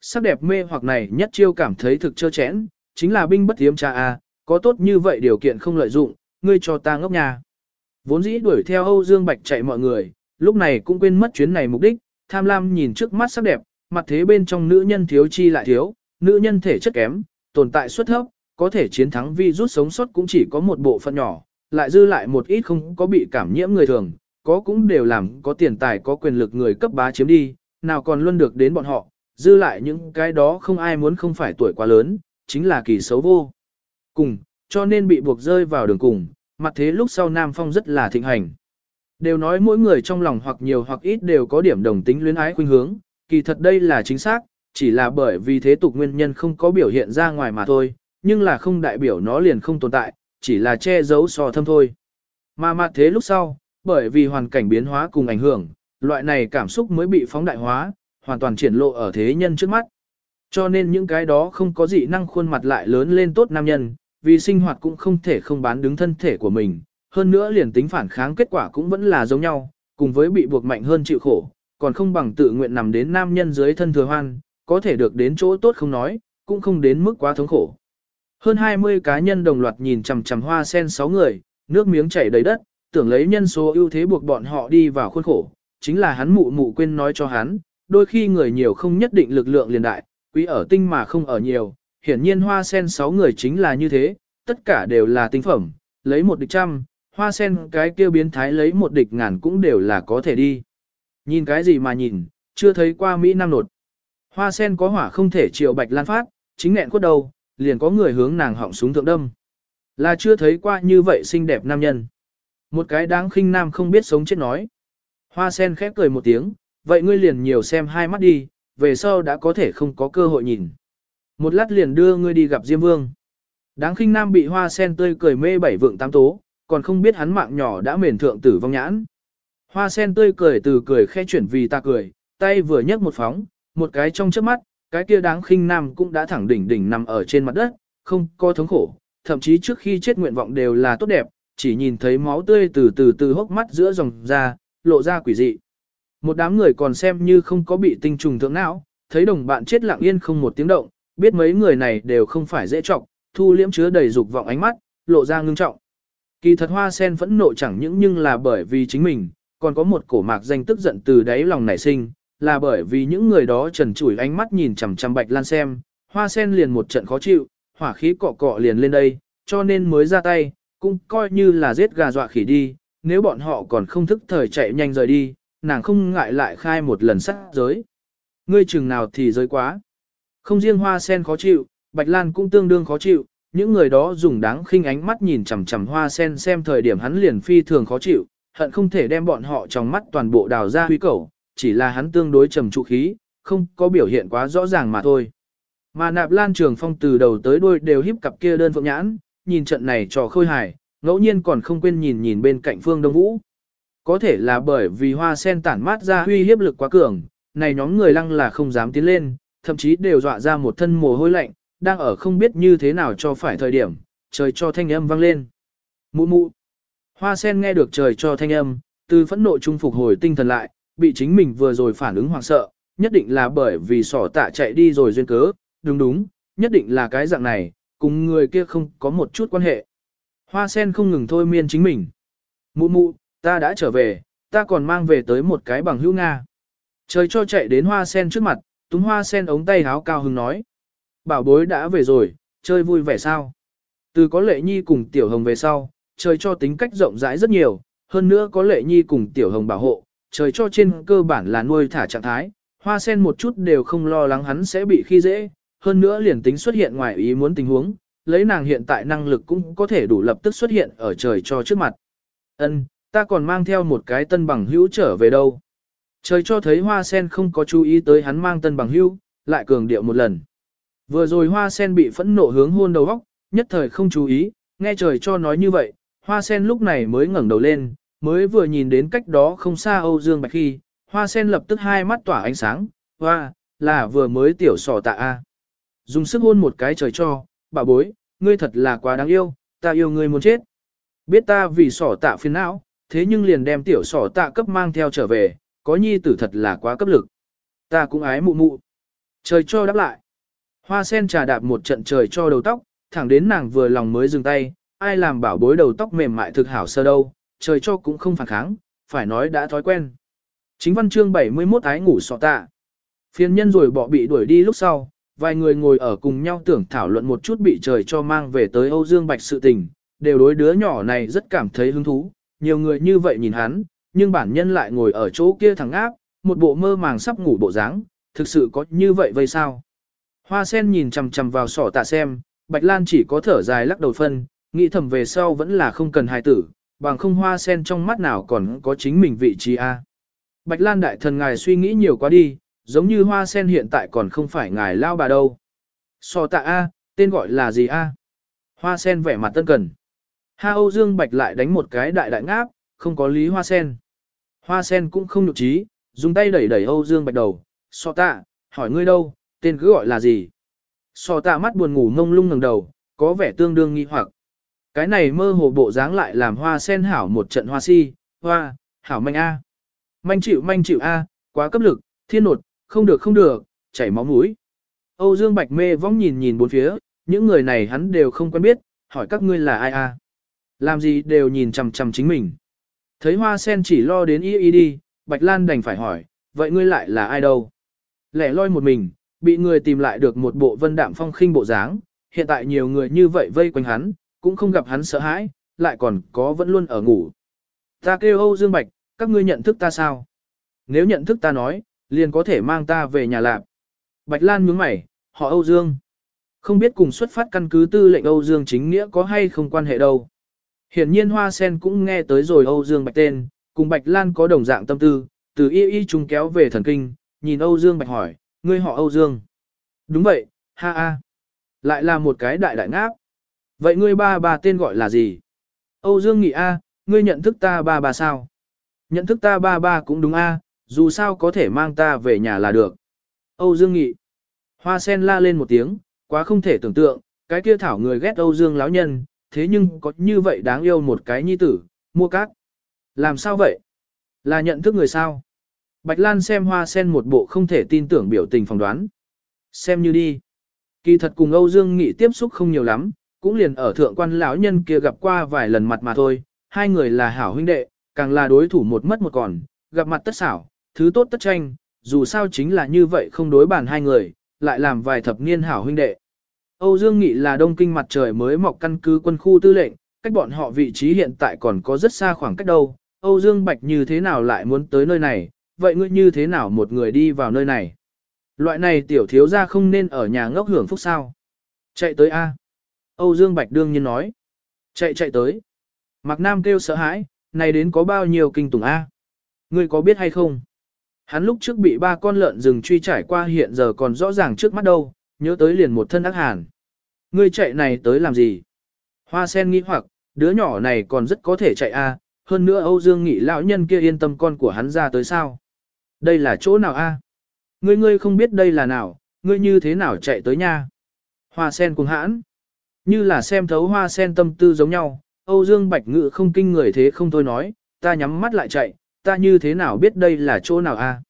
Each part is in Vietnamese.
Sắc đẹp mê hoặc này nhất chiêu cảm thấy thực trơ chẽn, chính là binh bất tiếm cha a, có tốt như vậy điều kiện không lợi dụng, ngươi cho ta ngốc nhà. Vốn dĩ đuổi theo Âu Dương Bạch chạy mọi người, lúc này cũng quên mất chuyến này mục đích, tham lam nhìn trước mắt sắc đẹp, mặt thế bên trong nữ nhân thiếu chi lại thiếu, nữ nhân thể chất kém, tồn tại suất thấp, có thể chiến thắng vi rút sống sót cũng chỉ có một bộ phận nhỏ, lại dư lại một ít không có bị cảm nhiễm người thường, có cũng đều làm có tiền tài có quyền lực người cấp bá chiếm đi, nào còn luôn được đến bọn họ, dư lại những cái đó không ai muốn không phải tuổi quá lớn, chính là kỳ xấu vô. Cùng, cho nên bị buộc rơi vào đường cùng, mặt thế lúc sau Nam Phong rất là thịnh hành. Đều nói mỗi người trong lòng hoặc nhiều hoặc ít đều có điểm đồng tính luyến ái khuynh hướng, kỳ thật đây là chính xác, chỉ là bởi vì thế tục nguyên nhân không có biểu hiện ra ngoài mà thôi, nhưng là không đại biểu nó liền không tồn tại, chỉ là che giấu so thâm thôi. Mà mặt thế lúc sau, bởi vì hoàn cảnh biến hóa cùng ảnh hưởng, loại này cảm xúc mới bị phóng đại hóa, hoàn toàn triển lộ ở thế nhân trước mắt. Cho nên những cái đó không có dị năng khuôn mặt lại lớn lên tốt nam nhân, vì sinh hoạt cũng không thể không bán đứng thân thể của mình, hơn nữa liền tính phản kháng kết quả cũng vẫn là giống nhau, cùng với bị buộc mạnh hơn chịu khổ, còn không bằng tự nguyện nằm đến nam nhân dưới thân thừa hoan, có thể được đến chỗ tốt không nói, cũng không đến mức quá thống khổ. Hơn 20 cá nhân đồng loạt nhìn chằm chằm hoa sen 6 người, nước miếng chảy đầy đất, tưởng lấy nhân số ưu thế buộc bọn họ đi vào khuôn khổ, chính là hắn mụ mụ quên nói cho hắn, đôi khi người nhiều không nhất định lực lượng liền đại, quý ở tinh mà không ở nhiều, hiển nhiên hoa sen 6 người chính là như thế, tất cả đều là tinh phẩm, lấy một địch trăm, hoa sen cái kia biến thái lấy một địch ngàn cũng đều là có thể đi. Nhìn cái gì mà nhìn, chưa thấy qua Mỹ Nam nột. Hoa sen có hỏa không thể chịu bạch lan phát, chính nghẹn cốt đầu, liền có người hướng nàng họng súng thượng đâm. Là chưa thấy qua như vậy xinh đẹp nam nhân. Một cái đáng khinh nam không biết sống chết nói. Hoa sen khép cười một tiếng, vậy ngươi liền nhiều xem hai mắt đi, về sau đã có thể không có cơ hội nhìn. Một lát liền đưa ngươi đi gặp Diêm Vương. Đáng khinh nam bị hoa sen tươi cười mê bảy vượng tám tố, còn không biết hắn mạng nhỏ đã mền thượng tử vong nhãn. Hoa sen tươi cười từ cười khe chuyển vì ta cười, tay vừa nhấc một phóng, một cái trong trước mắt, cái kia đáng khinh nam cũng đã thẳng đỉnh đỉnh nằm ở trên mặt đất, không có thống khổ, thậm chí trước khi chết nguyện vọng đều là tốt đẹp, chỉ nhìn thấy máu tươi từ từ từ hốc mắt giữa dòng ra, lộ ra quỷ dị. Một đám người còn xem như không có bị tinh trùng thượng não, thấy đồng bạn chết lặng yên không một tiếng động, biết mấy người này đều không phải dễ trọng, thu liễm chứa đầy dục vọng ánh mắt, lộ ra ngưng trọng. Kỳ thật hoa sen phẫn nộ chẳng những nhưng là bởi vì chính mình, còn có một cổ mạc danh tức giận từ đáy lòng nảy sinh, là bởi vì những người đó trần trụi ánh mắt nhìn chằm chằm bạch lan xem, hoa sen liền một trận khó chịu, hỏa khí cọ cọ liền lên đây, cho nên mới ra tay, cũng coi như là giết gà dọa khỉ đi, nếu bọn họ còn không thức thời chạy nhanh rời đi, nàng không ngại lại khai một lần sát giới. Ngươi chừng nào thì giới quá. Không riêng hoa sen khó chịu, bạch lan cũng tương đương khó chịu, những người đó dùng đáng khinh ánh mắt nhìn chằm chằm hoa sen xem thời điểm hắn liền phi thường khó chịu, hận không thể đem bọn họ trong mắt toàn bộ đào ra huy cầu, chỉ là hắn tương đối trầm trụ khí, không có biểu hiện quá rõ ràng mà thôi. Mà nạp lan trường phong từ đầu tới đuôi đều híp cặp kia đơn phượng nhãn, nhìn trận này trò khôi hài, ngẫu nhiên còn không quên nhìn nhìn bên cạnh phương đông vũ. Có thể là bởi vì hoa sen tản mát ra huy hiếp lực quá cường, này nhóm người lăng là không dám tiến lên, thậm chí đều dọa ra một thân mồ hôi lạnh, đang ở không biết như thế nào cho phải thời điểm, trời cho thanh âm vang lên. Mụ mụ. Hoa sen nghe được trời cho thanh âm, từ phẫn nộ trung phục hồi tinh thần lại, bị chính mình vừa rồi phản ứng hoảng sợ, nhất định là bởi vì sỏ tạ chạy đi rồi duyên cớ, đúng đúng, nhất định là cái dạng này, cùng người kia không có một chút quan hệ. Hoa sen không ngừng thôi miên chính mình. Mụ mụ, ta đã trở về, ta còn mang về tới một cái bằng hữu Nga. Trời cho chạy đến hoa sen trước mặt, túng hoa sen ống tay háo cao hứng nói. Bảo bối đã về rồi, chơi vui vẻ sao? Từ có lệ nhi cùng tiểu hồng về sau, trời cho tính cách rộng rãi rất nhiều, hơn nữa có lệ nhi cùng tiểu hồng bảo hộ, trời cho trên cơ bản là nuôi thả trạng thái, hoa sen một chút đều không lo lắng hắn sẽ bị khi dễ, hơn nữa liền tính xuất hiện ngoài ý muốn tình huống, lấy nàng hiện tại năng lực cũng có thể đủ lập tức xuất hiện ở trời cho trước mặt. Ân, ta còn mang theo một cái tân bằng hữu trở về đâu. Trời cho thấy hoa sen không có chú ý tới hắn mang tân bằng hữu, lại cường điệu một lần. Vừa rồi hoa sen bị phẫn nộ hướng hôn đầu góc, nhất thời không chú ý, nghe trời cho nói như vậy, hoa sen lúc này mới ngẩng đầu lên, mới vừa nhìn đến cách đó không xa Âu Dương Bạch khi, hoa sen lập tức hai mắt tỏa ánh sáng, hoa, là vừa mới tiểu sỏ tạ A. Dùng sức hôn một cái trời cho, bà bối, ngươi thật là quá đáng yêu, ta yêu ngươi muốn chết. Biết ta vì sỏ tạ phiền não, thế nhưng liền đem tiểu sỏ tạ cấp mang theo trở về, có nhi tử thật là quá cấp lực. Ta cũng ái mụ mụ. Trời cho đáp lại. Hoa sen trà đạp một trận trời cho đầu tóc, thẳng đến nàng vừa lòng mới dừng tay, ai làm bảo bối đầu tóc mềm mại thực hảo sơ đâu, trời cho cũng không phản kháng, phải nói đã thói quen. Chính văn chương 71 ái ngủ sọ tạ. Phiên nhân rồi bỏ bị đuổi đi lúc sau, vài người ngồi ở cùng nhau tưởng thảo luận một chút bị trời cho mang về tới Âu Dương Bạch sự tình, đều đối đứa nhỏ này rất cảm thấy hứng thú, nhiều người như vậy nhìn hắn, nhưng bản nhân lại ngồi ở chỗ kia thẳng áp, một bộ mơ màng sắp ngủ bộ dáng, thực sự có như vậy vây sao? Hoa sen nhìn chằm chằm vào sỏ tạ xem, Bạch Lan chỉ có thở dài lắc đầu phân, nghĩ thầm về sau vẫn là không cần hài tử, bằng không hoa sen trong mắt nào còn có chính mình vị trí a. Bạch Lan đại thần ngài suy nghĩ nhiều quá đi, giống như hoa sen hiện tại còn không phải ngài lao bà đâu. Sò tạ A, tên gọi là gì A? Hoa sen vẻ mặt tân cần. Ha Âu Dương Bạch lại đánh một cái đại đại ngáp, không có lý hoa sen. Hoa sen cũng không nhục trí, dùng tay đẩy đẩy Âu Dương Bạch đầu. so tạ, hỏi ngươi đâu, tên cứ gọi là gì? So tạ mắt buồn ngủ ngông lung ngẩng đầu, có vẻ tương đương nghi hoặc. Cái này mơ hồ bộ dáng lại làm hoa sen hảo một trận hoa si, hoa, hảo manh A. Manh chịu manh chịu A, quá cấp lực, thiên nột, không được không được, chảy máu mũi. Âu Dương Bạch mê vong nhìn nhìn bốn phía, những người này hắn đều không quen biết, hỏi các ngươi là ai a? Làm gì đều nhìn chằm chằm chính mình. Thấy hoa sen chỉ lo đến y y đi, Bạch Lan đành phải hỏi, vậy ngươi lại là ai đâu? Lẻ loi một mình, bị người tìm lại được một bộ vân đạm phong khinh bộ dáng, hiện tại nhiều người như vậy vây quanh hắn, cũng không gặp hắn sợ hãi, lại còn có vẫn luôn ở ngủ. Ta kêu Âu Dương Bạch, các ngươi nhận thức ta sao? Nếu nhận thức ta nói, liền có thể mang ta về nhà lạp. Bạch Lan nhướng mày, họ Âu Dương. Không biết cùng xuất phát căn cứ tư lệnh Âu Dương chính nghĩa có hay không quan hệ đâu. Hiển nhiên Hoa Sen cũng nghe tới rồi Âu Dương Bạch tên, cùng Bạch Lan có đồng dạng tâm tư, từ y y chúng kéo về thần kinh, nhìn Âu Dương Bạch hỏi, ngươi họ Âu Dương. Đúng vậy, ha ha. Lại là một cái đại đại ngáp. Vậy ngươi ba bà tên gọi là gì? Âu Dương Nghị A, ngươi nhận thức ta ba bà sao? Nhận thức ta ba ba cũng đúng A, dù sao có thể mang ta về nhà là được. Âu Dương Nghị. Hoa sen la lên một tiếng, quá không thể tưởng tượng, cái kia thảo người ghét Âu Dương lão nhân, thế nhưng có như vậy đáng yêu một cái nhi tử, mua cát. Làm sao vậy? Là nhận thức người sao? Bạch Lan xem hoa sen một bộ không thể tin tưởng biểu tình phỏng đoán. Xem như đi. Kỳ thật cùng Âu Dương Nghị tiếp xúc không nhiều lắm, cũng liền ở thượng quan lão nhân kia gặp qua vài lần mặt mà thôi, hai người là hảo huynh đệ, càng là đối thủ một mất một còn, gặp mặt tất xảo, thứ tốt tất tranh, dù sao chính là như vậy không đối bàn hai người, lại làm vài thập niên hảo huynh đệ. Âu Dương Nghị là đông kinh mặt trời mới mọc căn cứ quân khu tư lệnh, cách bọn họ vị trí hiện tại còn có rất xa khoảng cách đâu. Âu Dương Bạch như thế nào lại muốn tới nơi này, vậy ngươi như thế nào một người đi vào nơi này? Loại này tiểu thiếu gia không nên ở nhà ngốc hưởng phúc sao? Chạy tới A. Âu Dương Bạch đương nhiên nói. Chạy chạy tới. Mạc Nam kêu sợ hãi, này đến có bao nhiêu kinh tủng A. Ngươi có biết hay không? Hắn lúc trước bị ba con lợn rừng truy trải qua hiện giờ còn rõ ràng trước mắt đâu, nhớ tới liền một thân ác hàn. Ngươi chạy này tới làm gì? Hoa sen nghĩ hoặc, đứa nhỏ này còn rất có thể chạy a, hơn nữa Âu Dương Nghị lão nhân kia yên tâm con của hắn ra tới sao? Đây là chỗ nào a? Ngươi ngươi không biết đây là nào, ngươi như thế nào chạy tới nha? Hoa sen cuồng hãn. Như là xem thấu hoa sen tâm tư giống nhau, Âu Dương Bạch Ngự không kinh người thế không thôi nói, ta nhắm mắt lại chạy, ta như thế nào biết đây là chỗ nào a?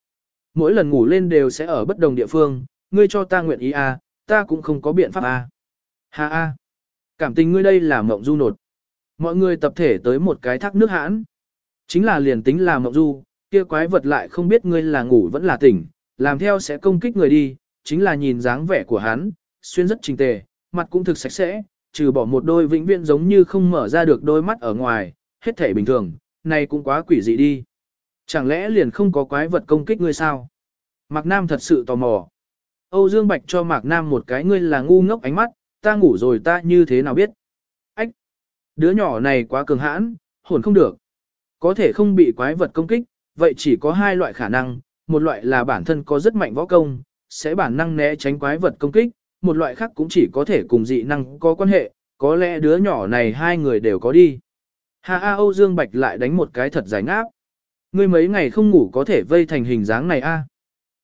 Mỗi lần ngủ lên đều sẽ ở bất đồng địa phương, ngươi cho ta nguyện ý a, ta cũng không có biện pháp a. Ha a. Cảm tình ngươi đây là mộng du nột. Mọi người tập thể tới một cái thác nước hãn. Chính là liền tính là mộng du, kia quái vật lại không biết ngươi là ngủ vẫn là tỉnh, làm theo sẽ công kích người đi, chính là nhìn dáng vẻ của hắn, xuyên rất trình tề, mặt cũng thực sạch sẽ, trừ bỏ một đôi vĩnh viễn giống như không mở ra được đôi mắt ở ngoài, hết thể bình thường, này cũng quá quỷ dị đi. Chẳng lẽ liền không có quái vật công kích ngươi sao? Mạc Nam thật sự tò mò. Âu Dương Bạch cho Mạc Nam một cái ngươi là ngu ngốc ánh mắt, ta ngủ rồi ta như thế nào biết? Ách! Đứa nhỏ này quá cường hãn, hồn không được. Có thể không bị quái vật công kích, vậy chỉ có hai loại khả năng, một loại là bản thân có rất mạnh võ công, sẽ bản năng né tránh quái vật công kích, một loại khác cũng chỉ có thể cùng dị năng có quan hệ, có lẽ đứa nhỏ này hai người đều có đi. Ha ha Âu Dương Bạch lại đánh một cái thật giải ngáp. Ngươi mấy ngày không ngủ có thể vây thành hình dáng này a?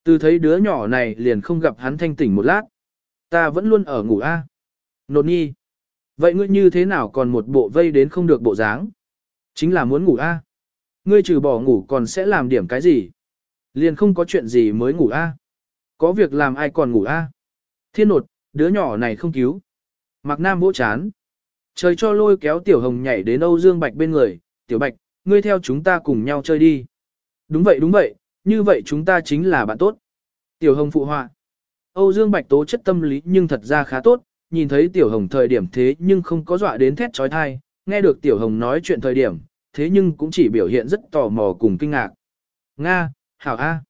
Từ thấy đứa nhỏ này liền không gặp hắn thanh tỉnh một lát. Ta vẫn luôn ở ngủ a. Nột nhi. Vậy ngươi như thế nào còn một bộ vây đến không được bộ dáng? Chính là muốn ngủ a. Ngươi trừ bỏ ngủ còn sẽ làm điểm cái gì? Liền không có chuyện gì mới ngủ a. Có việc làm ai còn ngủ a? Thiên nột, đứa nhỏ này không cứu. Mạc Nam vỗ chán. Trời cho lôi kéo Tiểu Hồng nhảy đến Âu Dương Bạch bên người. Tiểu Bạch, ngươi theo chúng ta cùng nhau chơi đi. Đúng vậy đúng vậy, như vậy chúng ta chính là bạn tốt. Tiểu Hồng phụ họa. Âu Dương Bạch tố chất tâm lý nhưng thật ra khá tốt, nhìn thấy Tiểu Hồng thời điểm thế nhưng không có dọa đến thét trói thai, nghe được Tiểu Hồng nói chuyện thời điểm, thế nhưng cũng chỉ biểu hiện rất tò mò cùng kinh ngạc. Nga, Hảo A.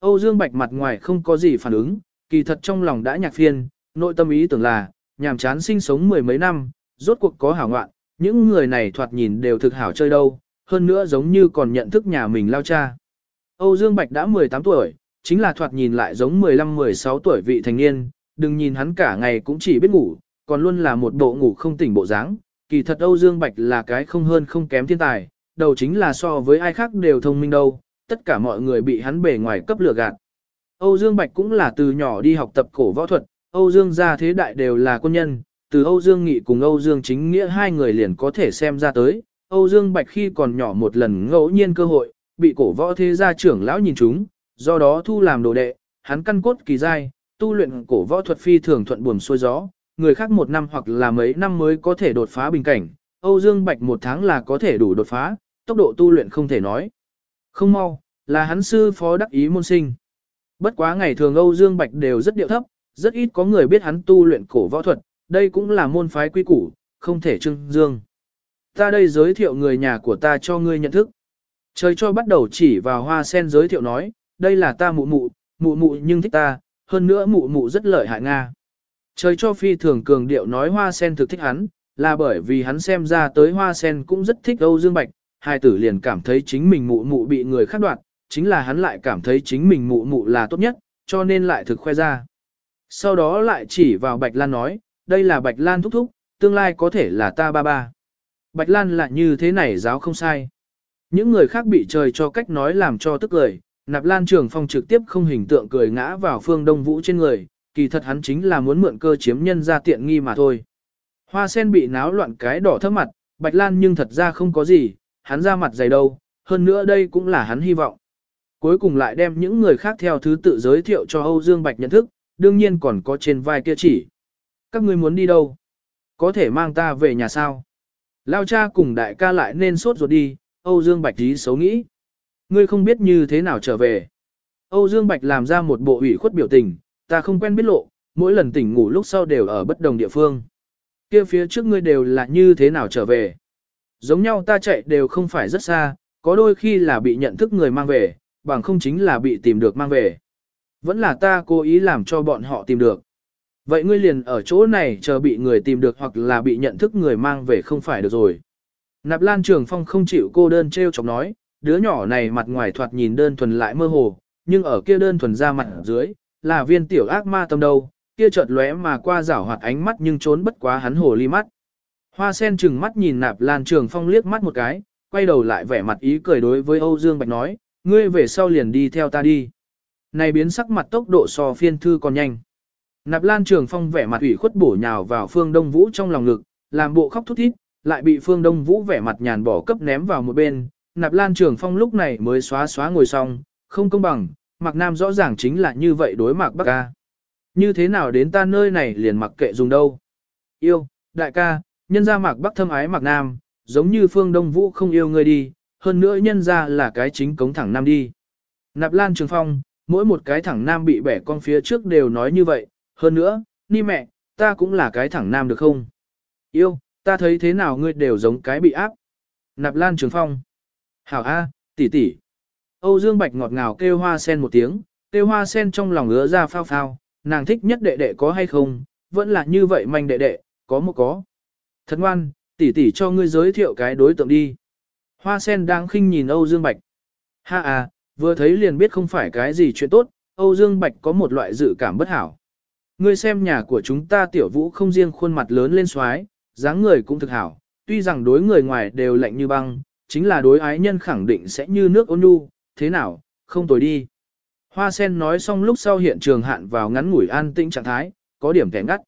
Âu Dương Bạch mặt ngoài không có gì phản ứng, kỳ thật trong lòng đã nhạc phiên, nội tâm ý tưởng là, nhàm chán sinh sống mười mấy năm, rốt cuộc có hảo ngoạn, những người này thoạt nhìn đều thực hảo chơi đâu, hơn nữa giống như còn nhận thức nhà mình lao cha. Âu Dương Bạch đã 18 tuổi, chính là thoạt nhìn lại giống 15-16 tuổi vị thành niên, đừng nhìn hắn cả ngày cũng chỉ biết ngủ, còn luôn là một bộ ngủ không tỉnh bộ dáng. Kỳ thật Âu Dương Bạch là cái không hơn không kém thiên tài, đầu chính là so với ai khác đều thông minh đâu, tất cả mọi người bị hắn bề ngoài cấp lừa gạt. Âu Dương Bạch cũng là từ nhỏ đi học tập cổ võ thuật, Âu Dương gia thế đại đều là quân nhân, từ Âu Dương Nghị cùng Âu Dương Chính Nghĩa hai người liền có thể xem ra tới. Âu Dương Bạch khi còn nhỏ một lần ngẫu nhiên cơ hội, bị cổ võ thế gia trưởng lão nhìn chúng, do đó thu làm đồ đệ, hắn căn cốt kỳ dai, tu luyện cổ võ thuật phi thường thuận buồm xuôi gió, người khác một năm hoặc là mấy năm mới có thể đột phá bình cảnh, Âu Dương Bạch một tháng là có thể đủ đột phá, tốc độ tu luyện không thể nói. Không mau, là hắn sư phó đắc ý môn sinh. Bất quá ngày thường Âu Dương Bạch đều rất điệu thấp, rất ít có người biết hắn tu luyện cổ võ thuật, đây cũng là môn phái quy củ, không thể trưng dương. Ta đây giới thiệu người nhà của ta cho ngươi nhận thức. Trời cho bắt đầu chỉ vào hoa sen giới thiệu nói, đây là ta mụ mụ, mụ mụ nhưng thích ta, hơn nữa mụ mụ rất lợi hại Nga. Trời cho phi thường cường điệu nói hoa sen thực thích hắn, là bởi vì hắn xem ra tới hoa sen cũng rất thích Âu Dương Bạch, hai tử liền cảm thấy chính mình mụ mụ bị người khác đoạt, chính là hắn lại cảm thấy chính mình mụ mụ là tốt nhất, cho nên lại thực khoe ra. Sau đó lại chỉ vào Bạch Lan nói, đây là Bạch Lan thúc thúc, tương lai có thể là ta ba ba. Bạch Lan là như thế này giáo không sai. Những người khác bị trời cho cách nói làm cho tức lời, nạp lan trường phong trực tiếp không hình tượng cười ngã vào phương đông vũ trên người, kỳ thật hắn chính là muốn mượn cơ chiếm nhân ra tiện nghi mà thôi. Hoa sen bị náo loạn cái đỏ thấp mặt, bạch lan nhưng thật ra không có gì, hắn ra mặt dày đâu, hơn nữa đây cũng là hắn hy vọng. Cuối cùng lại đem những người khác theo thứ tự giới thiệu cho Âu Dương Bạch nhận thức, đương nhiên còn có trên vai kia chỉ. Các ngươi muốn đi đâu? Có thể mang ta về nhà sao? Lao cha cùng đại ca lại nên sốt ruột đi, Âu Dương Bạch tí xấu nghĩ. Ngươi không biết như thế nào trở về. Âu Dương Bạch làm ra một bộ ủy khuất biểu tình, ta không quen biết lộ, mỗi lần tỉnh ngủ lúc sau đều ở bất đồng địa phương. Kia phía trước ngươi đều là như thế nào trở về. Giống nhau ta chạy đều không phải rất xa, có đôi khi là bị nhận thức người mang về, bằng không chính là bị tìm được mang về. Vẫn là ta cố ý làm cho bọn họ tìm được. Vậy ngươi liền ở chỗ này chờ bị người tìm được hoặc là bị nhận thức người mang về không phải được rồi. Nạp Lan Trường Phong không chịu cô đơn treo chọc nói, đứa nhỏ này mặt ngoài thoạt nhìn đơn thuần lại mơ hồ, nhưng ở kia đơn thuần ra mặt dưới, là viên tiểu ác ma tâm đâu, kia chợt lóe mà qua rảo hoạt ánh mắt nhưng trốn bất quá hắn hồ ly mắt. Hoa sen chừng mắt nhìn Nạp Lan Trường Phong liếc mắt một cái, quay đầu lại vẻ mặt ý cười đối với Âu Dương Bạch nói, ngươi về sau liền đi theo ta đi. Này biến sắc mặt tốc độ so phiên thư còn nhanh. Nạp Lan Trường Phong vẻ mặt ủy khuất bổ nhào vào Phương Đông Vũ trong lòng ngực, làm bộ khóc thút thít, lại bị Phương Đông Vũ vẻ mặt nhàn bỏ cấp ném vào một bên. Nạp Lan Trường Phong lúc này mới xóa xóa ngồi xong, không công bằng, Mạc Nam rõ ràng chính là như vậy đối Mạc Bắc ca. Như thế nào đến ta nơi này liền mặc kệ dùng đâu. Yêu, đại ca, nhân ra Mạc Bắc thâm ái Mạc Nam, giống như Phương Đông Vũ không yêu ngươi đi, hơn nữa nhân ra là cái chính cống thẳng Nam đi. Nạp Lan Trường Phong, mỗi một cái thẳng Nam bị bẻ con phía trước đều nói như vậy, hơn nữa, ni mẹ, ta cũng là cái thẳng Nam được không? Yêu, ta thấy thế nào ngươi đều giống cái bị áp. Nạp Lan Trường Phong. Hảo A, tỷ tỷ. Âu Dương Bạch ngọt ngào kêu hoa sen một tiếng, kêu hoa sen trong lòng ứa ra phao phao, nàng thích nhất đệ đệ có hay không, vẫn là như vậy manh đệ đệ, có một có. Thật ngoan, tỷ tỷ cho ngươi giới thiệu cái đối tượng đi. Hoa sen đang khinh nhìn Âu Dương Bạch. Ha à, vừa thấy liền biết không phải cái gì chuyện tốt, Âu Dương Bạch có một loại dự cảm bất hảo. Ngươi xem nhà của chúng ta tiểu vũ không riêng khuôn mặt lớn lên xoái, dáng người cũng thực hảo, tuy rằng đối người ngoài đều lạnh như băng, chính là đối ái nhân khẳng định sẽ như nước ôn nhu, thế nào, không tồi đi. Hoa sen nói xong lúc sau hiện trường hạn vào ngắn ngủi an tĩnh trạng thái, có điểm kẻ ngắt.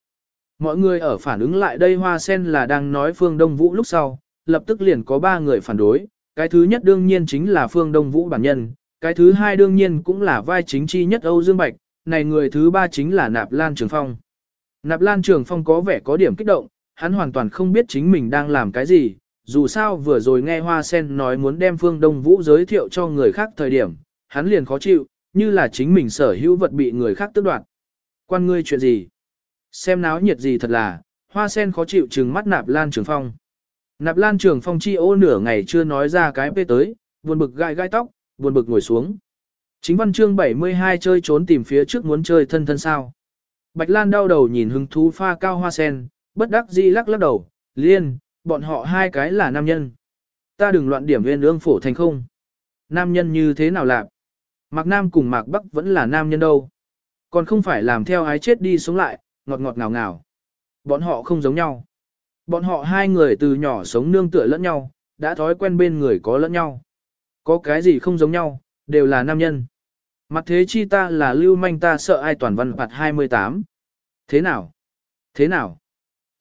Mọi người ở phản ứng lại đây hoa sen là đang nói phương Đông Vũ lúc sau, lập tức liền có ba người phản đối, cái thứ nhất đương nhiên chính là phương Đông Vũ bản nhân, cái thứ hai đương nhiên cũng là vai chính chi nhất Âu Dương Bạch, này người thứ ba chính là Nạp Lan Trường Phong. Nạp Lan Trường Phong có vẻ có điểm kích động, hắn hoàn toàn không biết chính mình đang làm cái gì, dù sao vừa rồi nghe Hoa Sen nói muốn đem Phương Đông Vũ giới thiệu cho người khác thời điểm, hắn liền khó chịu, như là chính mình sở hữu vật bị người khác tước đoạt. Quan ngươi chuyện gì? Xem náo nhiệt gì thật là, Hoa Sen khó chịu trừng mắt Nạp Lan Trường Phong. Nạp Lan Trường Phong chi ô nửa ngày chưa nói ra cái bê tới, buồn bực gai gai tóc, buồn bực ngồi xuống. Chính văn chương 72 chơi trốn tìm phía trước muốn chơi thân thân sao. Bạch Lan đau đầu nhìn hứng thú pha cao hoa sen, bất đắc dĩ lắc lắc đầu, liên, bọn họ hai cái là nam nhân. Ta đừng loạn điểm viên ương phổ thành không. Nam nhân như thế nào lạc? Mạc Nam cùng Mạc Bắc vẫn là nam nhân đâu. Còn không phải làm theo ái chết đi sống lại, ngọt ngọt ngào ngào. Bọn họ không giống nhau. Bọn họ hai người từ nhỏ sống nương tựa lẫn nhau, đã thói quen bên người có lẫn nhau. Có cái gì không giống nhau, đều là nam nhân. Mặt thế chi ta là lưu manh ta sợ ai toàn văn phạt 28. Thế nào? Thế nào?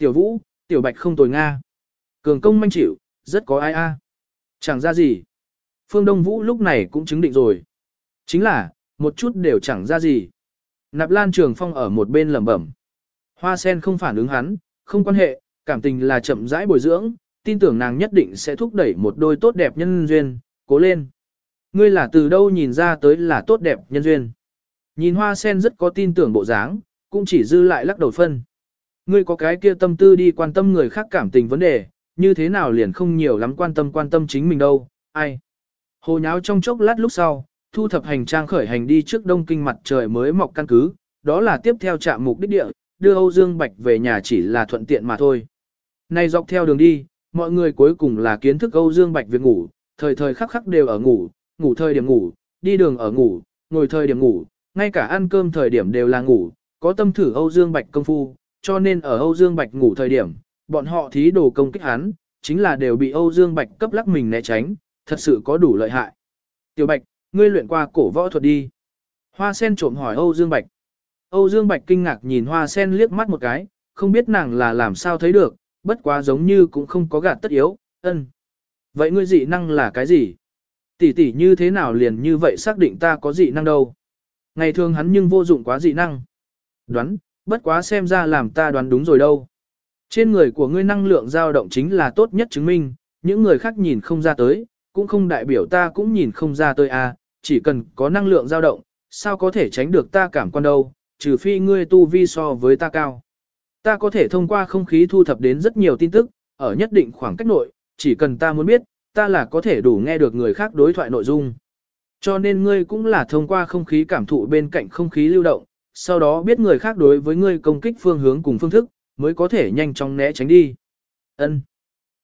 Tiểu vũ, tiểu bạch không tồi Nga. Cường công manh chịu, rất có ai a. Chẳng ra gì. Phương Đông Vũ lúc này cũng chứng định rồi. Chính là, một chút đều chẳng ra gì. Nạp Lan Trường Phong ở một bên lẩm bẩm. Hoa sen không phản ứng hắn, không quan hệ, cảm tình là chậm rãi bồi dưỡng, tin tưởng nàng nhất định sẽ thúc đẩy một đôi tốt đẹp nhân duyên, cố lên. Ngươi là từ đâu nhìn ra tới là tốt đẹp nhân duyên. Nhìn hoa sen rất có tin tưởng bộ dáng, cũng chỉ dư lại lắc đầu phân. Ngươi có cái kia tâm tư đi quan tâm người khác cảm tình vấn đề, như thế nào liền không nhiều lắm quan tâm quan tâm chính mình đâu, ai. Hồ nháo trong chốc lát lúc sau, thu thập hành trang khởi hành đi trước đông kinh mặt trời mới mọc căn cứ, đó là tiếp theo trạm mục đích địa, đưa Âu Dương Bạch về nhà chỉ là thuận tiện mà thôi. Này dọc theo đường đi, mọi người cuối cùng là kiến thức Âu Dương Bạch việc ngủ, thời thời khắc khắc đều ở ngủ, ngủ thời điểm ngủ, đi đường ở ngủ, ngồi thời điểm ngủ, ngay cả ăn cơm thời điểm đều là ngủ, có tâm thử Âu Dương Bạch công phu, cho nên ở Âu Dương Bạch ngủ thời điểm, bọn họ thí đồ công kích hắn, chính là đều bị Âu Dương Bạch cấp lắc mình né tránh, thật sự có đủ lợi hại. Tiểu Bạch, ngươi luyện qua cổ võ thuật đi. Hoa sen trộm hỏi Âu Dương Bạch. Âu Dương Bạch kinh ngạc nhìn hoa sen liếc mắt một cái, không biết nàng là làm sao thấy được, bất quá giống như cũng không có gạt tất yếu, ân. Vậy ngươi dị năng là cái gì? Tỷ tỷ như thế nào liền như vậy xác định ta có dị năng đâu? Ngày thường hắn nhưng vô dụng quá dị năng. Đoán, bất quá xem ra làm ta đoán đúng rồi đâu. Trên người của ngươi năng lượng dao động chính là tốt nhất chứng minh, những người khác nhìn không ra tới, cũng không đại biểu ta cũng nhìn không ra tới à, chỉ cần có năng lượng dao động, sao có thể tránh được ta cảm quan đâu, trừ phi ngươi tu vi so với ta cao. Ta có thể thông qua không khí thu thập đến rất nhiều tin tức, ở nhất định khoảng cách nội, chỉ cần ta muốn biết, ta là có thể đủ nghe được người khác đối thoại nội dung. Cho nên ngươi cũng là thông qua không khí cảm thụ bên cạnh không khí lưu động, sau đó biết người khác đối với ngươi công kích phương hướng cùng phương thức, mới có thể nhanh chóng né tránh đi. Ân.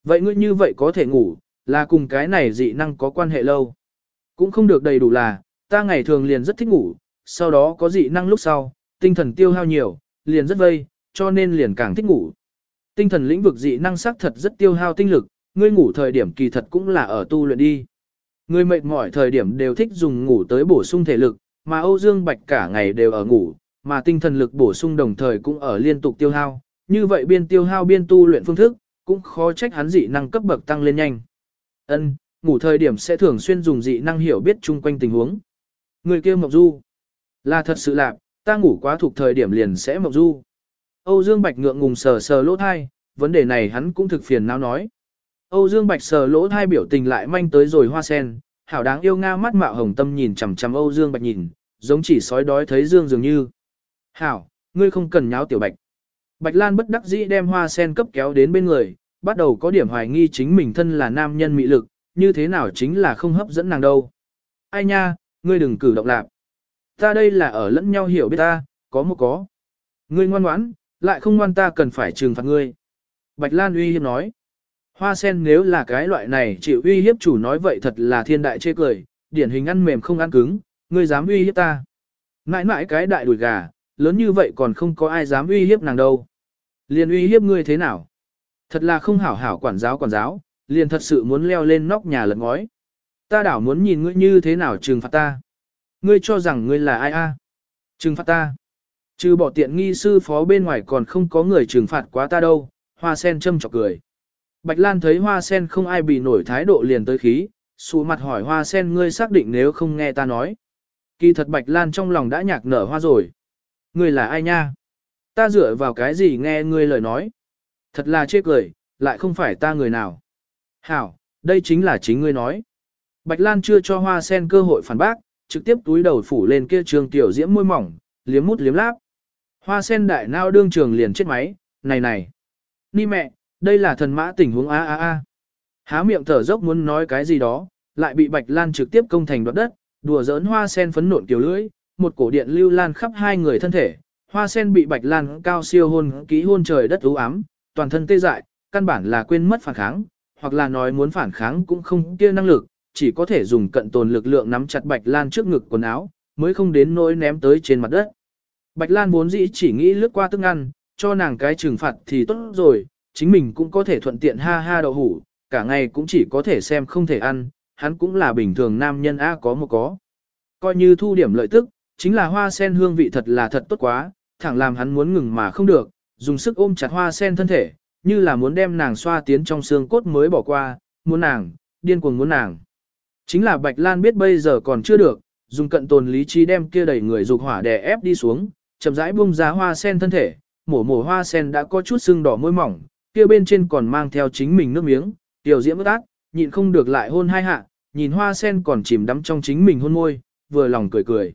Vậy ngươi như vậy có thể ngủ, là cùng cái này dị năng có quan hệ lâu. Cũng không được đầy đủ là, ta ngày thường liền rất thích ngủ, sau đó có dị năng lúc sau, tinh thần tiêu hao nhiều, liền rất vây, cho nên liền càng thích ngủ. Tinh thần lĩnh vực dị năng sắc thật rất tiêu hao tinh lực, ngươi ngủ thời điểm kỳ thật cũng là ở tu luyện đi. Ngươi mệt mỏi thời điểm đều thích dùng ngủ tới bổ sung thể lực, mà Âu Dương Bạch cả ngày đều ở ngủ, mà tinh thần lực bổ sung đồng thời cũng ở liên tục tiêu hao, như vậy biên tiêu hao biên tu luyện phương thức, cũng khó trách hắn dị năng cấp bậc tăng lên nhanh. Ân, ngủ thời điểm sẽ thường xuyên dùng dị năng hiểu biết chung quanh tình huống. Người kia Mộc Du, là thật sự lạc, ta ngủ quá thuộc thời điểm liền sẽ Mộc Du. Âu Dương Bạch ngượng ngùng sờ sờ lỗ thai, vấn đề này hắn cũng thực phiền não nói. Âu Dương Bạch sờ lỗ thai biểu tình lại manh tới rồi hoa sen, hảo đáng yêu nga mắt mạo hồng tâm nhìn chằm chằm Âu Dương Bạch nhìn, giống chỉ sói đói thấy Dương dường như. Hảo, ngươi không cần nháo tiểu Bạch. Bạch Lan bất đắc dĩ đem hoa sen cấp kéo đến bên người, bắt đầu có điểm hoài nghi chính mình thân là nam nhân mị lực, như thế nào chính là không hấp dẫn nàng đâu. Ai nha, ngươi đừng cử động lạc. Ta đây là ở lẫn nhau hiểu biết ta, có một có. Ngươi ngoan ngoãn, lại không ngoan ta cần phải trừng phạt ngươi. Bạch Lan uy hiếp nói. Hoa sen nếu là cái loại này chịu uy hiếp chủ nói vậy thật là thiên đại chê cười, điển hình ăn mềm không ăn cứng, ngươi dám uy hiếp ta. Mãi mãi cái đại đùi gà, lớn như vậy còn không có ai dám uy hiếp nàng đâu. Liền uy hiếp ngươi thế nào? Thật là không hảo hảo quản giáo quản giáo, liền thật sự muốn leo lên nóc nhà lật ngói. Ta đảo muốn nhìn ngươi như thế nào trừng phạt ta. Ngươi cho rằng ngươi là ai a? Trừng phạt ta. Trừ bỏ tiện nghi sư phó bên ngoài còn không có người trừng phạt quá ta đâu, hoa sen châm chọc cười. Bạch Lan thấy hoa sen không ai bị nổi thái độ liền tới khí, sụ mặt hỏi hoa sen ngươi xác định nếu không nghe ta nói. Kỳ thật Bạch Lan trong lòng đã nhạc nở hoa rồi. Ngươi là ai nha? Ta dựa vào cái gì nghe ngươi lời nói? Thật là chê cười, lại không phải ta người nào. Hảo, đây chính là chính ngươi nói. Bạch Lan chưa cho hoa sen cơ hội phản bác, trực tiếp túi đầu phủ lên kia trường tiểu diễm môi mỏng, liếm mút liếm láp. Hoa sen đại nao đương trường liền chết máy, này này. Ni mẹ, đây là thần mã tình huống a a a. Há miệng thở dốc muốn nói cái gì đó, lại bị Bạch Lan trực tiếp công thành đoạt đất, đùa giỡn hoa sen phấn nộn kiểu lưỡi, một cổ điện lưu lan khắp hai người thân thể. Hoa sen bị Bạch Lan cao siêu hôn ký hôn trời đất u ám, toàn thân tê dại, căn bản là quên mất phản kháng, hoặc là nói muốn phản kháng cũng không kia năng lực, chỉ có thể dùng cận tồn lực lượng nắm chặt Bạch Lan trước ngực quần áo, mới không đến nỗi ném tới trên mặt đất. Bạch Lan vốn dĩ chỉ nghĩ lướt qua tức ăn, cho nàng cái trừng phạt thì tốt rồi, chính mình cũng có thể thuận tiện ha ha đậu hủ, cả ngày cũng chỉ có thể xem không thể ăn, hắn cũng là bình thường nam nhân A có một có. Coi như thu điểm lợi tức, chính là hoa sen hương vị thật là thật tốt quá, thẳng làm hắn muốn ngừng mà không được, dùng sức ôm chặt hoa sen thân thể, như là muốn đem nàng xoa tiến trong xương cốt mới bỏ qua, muốn nàng, điên cuồng muốn nàng. Chính là Bạch Lan biết bây giờ còn chưa được, dùng cận tồn lý trí đem kia đẩy người dục hỏa đè ép đi xuống, chậm rãi bung ra hoa sen thân thể, mổ mổ hoa sen đã có chút sưng đỏ môi mỏng, kia bên trên còn mang theo chính mình nước miếng, tiểu diễm ướt ác, nhịn không được lại hôn hai hạ, nhìn hoa sen còn chìm đắm trong chính mình hôn môi, vừa lòng cười cười.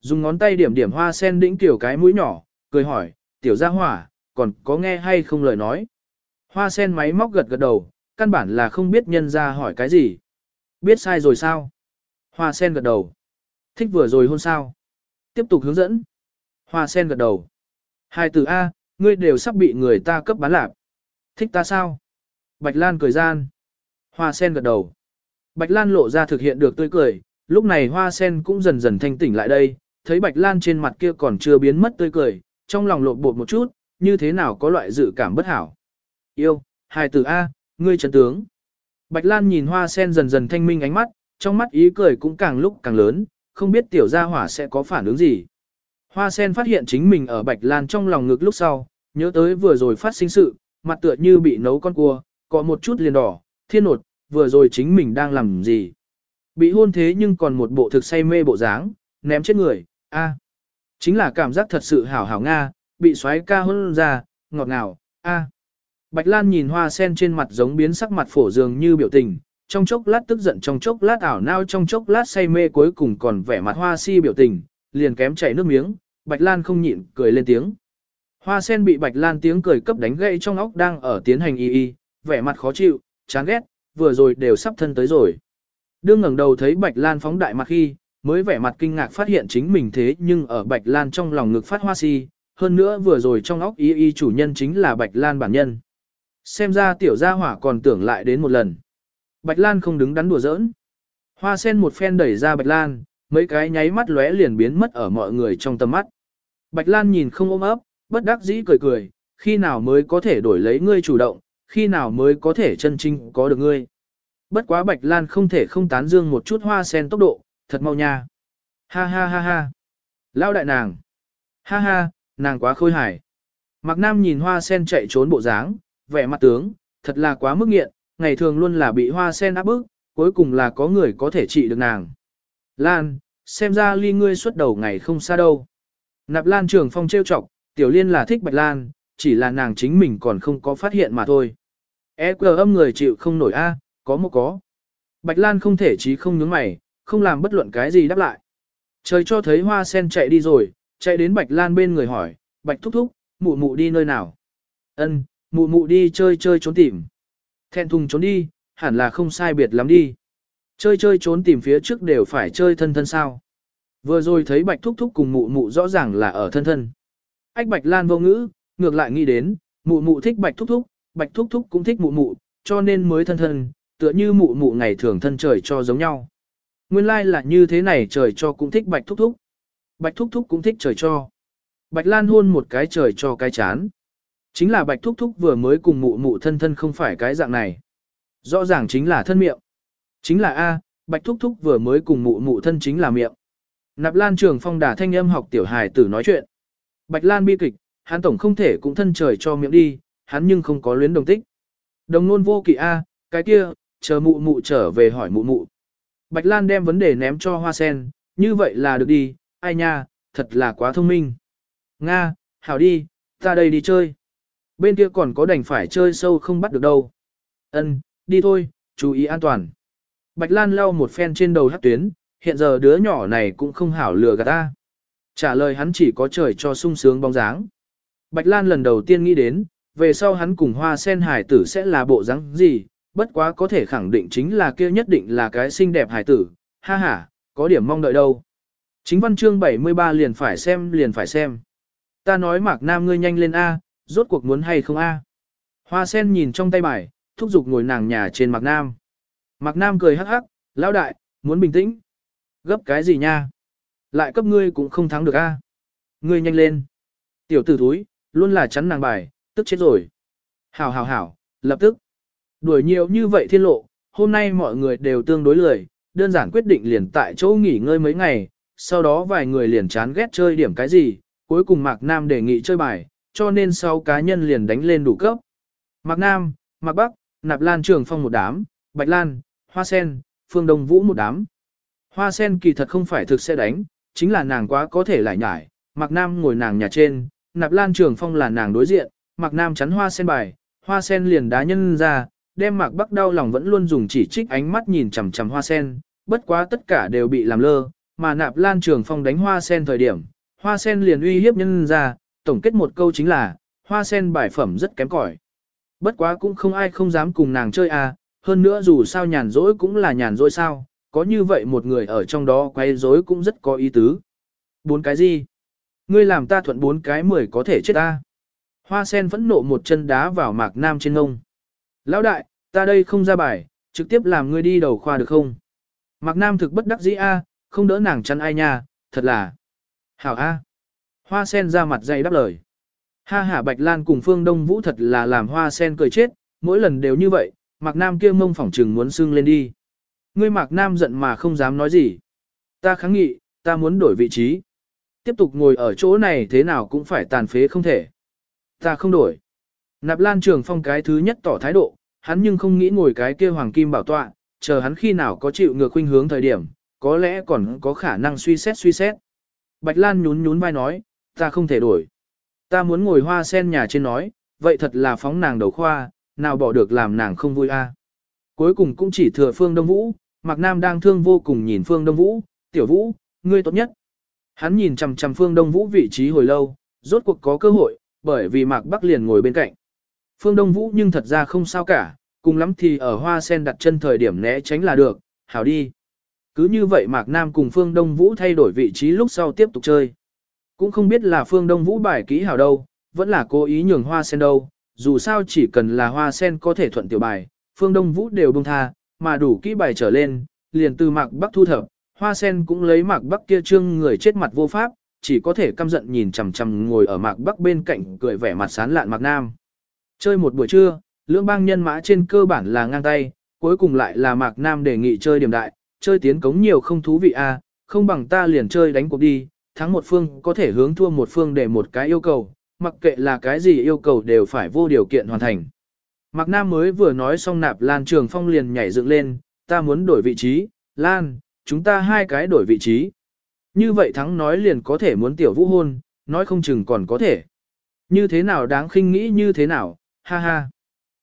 Dùng ngón tay điểm điểm hoa sen đĩnh tiểu cái mũi nhỏ, cười hỏi, tiểu gia hỏa, còn có nghe hay không lời nói. Hoa sen máy móc gật gật đầu, căn bản là không biết nhân ra hỏi cái gì. Biết sai rồi sao? Hoa sen gật đầu. Thích vừa rồi hôn sao? Tiếp tục hướng dẫn. Hoa sen gật đầu. Hai từ A, ngươi đều sắp bị người ta cấp bán lạp. Thích ta sao? Bạch Lan cười gian. Hoa sen gật đầu. Bạch Lan lộ ra thực hiện được tươi cười, lúc này hoa sen cũng dần dần thanh tỉnh lại đây, thấy Bạch Lan trên mặt kia còn chưa biến mất tươi cười, trong lòng lộn bột một chút, như thế nào có loại dự cảm bất hảo. Yêu, hài tử A, ngươi trấn tướng. Bạch Lan nhìn hoa sen dần dần thanh minh ánh mắt, trong mắt ý cười cũng càng lúc càng lớn, không biết tiểu gia hỏa sẽ có phản ứng gì. Hoa sen phát hiện chính mình ở Bạch Lan trong lòng ngực lúc sau, nhớ tới vừa rồi phát sinh sự, mặt tựa như bị nấu con cua, có một chút liền đỏ, thiên nột, vừa rồi chính mình đang làm gì. Bị hôn thế nhưng còn một bộ thực say mê bộ dáng, ném chết người, a, Chính là cảm giác thật sự hảo hảo Nga, bị xoáy ca hôn ra, ngọt ngào, a. Bạch Lan nhìn hoa sen trên mặt giống biến sắc mặt phổ dường như biểu tình, trong chốc lát tức giận trong chốc lát ảo nao trong chốc lát say mê cuối cùng còn vẻ mặt hoa si biểu tình, liền kém chảy nước miếng, Bạch Lan không nhịn, cười lên tiếng. Hoa sen bị Bạch Lan tiếng cười cấp đánh gãy trong óc đang ở tiến hành y y, vẻ mặt khó chịu, chán ghét, vừa rồi đều sắp thân tới rồi. Đương ngẩng đầu thấy Bạch Lan phóng đại mặt khi, mới vẻ mặt kinh ngạc phát hiện chính mình thế nhưng ở Bạch Lan trong lòng ngực phát hoa si, hơn nữa vừa rồi trong óc y y chủ nhân chính là Bạch Lan bản nhân. Xem ra tiểu gia hỏa còn tưởng lại đến một lần. Bạch Lan không đứng đắn đùa giỡn. Hoa sen một phen đẩy ra Bạch Lan, mấy cái nháy mắt lóe liền biến mất ở mọi người trong tầm mắt. Bạch Lan nhìn không ôm ấp, bất đắc dĩ cười cười, khi nào mới có thể đổi lấy ngươi chủ động, khi nào mới có thể chân chính có được ngươi. Bất quá Bạch Lan không thể không tán dương một chút hoa sen tốc độ, thật mau nha. Ha ha ha ha. Lao đại nàng. Ha ha, nàng quá khôi hài. Mạc Nam nhìn hoa sen chạy trốn bộ dáng, vẻ mặt tướng, thật là quá mức nghiện, ngày thường luôn là bị hoa sen áp bức, cuối cùng là có người có thể trị được nàng. Lan, xem ra ly ngươi xuất đầu ngày không xa đâu. Nạp Lan trường phong trêu chọc, tiểu liên là thích Bạch Lan, chỉ là nàng chính mình còn không có phát hiện mà thôi. E quờ âm người chịu không nổi a, có một có. Bạch Lan không thể chí không nhướng mày, không làm bất luận cái gì đáp lại. Trời cho thấy hoa sen chạy đi rồi, chạy đến Bạch Lan bên người hỏi, Bạch thúc thúc, mụ mụ đi nơi nào? Ân, mụ mụ đi chơi chơi trốn tìm. Thẹn thùng trốn đi, hẳn là không sai biệt lắm đi. Chơi chơi trốn tìm phía trước đều phải chơi thân thân sao. Vừa rồi thấy Bạch Thúc Thúc cùng mụ mụ rõ ràng là ở thân thân. Ách Bạch Lan vô ngữ, ngược lại nghĩ đến, mụ mụ thích Bạch Thúc Thúc, Bạch Thúc Thúc cũng thích mụ mụ, cho nên mới thân thân, tựa như mụ mụ ngày thường thân trời cho giống nhau. Nguyên lai like là như thế này trời cho cũng thích Bạch Thúc Thúc. Bạch Thúc Thúc cũng thích trời cho. Bạch Lan hôn một cái trời cho cái chán. Chính là Bạch Thúc Thúc vừa mới cùng mụ mụ thân thân không phải cái dạng này. Rõ ràng chính là thân miệng. Chính là A, Bạch Thúc Thúc vừa mới cùng mụ mụ thân chính là miệng. Nạp Lan trường phong đà thanh âm học tiểu hài tử nói chuyện. Bạch Lan bi kịch, hắn tổng không thể cũng thân trời cho miệng đi, hắn nhưng không có luyến đồng tích. Đồng nôn vô kỵ A, cái kia, chờ mụ mụ trở về hỏi mụ mụ. Bạch Lan đem vấn đề ném cho hoa sen, như vậy là được đi, ai nha, thật là quá thông minh. Nga, hảo đi, ta đây đi chơi. Bên kia còn có đành phải chơi sâu không bắt được đâu. Ân, đi thôi, chú ý an toàn. Bạch Lan lau một phen trên đầu hát tuyến, hiện giờ đứa nhỏ này cũng không hảo lừa gạt ta. Trả lời hắn chỉ có trời cho sung sướng bóng dáng. Bạch Lan lần đầu tiên nghĩ đến, về sau hắn cùng hoa sen hải tử sẽ là bộ dáng gì, bất quá có thể khẳng định chính là kia nhất định là cái xinh đẹp hải tử, ha ha, có điểm mong đợi đâu. Chính văn chương 73 liền phải xem liền phải xem. Ta nói Mạc Nam ngươi nhanh lên A, rốt cuộc muốn hay không A. Hoa sen nhìn trong tay bài, thúc giục ngồi nàng nhà trên Mạc Nam. Mạc Nam cười hắc hắc, lão đại, muốn bình tĩnh. Gấp cái gì nha? Lại cấp ngươi cũng không thắng được A. Ngươi nhanh lên. Tiểu tử thúi, luôn là chắn nàng bài, tức chết rồi. Hảo hảo hảo, lập tức. Đuổi nhiều như vậy thiên lộ, hôm nay mọi người đều tương đối lười, đơn giản quyết định liền tại chỗ nghỉ ngơi mấy ngày, sau đó vài người liền chán ghét chơi điểm cái gì, cuối cùng Mạc Nam đề nghị chơi bài, cho nên sau cá nhân liền đánh lên đủ cấp. Mạc Nam, Mạc Bắc, Nạp Lan Trường Phong một đám, Bạch Lan, Hoa Sen, Phương Đông Vũ một đám. Hoa Sen kỳ thật không phải thực sẽ đánh, chính là nàng quá có thể lại nhải, Mạc Nam ngồi nàng nhà trên, Nạp Lan Trường Phong là nàng đối diện, Mạc Nam chắn Hoa Sen bài, Hoa Sen liền đá nhân ra, đem Mạc Bắc đau lòng vẫn luôn dùng chỉ trích ánh mắt nhìn chằm chằm Hoa Sen, bất quá tất cả đều bị làm lơ, mà Nạp Lan Trường Phong đánh Hoa Sen thời điểm, Hoa Sen liền uy hiếp nhân ra, tổng kết một câu chính là, Hoa Sen bài phẩm rất kém cỏi. Bất quá cũng không ai không dám cùng nàng chơi à, hơn nữa dù sao nhàn rỗi cũng là nhàn rỗi sao, có như vậy một người ở trong đó quay rối cũng rất có ý tứ. Bốn cái gì? Ngươi làm ta thuận bốn cái mười có thể chết ta. Hoa sen phẫn nộ một chân đá vào mạc nam trên ngông. Lão đại, ta đây không ra bài, trực tiếp làm ngươi đi đầu khoa được không? Mạc nam thực bất đắc dĩ a, không đỡ nàng chăn ai nha, thật là. Hảo a. Hoa sen ra mặt dày đáp lời. Ha ha Bạch Lan cùng Phương Đông Vũ thật là làm hoa sen cười chết, mỗi lần đều như vậy, Mạc Nam kia mông phỏng trừng muốn sưng lên đi. Ngươi Mạc Nam giận mà không dám nói gì. Ta kháng nghị, ta muốn đổi vị trí. Tiếp tục ngồi ở chỗ này thế nào cũng phải tàn phế không thể. Ta không đổi. Nạp Lan Trường Phong cái thứ nhất tỏ thái độ, hắn nhưng không nghĩ ngồi cái kia hoàng kim bảo tọa, chờ hắn khi nào có chịu ngược khuynh hướng thời điểm, có lẽ còn có khả năng suy xét suy xét. Bạch Lan nhún nhún vai nói, ta không thể đổi. Ta muốn ngồi hoa sen nhà trên nói, vậy thật là phóng nàng đầu khoa, nào bỏ được làm nàng không vui a. Cuối cùng cũng chỉ thừa Phương Đông Vũ, Mạc Nam đang thương vô cùng nhìn Phương Đông Vũ, tiểu Vũ, ngươi tốt nhất. Hắn nhìn chằm chằm Phương Đông Vũ vị trí hồi lâu, rốt cuộc có cơ hội, bởi vì Mạc Bắc liền ngồi bên cạnh. Phương Đông Vũ nhưng thật ra không sao cả, cùng lắm thì ở hoa sen đặt chân thời điểm né tránh là được, hảo đi. Cứ như vậy Mạc Nam cùng Phương Đông Vũ thay đổi vị trí lúc sau tiếp tục chơi. Cũng không biết là Phương Đông Vũ bài kỹ hảo đâu, vẫn là cố ý nhường hoa sen đâu, dù sao chỉ cần là hoa sen có thể thuận tiểu bài, Phương Đông Vũ đều buông tha, mà đủ kỹ bài trở lên, liền từ Mạc Bắc thu thập, hoa sen cũng lấy Mạc Bắc kia trương người chết mặt vô pháp, chỉ có thể căm giận nhìn chằm chằm ngồi ở Mạc Bắc bên cạnh cười vẻ mặt sán lạn Mạc Nam. Chơi một buổi trưa, lưỡng bang nhân mã trên cơ bản là ngang tay, cuối cùng lại là Mạc Nam đề nghị chơi điểm đại, chơi tiến cống nhiều không thú vị a, à, không bằng ta liền chơi đánh cuộc đi, thắng một phương có thể hướng thua một phương để một cái yêu cầu, mặc kệ là cái gì yêu cầu đều phải vô điều kiện hoàn thành. Mạc Nam mới vừa nói xong nạp Lan Trường Phong liền nhảy dựng lên, ta muốn đổi vị trí, Lan, chúng ta hai cái đổi vị trí. Như vậy thắng nói liền có thể muốn tiểu vũ hôn, nói không chừng còn có thể. Như thế nào đáng khinh nghĩ như thế nào, ha ha.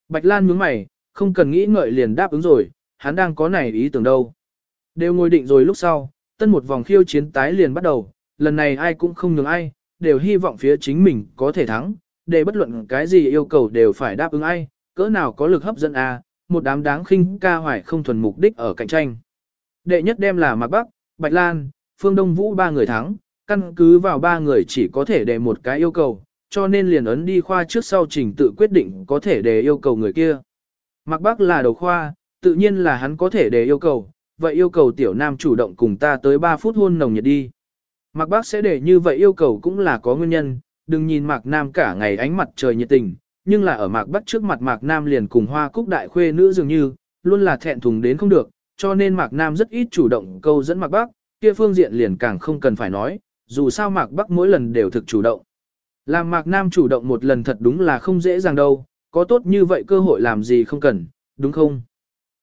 Bạch Lan nhướng mày, không cần nghĩ ngợi liền đáp ứng rồi, hắn đang có này ý tưởng đâu. Đều ngồi định rồi lúc sau, tân một vòng khiêu chiến tái liền bắt đầu, lần này ai cũng không nhường ai, đều hy vọng phía chính mình có thể thắng, để bất luận cái gì yêu cầu đều phải đáp ứng ai, cỡ nào có lực hấp dẫn a, à, một đám đáng khinh ca hoài không thuần mục đích ở cạnh tranh. Đệ nhất đem là Mạc Bắc, Bạch Lan, Phương Đông Vũ ba người thắng, căn cứ vào ba người chỉ có thể đề một cái yêu cầu, cho nên liền ấn đi khoa trước sau trình tự quyết định có thể đề yêu cầu người kia. Mạc Bắc là đầu khoa, tự nhiên là hắn có thể đề yêu cầu, vậy yêu cầu tiểu nam chủ động cùng ta tới 3 phút hôn nồng nhiệt đi. Mạc bắc sẽ để như vậy yêu cầu cũng là có nguyên nhân, đừng nhìn Mạc Nam cả ngày ánh mặt trời nhiệt tình, nhưng là ở Mạc Bắc trước mặt Mạc Nam liền cùng hoa cúc đại khuê nữ dường như, luôn là thẹn thùng đến không được, cho nên Mạc Nam rất ít chủ động câu dẫn Mạc Bắc, kia phương diện liền càng không cần phải nói, dù sao Mạc Bắc mỗi lần đều thực chủ động. Làm Mạc Nam chủ động một lần thật đúng là không dễ dàng đâu, có tốt như vậy cơ hội làm gì không cần, đúng không?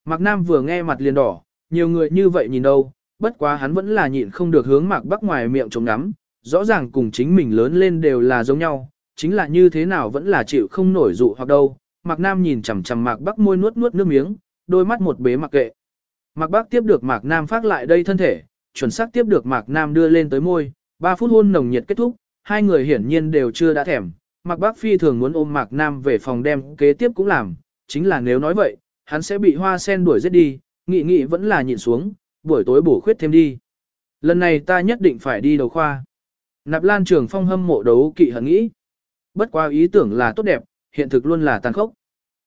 Mạc Nam vừa nghe mặt liền đỏ, nhiều người như vậy nhìn đâu, bất quá hắn vẫn là nhịn không được hướng Mạc Bắc ngoài miệng chống ngắm, rõ ràng cùng chính mình lớn lên đều là giống nhau, chính là như thế nào vẫn là chịu không nổi dụ hoặc đâu. Mạc Nam nhìn chằm chằm Mạc Bắc môi nuốt nuốt nước miếng, đôi mắt một bế mặc kệ. Mạc Bắc tiếp được Mạc Nam phát lại đây thân thể, chuẩn xác tiếp được Mạc Nam đưa lên tới môi, 3 phút hôn nồng nhiệt kết thúc, hai người hiển nhiên đều chưa đã thèm. Mạc Bắc Phi thường muốn ôm Mạc Nam về phòng đem kế tiếp cũng làm, chính là nếu nói vậy, hắn sẽ bị hoa sen đuổi giết đi, nghị nghị vẫn là nhịn xuống, buổi tối bổ khuyết thêm đi. Lần này ta nhất định phải đi đầu khoa. Nạp Lan Trường Phong hâm mộ đấu kỵ hận nghĩ. Bất qua ý tưởng là tốt đẹp, hiện thực luôn là tàn khốc.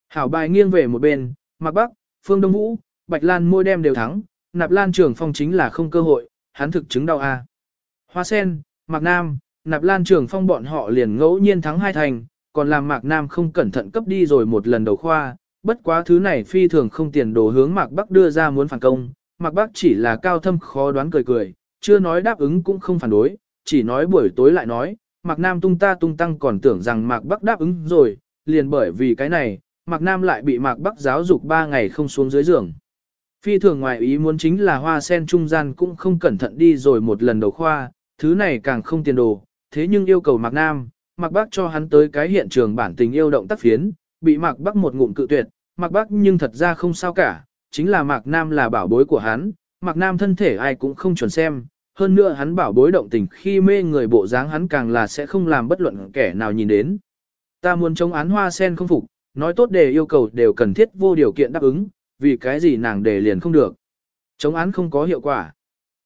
Hảo bài nghiêng về một bên, Mạc Bắc, Phương Đông Vũ, Bạch Lan môi đem đều thắng, Nạp Lan Trường Phong chính là không cơ hội, hắn thực chứng đau a. Hoa Sen, Mạc Nam, Nạp Lan Trường Phong bọn họ liền ngẫu nhiên thắng hai thành, còn làm Mạc Nam không cẩn thận cấp đi rồi một lần đầu khoa, bất quá thứ này phi thường không tiền đồ hướng Mạc Bắc đưa ra muốn phản công, Mạc Bắc chỉ là cao thâm khó đoán cười cười, chưa nói đáp ứng cũng không phản đối, chỉ nói buổi tối lại nói, Mạc Nam tung ta tung tăng còn tưởng rằng Mạc Bắc đáp ứng rồi, liền bởi vì cái này, Mạc Nam lại bị Mạc Bắc giáo dục ba ngày không xuống dưới giường. Phi thường ngoài ý muốn chính là hoa sen trung gian cũng không cẩn thận đi rồi một lần đầu khoa, thứ này càng không tiền đồ, thế nhưng yêu cầu Mạc Nam, Mạc Bắc cho hắn tới cái hiện trường bản tình yêu động tác phiến, bị Mạc Bắc một ngụm cự tuyệt, Mạc Bắc nhưng thật ra không sao cả, chính là Mạc Nam là bảo bối của hắn, Mạc Nam thân thể ai cũng không chuẩn xem, hơn nữa hắn bảo bối động tình khi mê người bộ dáng hắn càng là sẽ không làm bất luận kẻ nào nhìn đến. Ta muốn chống án hoa sen không phục, nói tốt đề yêu cầu đều cần thiết vô điều kiện đáp ứng, vì cái gì nàng đề liền không được. Chống án không có hiệu quả.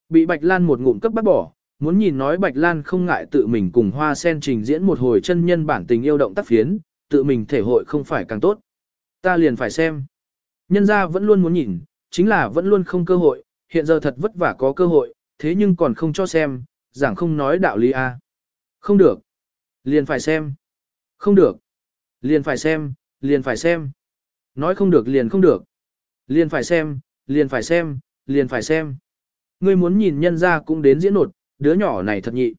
Bị Bạch Lan một ngụm cấp bắt bỏ, muốn nhìn nói Bạch Lan không ngại tự mình cùng hoa sen trình diễn một hồi chân nhân bản tình yêu động tác phiến, tự mình thể hội không phải càng tốt. Ta liền phải xem. Nhân ra vẫn luôn muốn nhìn, chính là vẫn luôn không cơ hội, hiện giờ thật vất vả có cơ hội, thế nhưng còn không cho xem, giảng không nói đạo lý a. À. Không được. Liền phải xem. Không được. Liền phải xem, liền phải xem. Nói không được liền không được. Liền phải xem, liền phải xem, liền phải xem. Ngươi muốn nhìn nhân ra cũng đến diễn nột, đứa nhỏ này thật nhị.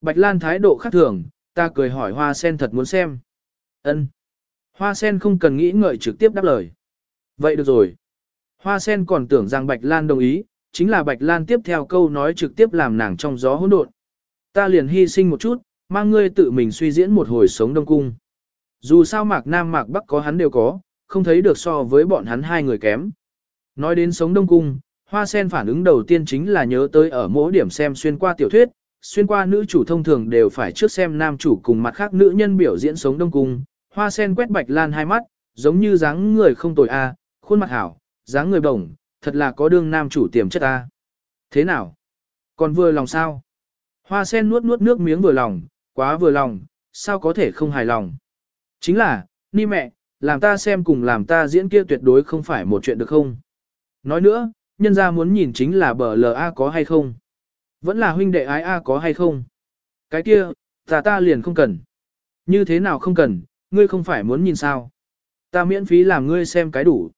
Bạch Lan thái độ khác thường, ta cười hỏi hoa sen thật muốn xem. ân Hoa sen không cần nghĩ ngợi trực tiếp đáp lời. Vậy được rồi. Hoa sen còn tưởng rằng Bạch Lan đồng ý, chính là Bạch Lan tiếp theo câu nói trực tiếp làm nàng trong gió hỗn độn. Ta liền hy sinh một chút, mang ngươi tự mình suy diễn một hồi sống đông cung. Dù sao Mạc Nam Mạc Bắc có hắn đều có, không thấy được so với bọn hắn hai người kém. Nói đến sống đông cung, Hoa Sen phản ứng đầu tiên chính là nhớ tới ở mỗi điểm xem xuyên qua tiểu thuyết, xuyên qua nữ chủ thông thường đều phải trước xem nam chủ cùng mặt khác nữ nhân biểu diễn sống đông cung. Hoa Sen quét Bạch Lan hai mắt, giống như dáng người không tồi a, khuôn mặt hảo, dáng người bổng, thật là có đương nam chủ tiềm chất ta. Thế nào? Còn vừa lòng sao? Hoa sen nuốt nuốt nước miếng vừa lòng, quá vừa lòng, sao có thể không hài lòng? Chính là, ni mẹ, làm ta xem cùng làm ta diễn kia tuyệt đối không phải một chuyện được không? Nói nữa, nhân ra muốn nhìn chính là bờ LA có hay không? Vẫn là huynh đệ ái A có hay không? Cái kia, ta ta liền không cần. Như thế nào không cần, ngươi không phải muốn nhìn sao? Ta miễn phí làm ngươi xem cái đủ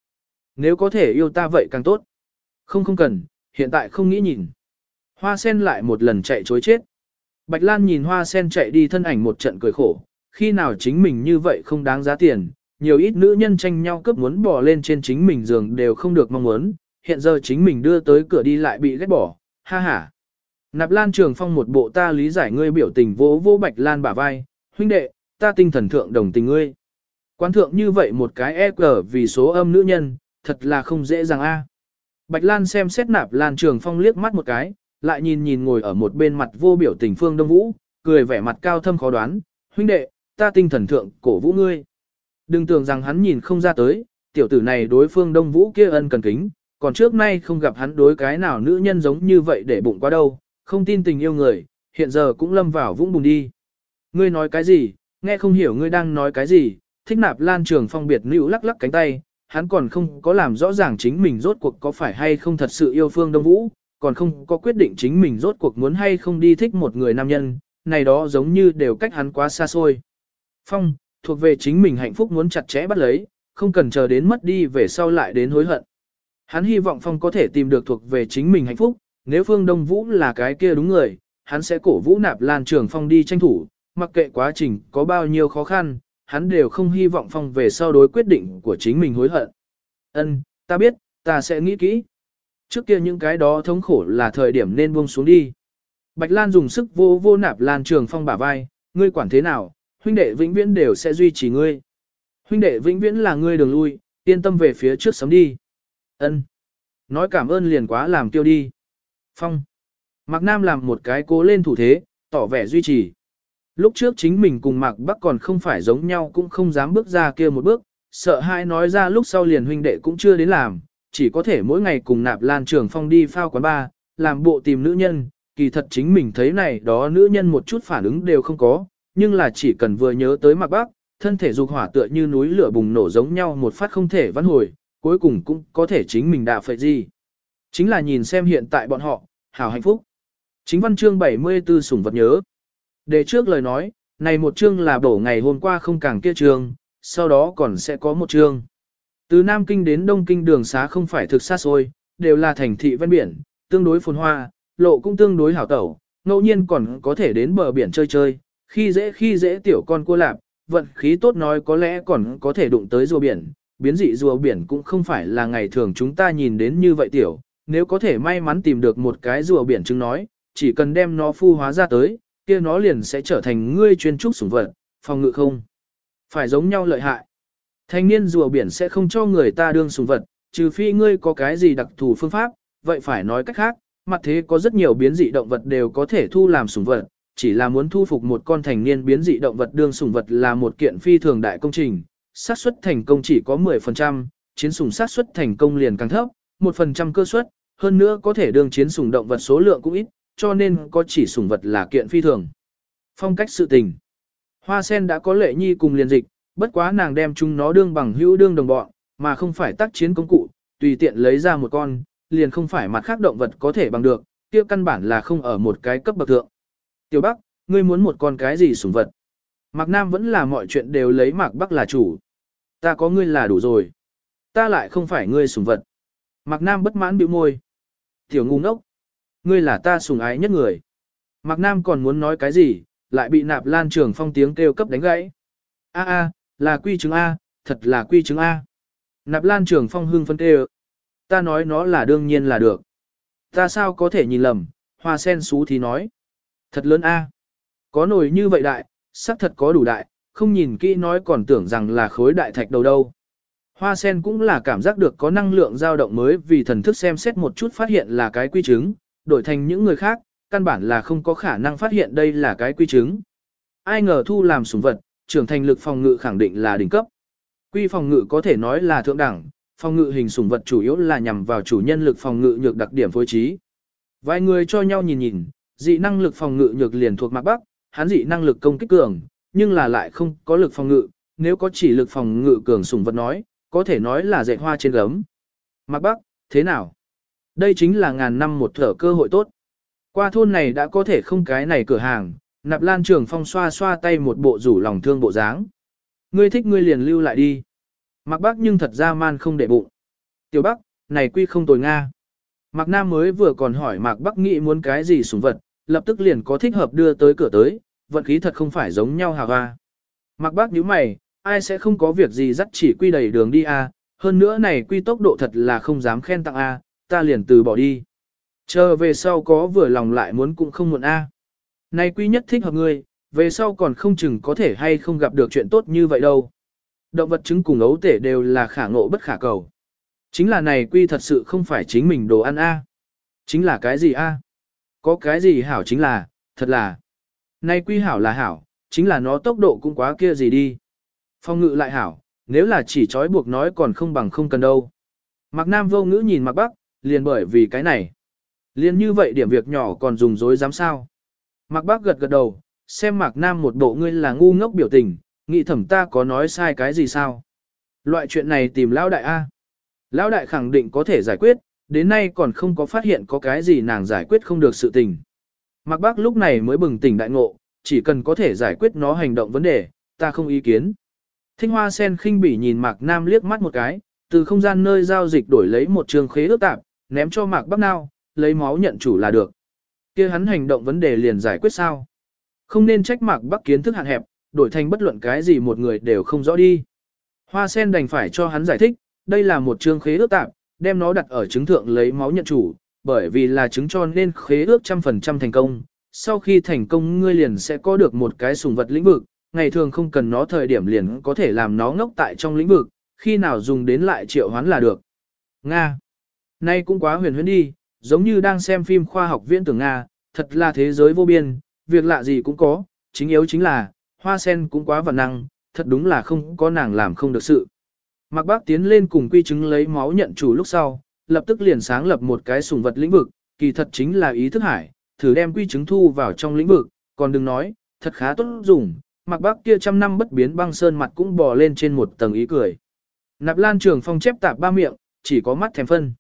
nếu có thể yêu ta vậy càng tốt. Không không cần, hiện tại không nghĩ nhìn. Hoa sen lại một lần chạy chối chết. Bạch Lan nhìn hoa sen chạy đi thân ảnh một trận cười khổ, khi nào chính mình như vậy không đáng giá tiền, nhiều ít nữ nhân tranh nhau cướp muốn bỏ lên trên chính mình giường đều không được mong muốn, hiện giờ chính mình đưa tới cửa đi lại bị ghét bỏ, ha ha. Nạp Lan Trường Phong một bộ ta lý giải ngươi biểu tình vỗ vỗ Bạch Lan bả vai, huynh đệ, ta tinh thần thượng đồng tình ngươi. Quan thượng như vậy một cái e cờ vì số âm nữ nhân, thật là không dễ dàng a. Bạch Lan xem xét nạp Lan Trường Phong liếc mắt một cái, lại nhìn nhìn ngồi ở một bên mặt vô biểu tình Phương Đông Vũ, cười vẻ mặt cao thâm khó đoán, huynh đệ, ta tinh thần thượng cổ vũ ngươi. Đừng tưởng rằng hắn nhìn không ra tới, tiểu tử này đối Phương Đông Vũ kia ân cần kính, còn trước nay không gặp hắn đối cái nào nữ nhân giống như vậy để bụng quá đâu, không tin tình yêu người, hiện giờ cũng lâm vào vũng bùn đi. Ngươi nói cái gì, nghe không hiểu ngươi đang nói cái gì, thích nạp Lan Trường Phong biệt nữ lắc lắc cánh tay, hắn còn không có làm rõ ràng chính mình rốt cuộc có phải hay không thật sự yêu Phương Đông Vũ, còn không có quyết định chính mình rốt cuộc muốn hay không đi thích một người nam nhân, này đó giống như đều cách hắn quá xa xôi. Phong, thuộc về chính mình hạnh phúc muốn chặt chẽ bắt lấy, không cần chờ đến mất đi về sau lại đến hối hận. Hắn hy vọng Phong có thể tìm được thuộc về chính mình hạnh phúc, nếu Phương Đông Vũ là cái kia đúng người, hắn sẽ cổ vũ nạp lan trường Phong đi tranh thủ, mặc kệ quá trình có bao nhiêu khó khăn, hắn đều không hy vọng phong về sau đối quyết định của chính mình hối hận. Ân, ta biết, ta sẽ nghĩ kỹ. Trước kia những cái đó thống khổ là thời điểm nên buông xuống đi. Bạch Lan dùng sức vô vô nạp Lan Trường Phong bả vai, ngươi quản thế nào, huynh đệ vĩnh viễn đều sẽ duy trì ngươi. Huynh đệ vĩnh viễn là ngươi đường lui, yên tâm về phía trước sống đi. Ân. Nói cảm ơn liền quá làm tiêu đi. Phong. Mạc Nam làm một cái cố lên thủ thế, tỏ vẻ duy trì. Lúc trước chính mình cùng Mạc Bắc còn không phải giống nhau cũng không dám bước ra kia một bước, sợ hai nói ra lúc sau liền huynh đệ cũng chưa đến làm, chỉ có thể mỗi ngày cùng nạp lan trường phong đi phao quán ba, làm bộ tìm nữ nhân, kỳ thật chính mình thấy này đó nữ nhân một chút phản ứng đều không có, nhưng là chỉ cần vừa nhớ tới Mạc Bắc, thân thể dục hỏa tựa như núi lửa bùng nổ giống nhau một phát không thể vãn hồi, cuối cùng cũng có thể chính mình đã phải gì. Chính là nhìn xem hiện tại bọn họ, hào hạnh phúc. Chính văn chương 74 sủng vật nhớ. Để trước lời nói, này một chương là bổ ngày hôm qua không càng kia chương, sau đó còn sẽ có một chương. Từ Nam Kinh đến Đông Kinh đường xá không phải thực xa xôi, đều là thành thị ven biển, tương đối phồn hoa, lộ cũng tương đối hảo tẩu, ngẫu nhiên còn có thể đến bờ biển chơi chơi, khi dễ khi dễ tiểu con cua lạp, vận khí tốt nói có lẽ còn có thể đụng tới rùa biển, biến dị rùa biển cũng không phải là ngày thường chúng ta nhìn đến như vậy tiểu, nếu có thể may mắn tìm được một cái rùa biển chứng nói, chỉ cần đem nó phu hóa ra tới, kia nó liền sẽ trở thành ngươi chuyên trúc sủng vật, phòng ngự không. Phải giống nhau lợi hại. Thanh niên rùa biển sẽ không cho người ta đương sủng vật, trừ phi ngươi có cái gì đặc thù phương pháp, vậy phải nói cách khác, mặt thế có rất nhiều biến dị động vật đều có thể thu làm sủng vật, chỉ là muốn thu phục một con thành niên biến dị động vật đương sủng vật là một kiện phi thường đại công trình, xác suất thành công chỉ có 10%, chiến sủng xác suất thành công liền càng thấp, 1% cơ suất, hơn nữa có thể đương chiến sủng động vật số lượng cũng ít, cho nên có chỉ sủng vật là kiện phi thường. Phong cách sự tình. Hoa sen đã có lệ nhi cùng liền dịch, bất quá nàng đem chúng nó đương bằng hữu đương đồng bọn, mà không phải tác chiến công cụ, tùy tiện lấy ra một con, liền không phải mặt khác động vật có thể bằng được, kia căn bản là không ở một cái cấp bậc thượng. Tiểu Bắc, ngươi muốn một con cái gì sủng vật? Mạc Nam vẫn là mọi chuyện đều lấy Mạc Bắc là chủ. Ta có ngươi là đủ rồi. Ta lại không phải ngươi sủng vật. Mạc Nam bất mãn bĩu môi. Tiểu ngu ngốc. Ngươi là ta sủng ái nhất người. Mạc Nam còn muốn nói cái gì, lại bị nạp lan trường phong tiếng kêu cấp đánh gãy. A a, là quy chứng A, thật là quy chứng A. Nạp lan trường phong hưng phân kêu. Ta nói nó là đương nhiên là được. Ta sao có thể nhìn lầm, hoa sen xú thì nói. Thật lớn A. Có nồi như vậy đại, sắc thật có đủ đại, không nhìn kỹ nói còn tưởng rằng là khối đại thạch đầu đâu. Hoa sen cũng là cảm giác được có năng lượng dao động mới vì thần thức xem xét một chút phát hiện là cái quy chứng, đổi thành những người khác, căn bản là không có khả năng phát hiện đây là cái quy chứng. Ai ngờ thu làm sủng vật, trưởng thành lực phòng ngự khẳng định là đỉnh cấp. Quy phòng ngự có thể nói là thượng đẳng, phòng ngự hình sủng vật chủ yếu là nhằm vào chủ nhân lực phòng ngự nhược đặc điểm phối trí. Vài người cho nhau nhìn nhìn, dị năng lực phòng ngự nhược liền thuộc Mạc Bắc, hắn dị năng lực công kích cường, nhưng là lại không có lực phòng ngự, nếu có chỉ lực phòng ngự cường sủng vật nói, có thể nói là dạy hoa trên gấm. Mạc Bắc, thế nào? Đây chính là ngàn năm một thở cơ hội tốt. Qua thôn này đã có thể không cái này cửa hàng, nạp lan trường phong xoa xoa tay một bộ rủ lòng thương bộ dáng. Ngươi thích ngươi liền lưu lại đi. Mặc Bắc nhưng thật ra man không để bụng. Tiểu Bắc, này quy không tồi Nga. Mạc Nam mới vừa còn hỏi Mạc Bắc nghĩ muốn cái gì sủng vật, lập tức liền có thích hợp đưa tới cửa tới, vận khí thật không phải giống nhau hà hoa. Mạc Bắc nhíu mày, ai sẽ không có việc gì dắt chỉ quy đầy đường đi a, hơn nữa này quy tốc độ thật là không dám khen tặng a, ta liền từ bỏ đi. Chờ về sau có vừa lòng lại muốn cũng không muộn a. nay quy nhất thích hợp ngươi, về sau còn không chừng có thể hay không gặp được chuyện tốt như vậy đâu. Động vật chứng cùng ấu tể đều là khả ngộ bất khả cầu. Chính là này quy thật sự không phải chính mình đồ ăn a. Chính là cái gì a? Có cái gì hảo chính là, thật là. nay quy hảo là hảo, chính là nó tốc độ cũng quá kia gì đi. Phong ngự lại hảo, nếu là chỉ trói buộc nói còn không bằng không cần đâu. Mạc Nam vô ngữ nhìn Mạc Bắc, liền bởi vì cái này. Liền như vậy điểm việc nhỏ còn dùng dối dám sao. Mạc Bắc gật gật đầu, xem Mạc Nam một bộ ngươi là ngu ngốc biểu tình, nghĩ thẩm ta có nói sai cái gì sao. Loại chuyện này tìm Lão Đại A. Lão Đại khẳng định có thể giải quyết, đến nay còn không có phát hiện có cái gì nàng giải quyết không được sự tình. Mạc Bắc lúc này mới bừng tỉnh đại ngộ, chỉ cần có thể giải quyết nó hành động vấn đề, ta không ý kiến. Thinh hoa sen khinh bỉ nhìn Mạc Nam liếc mắt một cái, từ không gian nơi giao dịch đổi lấy một trường khế ước tạp, ném cho Mạc Bắc Nao, lấy máu nhận chủ là được. kia hắn hành động vấn đề liền giải quyết sao. Không nên trách Mạc Bắc kiến thức hạn hẹp, đổi thành bất luận cái gì một người đều không rõ đi. Hoa sen đành phải cho hắn giải thích, đây là một chương khế ước tạm đem nó đặt ở trứng thượng lấy máu nhận chủ, bởi vì là trứng cho nên khế ước trăm phần trăm thành công. Sau khi thành công ngươi liền sẽ có được một cái sùng vật lĩnh vực, ngày thường không cần nó thời điểm liền có thể làm nó ngốc tại trong lĩnh vực, khi nào dùng đến lại triệu hoán là được. Nga. Nay cũng quá huyền huyễn đi, giống như đang xem phim khoa học viễn tưởng Nga, thật là thế giới vô biên, việc lạ gì cũng có, chính yếu chính là, hoa sen cũng quá vần năng, thật đúng là không có nàng làm không được sự. Mạc Bác tiến lên cùng quy chứng lấy máu nhận chủ lúc sau, lập tức liền sáng lập một cái sùng vật lĩnh vực, kỳ thật chính là ý thức hải, thử đem quy chứng thu vào trong lĩnh vực, còn đừng nói, thật khá tốt dùng, Mạc Bác kia trăm năm bất biến băng sơn mặt cũng bò lên trên một tầng ý cười. Nạp Lan Trường Phong chép tạp ba miệng, chỉ có mắt thèm phân.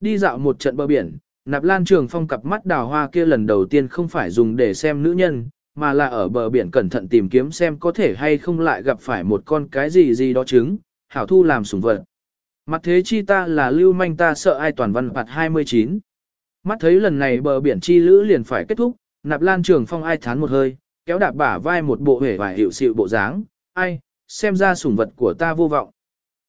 Đi dạo một trận bờ biển, Nạp Lan Trường Phong cặp mắt đào hoa kia lần đầu tiên không phải dùng để xem nữ nhân, mà là ở bờ biển cẩn thận tìm kiếm xem có thể hay không lại gặp phải một con cái gì gì đó trứng, hảo thu làm sủng vật. Mặt thế chi ta là lưu manh ta sợ ai toàn văn phạt 29. Mắt thấy lần này bờ biển chi lữ liền phải kết thúc, Nạp Lan Trường Phong ai thán một hơi, kéo đạp bả vai một bộ hể và hiệu sự bộ dáng, ai, xem ra sủng vật của ta vô vọng.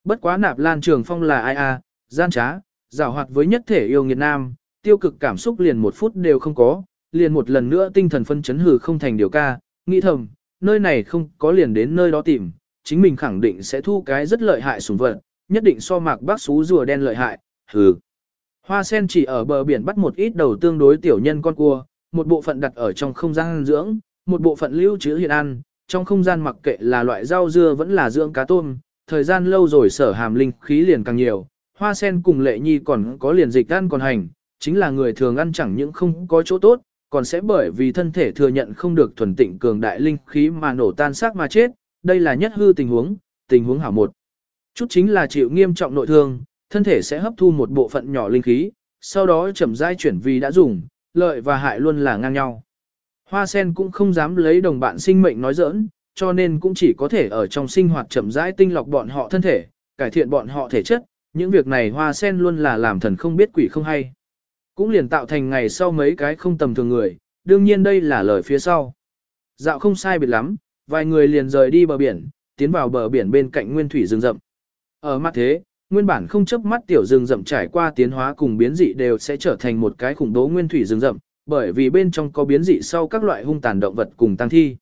Bất quá Nạp Lan Trường Phong là ai a, gian trá, giảo hoạt với nhất thể yêu nghiệt nam, tiêu cực cảm xúc liền một phút đều không có, liền một lần nữa tinh thần phân chấn hừ không thành điều ca, nghĩ thầm, nơi này không có liền đến nơi đó tìm, chính mình khẳng định sẽ thu cái rất lợi hại sủng vật, nhất định so mạc bác xú rùa đen lợi hại, hừ. Hoa sen chỉ ở bờ biển bắt một ít đầu tương đối tiểu nhân con cua, một bộ phận đặt ở trong không gian dưỡng, một bộ phận lưu trữ hiện ăn, trong không gian mặc kệ là loại rau dưa vẫn là dưỡng cá tôm, thời gian lâu rồi sở hàm linh khí liền càng nhiều, hoa sen cùng lệ nhi còn có liền dịch ăn còn hành, chính là người thường ăn chẳng những không có chỗ tốt, còn sẽ bởi vì thân thể thừa nhận không được thuần tịnh cường đại linh khí mà nổ tan xác mà chết, đây là nhất hư tình huống, tình huống hảo một. Chút chính là chịu nghiêm trọng nội thương, thân thể sẽ hấp thu một bộ phận nhỏ linh khí, sau đó chậm rãi chuyển vì đã dùng, lợi và hại luôn là ngang nhau. Hoa sen cũng không dám lấy đồng bạn sinh mệnh nói giỡn, cho nên cũng chỉ có thể ở trong sinh hoạt chậm rãi tinh lọc bọn họ thân thể, cải thiện bọn họ thể chất, những việc này hoa sen luôn là làm thần không biết quỷ không hay. Cũng liền tạo thành ngày sau mấy cái không tầm thường người, đương nhiên đây là lời phía sau. Dạo không sai biệt lắm, vài người liền rời đi bờ biển, tiến vào bờ biển bên cạnh nguyên thủy rừng rậm. Ở mặt thế, nguyên bản không chấp mắt tiểu rừng rậm trải qua tiến hóa cùng biến dị đều sẽ trở thành một cái khủng bố nguyên thủy rừng rậm, bởi vì bên trong có biến dị sau các loại hung tàn động vật cùng tăng thi.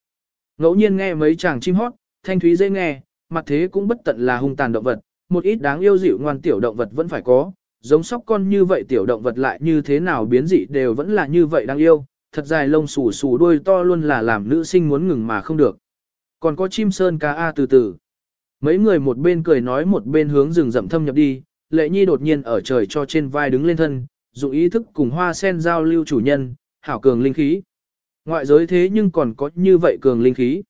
Ngẫu nhiên nghe mấy chàng chim hót, thanh thúy dễ nghe, mặt thế cũng bất tận là hung tàn động vật, một ít đáng yêu dịu ngoan tiểu động vật vẫn phải có, giống sóc con như vậy tiểu động vật lại như thế nào biến dị đều vẫn là như vậy đáng yêu, thật dài lông xù xù đuôi to luôn là làm nữ sinh muốn ngừng mà không được. Còn có chim sơn ca a từ từ. Mấy người một bên cười nói một bên hướng rừng rậm thâm nhập đi, lệ nhi đột nhiên ở trời cho trên vai đứng lên thân, dụng ý thức cùng hoa sen giao lưu chủ nhân, hảo cường linh khí. Ngoại giới thế nhưng còn có như vậy cường linh khí.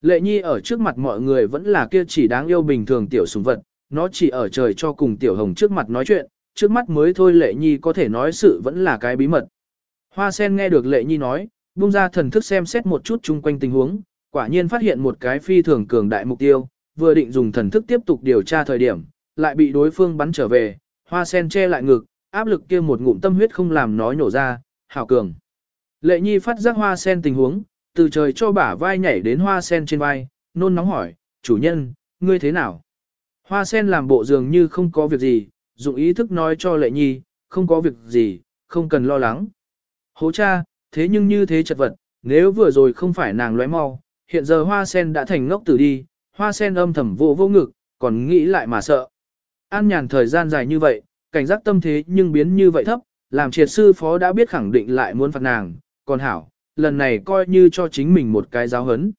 Lệ nhi ở trước mặt mọi người vẫn là kia chỉ đáng yêu bình thường tiểu sùng vật, nó chỉ ở trời cho cùng tiểu hồng trước mặt nói chuyện, trước mắt mới thôi lệ nhi có thể nói sự vẫn là cái bí mật. Hoa sen nghe được lệ nhi nói, buông ra thần thức xem xét một chút chung quanh tình huống, quả nhiên phát hiện một cái phi thường cường đại mục tiêu, vừa định dùng thần thức tiếp tục điều tra thời điểm, lại bị đối phương bắn trở về, hoa sen che lại ngực, áp lực kia một ngụm tâm huyết không làm nó nhổ ra, hảo cường. Lệ nhi phát giác hoa sen tình huống, từ trời cho bả vai nhảy đến hoa sen trên vai, nôn nóng hỏi, chủ nhân, ngươi thế nào? Hoa sen làm bộ dường như không có việc gì, dụng ý thức nói cho lệ nhi, không có việc gì, không cần lo lắng. Hố cha, thế nhưng như thế chật vật, nếu vừa rồi không phải nàng lóe mau, hiện giờ hoa sen đã thành ngốc tử đi, hoa sen âm thầm vô vô ngực, còn nghĩ lại mà sợ. An nhàn thời gian dài như vậy, cảnh giác tâm thế nhưng biến như vậy thấp, làm triệt sư phó đã biết khẳng định lại muốn phạt nàng, còn hảo, lần này coi như cho chính mình một cái giáo hấn.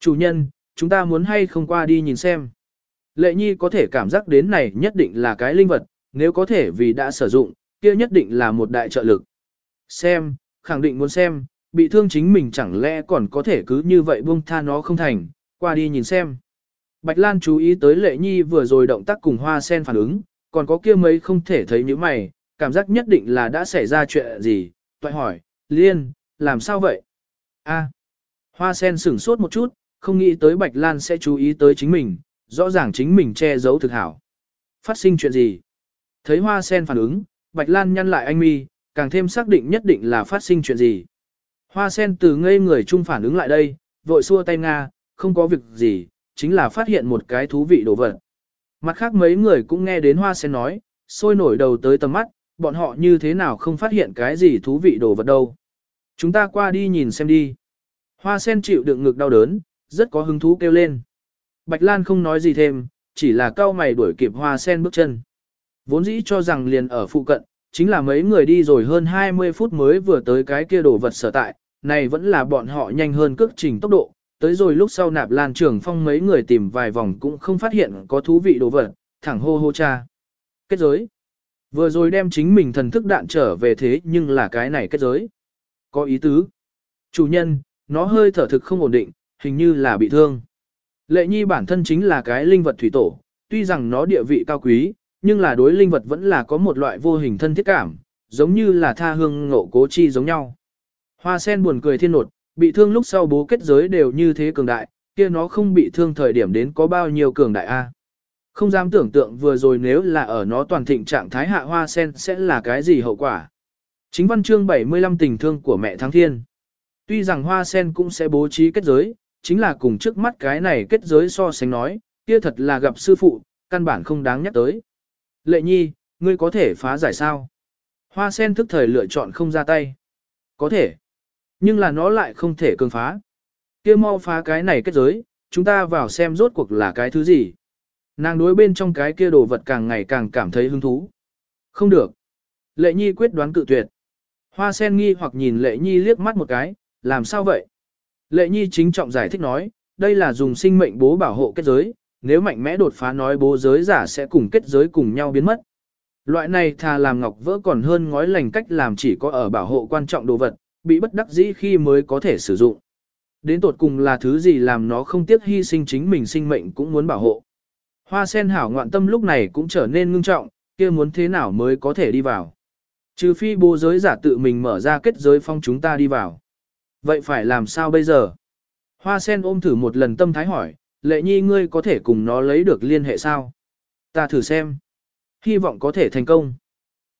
Chủ nhân, chúng ta muốn hay không qua đi nhìn xem. Lệ nhi có thể cảm giác đến này nhất định là cái linh vật, nếu có thể vì đã sử dụng, kia nhất định là một đại trợ lực. Xem, khẳng định muốn xem, bị thương chính mình chẳng lẽ còn có thể cứ như vậy buông tha nó không thành, qua đi nhìn xem. Bạch Lan chú ý tới lệ nhi vừa rồi động tác cùng hoa sen phản ứng, còn có kia mấy không thể thấy những mày, cảm giác nhất định là đã xảy ra chuyện gì, toại hỏi, Liên, làm sao vậy? A. Hoa sen sửng sốt một chút, không nghĩ tới Bạch Lan sẽ chú ý tới chính mình, rõ ràng chính mình che giấu thực hảo. Phát sinh chuyện gì? Thấy hoa sen phản ứng, Bạch Lan nhăn lại anh mi, càng thêm xác định nhất định là phát sinh chuyện gì. Hoa sen từ ngây người chung phản ứng lại đây, vội xua tay Nga, không có việc gì, chính là phát hiện một cái thú vị đồ vật. Mặt khác mấy người cũng nghe đến hoa sen nói, sôi nổi đầu tới tầm mắt, bọn họ như thế nào không phát hiện cái gì thú vị đồ vật đâu. Chúng ta qua đi nhìn xem đi. Hoa sen chịu đựng ngực đau đớn, rất có hứng thú kêu lên. Bạch Lan không nói gì thêm, chỉ là cao mày đuổi kịp hoa sen bước chân. Vốn dĩ cho rằng liền ở phụ cận, chính là mấy người đi rồi hơn 20 phút mới vừa tới cái kia đồ vật sở tại, này vẫn là bọn họ nhanh hơn cước trình tốc độ, tới rồi lúc sau nạp lan trưởng phong mấy người tìm vài vòng cũng không phát hiện có thú vị đồ vật, thẳng hô hô cha. Kết giới. Vừa rồi đem chính mình thần thức đạn trở về thế nhưng là cái này kết giới. Có ý tứ. Chủ nhân, nó hơi thở thực không ổn định, hình như là bị thương. Lệ nhi bản thân chính là cái linh vật thủy tổ, tuy rằng nó địa vị cao quý, nhưng là đối linh vật vẫn là có một loại vô hình thân thiết cảm, giống như là tha hương ngộ cố chi giống nhau. Hoa sen buồn cười thiên nột, bị thương lúc sau bố kết giới đều như thế cường đại, kia nó không bị thương thời điểm đến có bao nhiêu cường đại a? Không dám tưởng tượng vừa rồi nếu là ở nó toàn thịnh trạng thái hạ hoa sen sẽ là cái gì hậu quả. Chính văn chương 75 tình thương của mẹ Thắng Thiên. Tuy rằng hoa sen cũng sẽ bố trí kết giới, chính là cùng trước mắt cái này kết giới so sánh nói, kia thật là gặp sư phụ, căn bản không đáng nhắc tới. Lệ nhi, ngươi có thể phá giải sao? Hoa sen thức thời lựa chọn không ra tay. Có thể. Nhưng là nó lại không thể cường phá. kia mau phá cái này kết giới, chúng ta vào xem rốt cuộc là cái thứ gì. Nàng đối bên trong cái kia đồ vật càng ngày càng cảm thấy hứng thú. Không được. Lệ nhi quyết đoán cự tuyệt. Hoa sen nghi hoặc nhìn lệ nhi liếc mắt một cái, làm sao vậy? Lệ nhi chính trọng giải thích nói, đây là dùng sinh mệnh bố bảo hộ kết giới, nếu mạnh mẽ đột phá nói bố giới giả sẽ cùng kết giới cùng nhau biến mất. Loại này thà làm ngọc vỡ còn hơn ngói lành cách làm chỉ có ở bảo hộ quan trọng đồ vật, bị bất đắc dĩ khi mới có thể sử dụng. Đến tột cùng là thứ gì làm nó không tiếc hy sinh chính mình sinh mệnh cũng muốn bảo hộ. Hoa sen hảo ngoạn tâm lúc này cũng trở nên ngưng trọng, kia muốn thế nào mới có thể đi vào. Trừ phi bố giới giả tự mình mở ra kết giới phong chúng ta đi vào. Vậy phải làm sao bây giờ? Hoa sen ôm thử một lần tâm thái hỏi, lệ nhi ngươi có thể cùng nó lấy được liên hệ sao? Ta thử xem. Hy vọng có thể thành công.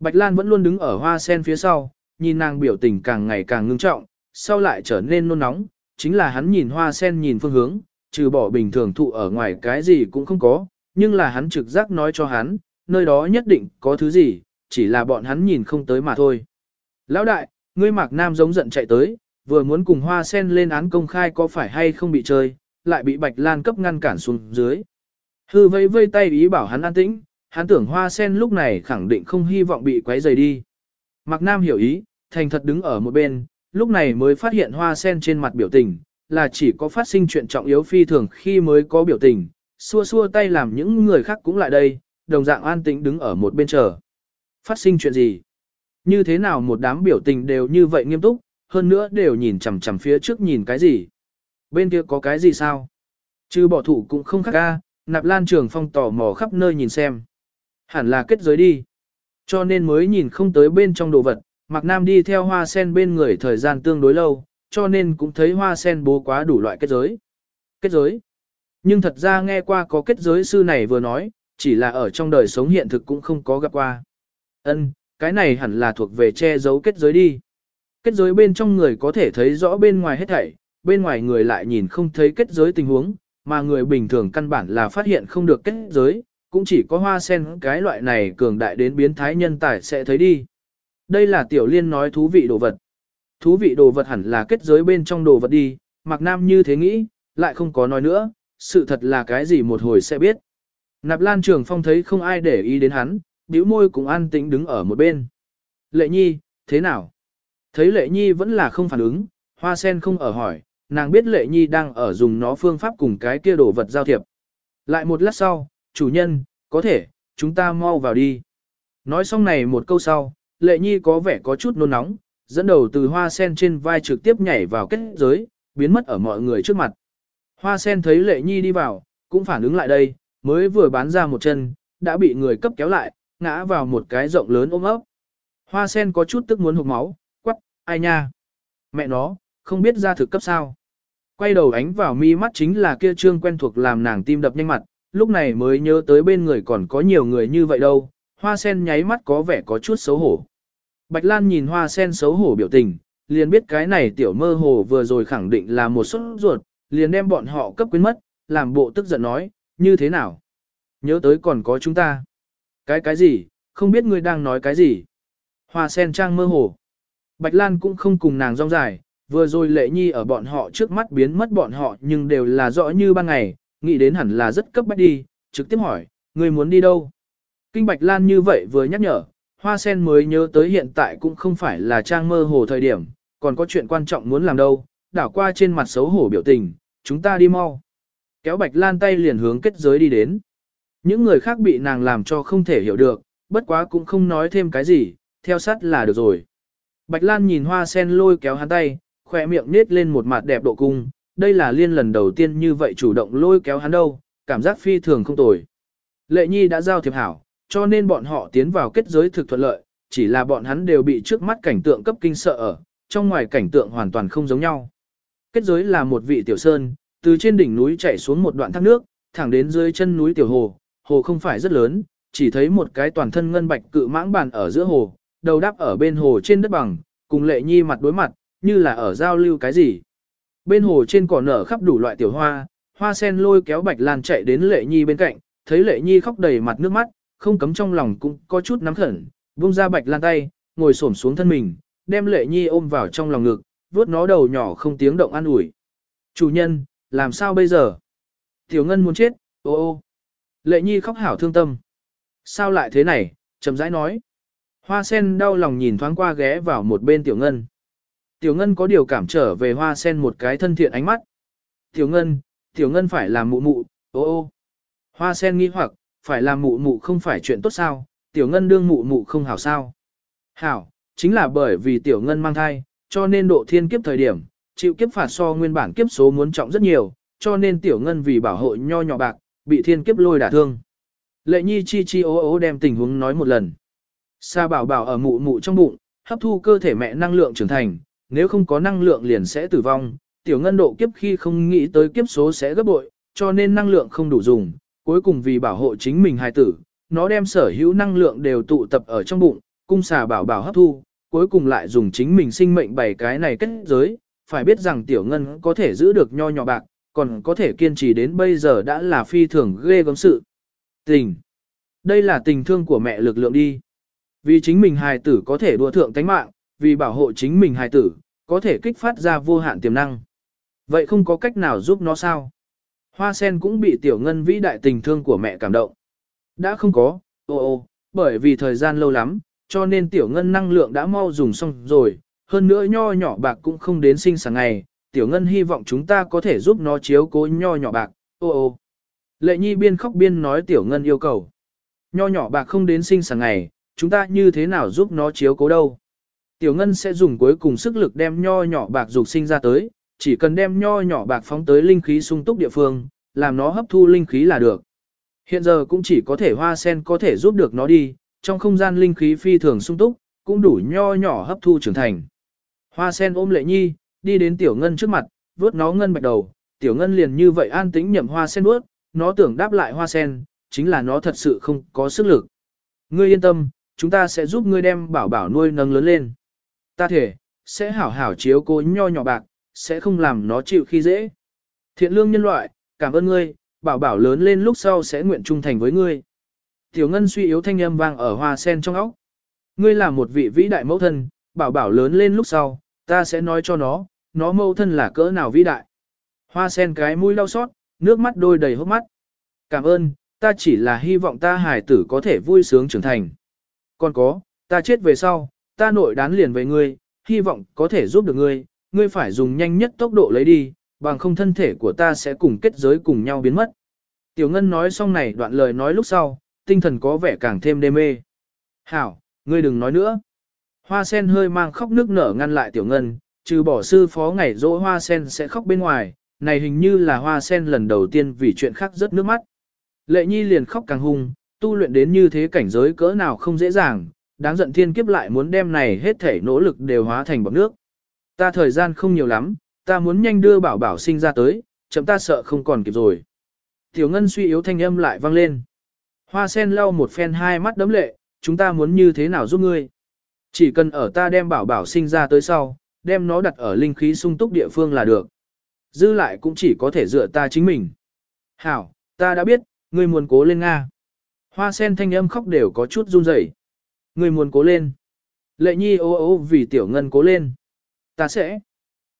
Bạch Lan vẫn luôn đứng ở hoa sen phía sau, nhìn nàng biểu tình càng ngày càng ngưng trọng, sau lại trở nên nôn nóng, chính là hắn nhìn hoa sen nhìn phương hướng, trừ bỏ bình thường thụ ở ngoài cái gì cũng không có, nhưng là hắn trực giác nói cho hắn, nơi đó nhất định có thứ gì, chỉ là bọn hắn nhìn không tới mà thôi. Lão đại, ngươi mạc nam giống giận chạy tới, vừa muốn cùng hoa sen lên án công khai có phải hay không bị chơi, lại bị bạch lan cấp ngăn cản xuống dưới. Hư vây vây tay ý bảo hắn an tĩnh, hắn tưởng hoa sen lúc này khẳng định không hy vọng bị quấy rầy đi. Mạc Nam hiểu ý, thành thật đứng ở một bên, lúc này mới phát hiện hoa sen trên mặt biểu tình, là chỉ có phát sinh chuyện trọng yếu phi thường khi mới có biểu tình, xua xua tay làm những người khác cũng lại đây, đồng dạng an tĩnh đứng ở một bên chờ. Phát sinh chuyện gì? Như thế nào một đám biểu tình đều như vậy nghiêm túc, hơn nữa đều nhìn chằm chằm phía trước nhìn cái gì? Bên kia có cái gì sao? Chứ bỏ thủ cũng không khác ca, nạp lan trường phong tò mò khắp nơi nhìn xem. Hẳn là kết giới đi. Cho nên mới nhìn không tới bên trong đồ vật, Mạc Nam đi theo hoa sen bên người thời gian tương đối lâu, cho nên cũng thấy hoa sen bố quá đủ loại kết giới. Kết giới. Nhưng thật ra nghe qua có kết giới sư này vừa nói, chỉ là ở trong đời sống hiện thực cũng không có gặp qua. Ân, cái này hẳn là thuộc về che giấu kết giới đi. Kết giới bên trong người có thể thấy rõ bên ngoài hết thảy, bên ngoài người lại nhìn không thấy kết giới tình huống, mà người bình thường căn bản là phát hiện không được kết giới, cũng chỉ có hoa sen cái loại này cường đại đến biến thái nhân tài sẽ thấy đi. Đây là tiểu liên nói thú vị đồ vật. Thú vị đồ vật hẳn là kết giới bên trong đồ vật đi, Mạc Nam như thế nghĩ, lại không có nói nữa, sự thật là cái gì một hồi sẽ biết. Nạp Lan Trường Phong thấy không ai để ý đến hắn, bĩu môi cũng an tĩnh đứng ở một bên. Lệ Nhi, thế nào? Thấy Lệ Nhi vẫn là không phản ứng, Hoa Sen không ở hỏi, nàng biết Lệ Nhi đang ở dùng nó phương pháp cùng cái kia đồ vật giao thiệp. Lại một lát sau, chủ nhân, có thể, chúng ta mau vào đi. Nói xong này một câu sau, lệ nhi có vẻ có chút nôn nóng, dẫn đầu từ hoa sen trên vai trực tiếp nhảy vào kết giới, biến mất ở mọi người trước mặt. Hoa sen thấy lệ nhi đi vào, cũng phản ứng lại đây, mới vừa bán ra một chân, đã bị người cấp kéo lại, ngã vào một cái rộng lớn ôm ấp. Hoa sen có chút tức muốn hụt máu, ai nha? Mẹ nó, không biết ra thực cấp sao. Quay đầu ánh vào mi mắt chính là kia trương quen thuộc làm nàng tim đập nhanh mặt, lúc này mới nhớ tới bên người còn có nhiều người như vậy đâu, hoa sen nháy mắt có vẻ có chút xấu hổ. Bạch Lan nhìn hoa sen xấu hổ biểu tình, liền biết cái này tiểu mơ hồ vừa rồi khẳng định là một suất ruột, liền đem bọn họ cấp quyến mất, làm bộ tức giận nói, như thế nào? Nhớ tới còn có chúng ta. Cái cái gì, không biết ngươi đang nói cái gì. Hoa sen trang mơ hồ. Bạch Lan cũng không cùng nàng rong dài, vừa rồi lệ nhi ở bọn họ trước mắt biến mất bọn họ nhưng đều là rõ như ban ngày, nghĩ đến hẳn là rất cấp bách đi, trực tiếp hỏi, người muốn đi đâu? Kinh Bạch Lan như vậy vừa nhắc nhở, hoa sen mới nhớ tới hiện tại cũng không phải là trang mơ hồ thời điểm, còn có chuyện quan trọng muốn làm đâu, đảo qua trên mặt xấu hổ biểu tình, chúng ta đi mau. Kéo Bạch Lan tay liền hướng kết giới đi đến. Những người khác bị nàng làm cho không thể hiểu được, bất quá cũng không nói thêm cái gì, theo sát là được rồi. Bạch Lan nhìn hoa sen lôi kéo hắn tay, khỏe miệng nết lên một mặt đẹp độ cung, đây là liên lần đầu tiên như vậy chủ động lôi kéo hắn đâu, cảm giác phi thường không tồi. Lệ Nhi đã giao thiệp hảo, cho nên bọn họ tiến vào kết giới thực thuận lợi, chỉ là bọn hắn đều bị trước mắt cảnh tượng cấp kinh sợ ở, trong ngoài cảnh tượng hoàn toàn không giống nhau. Kết giới là một vị tiểu sơn, từ trên đỉnh núi chảy xuống một đoạn thác nước, thẳng đến dưới chân núi tiểu hồ, hồ không phải rất lớn, chỉ thấy một cái toàn thân ngân bạch cự mãng bàn ở giữa hồ, đầu đáp ở bên hồ trên đất bằng, cùng lệ nhi mặt đối mặt, như là ở giao lưu cái gì. Bên hồ trên cỏ nở khắp đủ loại tiểu hoa, hoa sen lôi kéo bạch lan chạy đến lệ nhi bên cạnh, thấy lệ nhi khóc đầy mặt nước mắt, không cấm trong lòng cũng có chút nắm khẩn, buông ra bạch lan tay, ngồi xổm xuống thân mình, đem lệ nhi ôm vào trong lòng ngực, vuốt nó đầu nhỏ không tiếng động an ủi. Chủ nhân, làm sao bây giờ? Tiểu ngân muốn chết, ô ô. Lệ nhi khóc hảo thương tâm. Sao lại thế này, chậm rãi nói. Hoa sen đau lòng nhìn thoáng qua ghé vào một bên tiểu ngân. Tiểu ngân có điều cảm trở về hoa sen một cái thân thiện ánh mắt. Tiểu ngân, tiểu ngân phải làm mụ mụ, ô ô. Hoa sen nghi hoặc, phải làm mụ mụ không phải chuyện tốt sao, tiểu ngân đương mụ mụ không hảo sao. Hảo, chính là bởi vì tiểu ngân mang thai, cho nên độ thiên kiếp thời điểm, chịu kiếp phạt so nguyên bản kiếp số muốn trọng rất nhiều, cho nên tiểu ngân vì bảo hộ nho nhỏ bạc, bị thiên kiếp lôi đả thương. Lệ nhi chi chi ố ố đem tình huống nói một lần. Sa bảo bảo ở mụ mụ trong bụng, hấp thu cơ thể mẹ năng lượng trưởng thành, nếu không có năng lượng liền sẽ tử vong. Tiểu ngân độ kiếp khi không nghĩ tới kiếp số sẽ gấp bội, cho nên năng lượng không đủ dùng, cuối cùng vì bảo hộ chính mình hài tử, nó đem sở hữu năng lượng đều tụ tập ở trong bụng, cung xà bảo bảo hấp thu, cuối cùng lại dùng chính mình sinh mệnh bảy cái này kết giới, phải biết rằng tiểu ngân có thể giữ được nho nhỏ bạc, còn có thể kiên trì đến bây giờ đã là phi thường ghê gớm sự. Tình. Đây là tình thương của mẹ lực lượng đi. Vì chính mình hài tử có thể đua thượng tánh mạng, vì bảo hộ chính mình hài tử, có thể kích phát ra vô hạn tiềm năng. Vậy không có cách nào giúp nó sao? Hoa sen cũng bị tiểu ngân vĩ đại tình thương của mẹ cảm động. Đã không có, ô ô, bởi vì thời gian lâu lắm, cho nên tiểu ngân năng lượng đã mau dùng xong rồi, hơn nữa nho nhỏ bạc cũng không đến sinh sáng ngày, tiểu ngân hy vọng chúng ta có thể giúp nó chiếu cố nho nhỏ bạc, ô ô. Lệ nhi biên khóc biên nói tiểu ngân yêu cầu. Nho nhỏ bạc không đến sinh sáng ngày, chúng ta như thế nào giúp nó chiếu cố đâu. Tiểu ngân sẽ dùng cuối cùng sức lực đem nho nhỏ bạc dục sinh ra tới, chỉ cần đem nho nhỏ bạc phóng tới linh khí sung túc địa phương, làm nó hấp thu linh khí là được. Hiện giờ cũng chỉ có thể hoa sen có thể giúp được nó đi, trong không gian linh khí phi thường sung túc, cũng đủ nho nhỏ hấp thu trưởng thành. Hoa sen ôm lệ nhi, đi đến tiểu ngân trước mặt, vuốt nó ngân bạch đầu, tiểu ngân liền như vậy an tĩnh nhậm hoa sen vuốt, nó tưởng đáp lại hoa sen, chính là nó thật sự không có sức lực. Ngươi yên tâm, chúng ta sẽ giúp ngươi đem bảo bảo nuôi nâng lớn lên. Ta thể, sẽ hảo hảo chiếu cố nho nhỏ bạc, sẽ không làm nó chịu khi dễ. Thiện lương nhân loại, cảm ơn ngươi, bảo bảo lớn lên lúc sau sẽ nguyện trung thành với ngươi. Tiểu ngân suy yếu thanh âm vang ở hoa sen trong óc. Ngươi là một vị vĩ đại mẫu thân, bảo bảo lớn lên lúc sau, ta sẽ nói cho nó, nó mẫu thân là cỡ nào vĩ đại. Hoa sen cái mũi đau xót, nước mắt đôi đầy hốc mắt. Cảm ơn, ta chỉ là hy vọng ta hài tử có thể vui sướng trưởng thành. Còn có, ta chết về sau, ta nội đán liền với ngươi, hy vọng có thể giúp được ngươi, ngươi phải dùng nhanh nhất tốc độ lấy đi, bằng không thân thể của ta sẽ cùng kết giới cùng nhau biến mất. Tiểu Ngân nói xong này đoạn lời nói lúc sau, tinh thần có vẻ càng thêm đê mê. Hảo, ngươi đừng nói nữa. Hoa sen hơi mang khóc nước nở ngăn lại Tiểu Ngân, trừ bỏ sư phó ngày dỗ hoa sen sẽ khóc bên ngoài, này hình như là hoa sen lần đầu tiên vì chuyện khác rất nước mắt. Lệ nhi liền khóc càng hung, tu luyện đến như thế cảnh giới cỡ nào không dễ dàng, đáng giận thiên kiếp lại muốn đem này hết thể nỗ lực đều hóa thành bọt nước. Ta thời gian không nhiều lắm, ta muốn nhanh đưa bảo bảo sinh ra tới, chậm ta sợ không còn kịp rồi. Tiểu ngân suy yếu thanh âm lại vang lên. Hoa sen lau một phen hai mắt đấm lệ, chúng ta muốn như thế nào giúp ngươi. Chỉ cần ở ta đem bảo bảo sinh ra tới sau, đem nó đặt ở linh khí sung túc địa phương là được. Dư lại cũng chỉ có thể dựa ta chính mình. Hảo, ta đã biết, ngươi muốn cố lên Nga. Hoa sen thanh âm khóc đều có chút run rẩy. Người muốn cố lên. Lệ nhi ô ô vì tiểu ngân cố lên. Ta sẽ.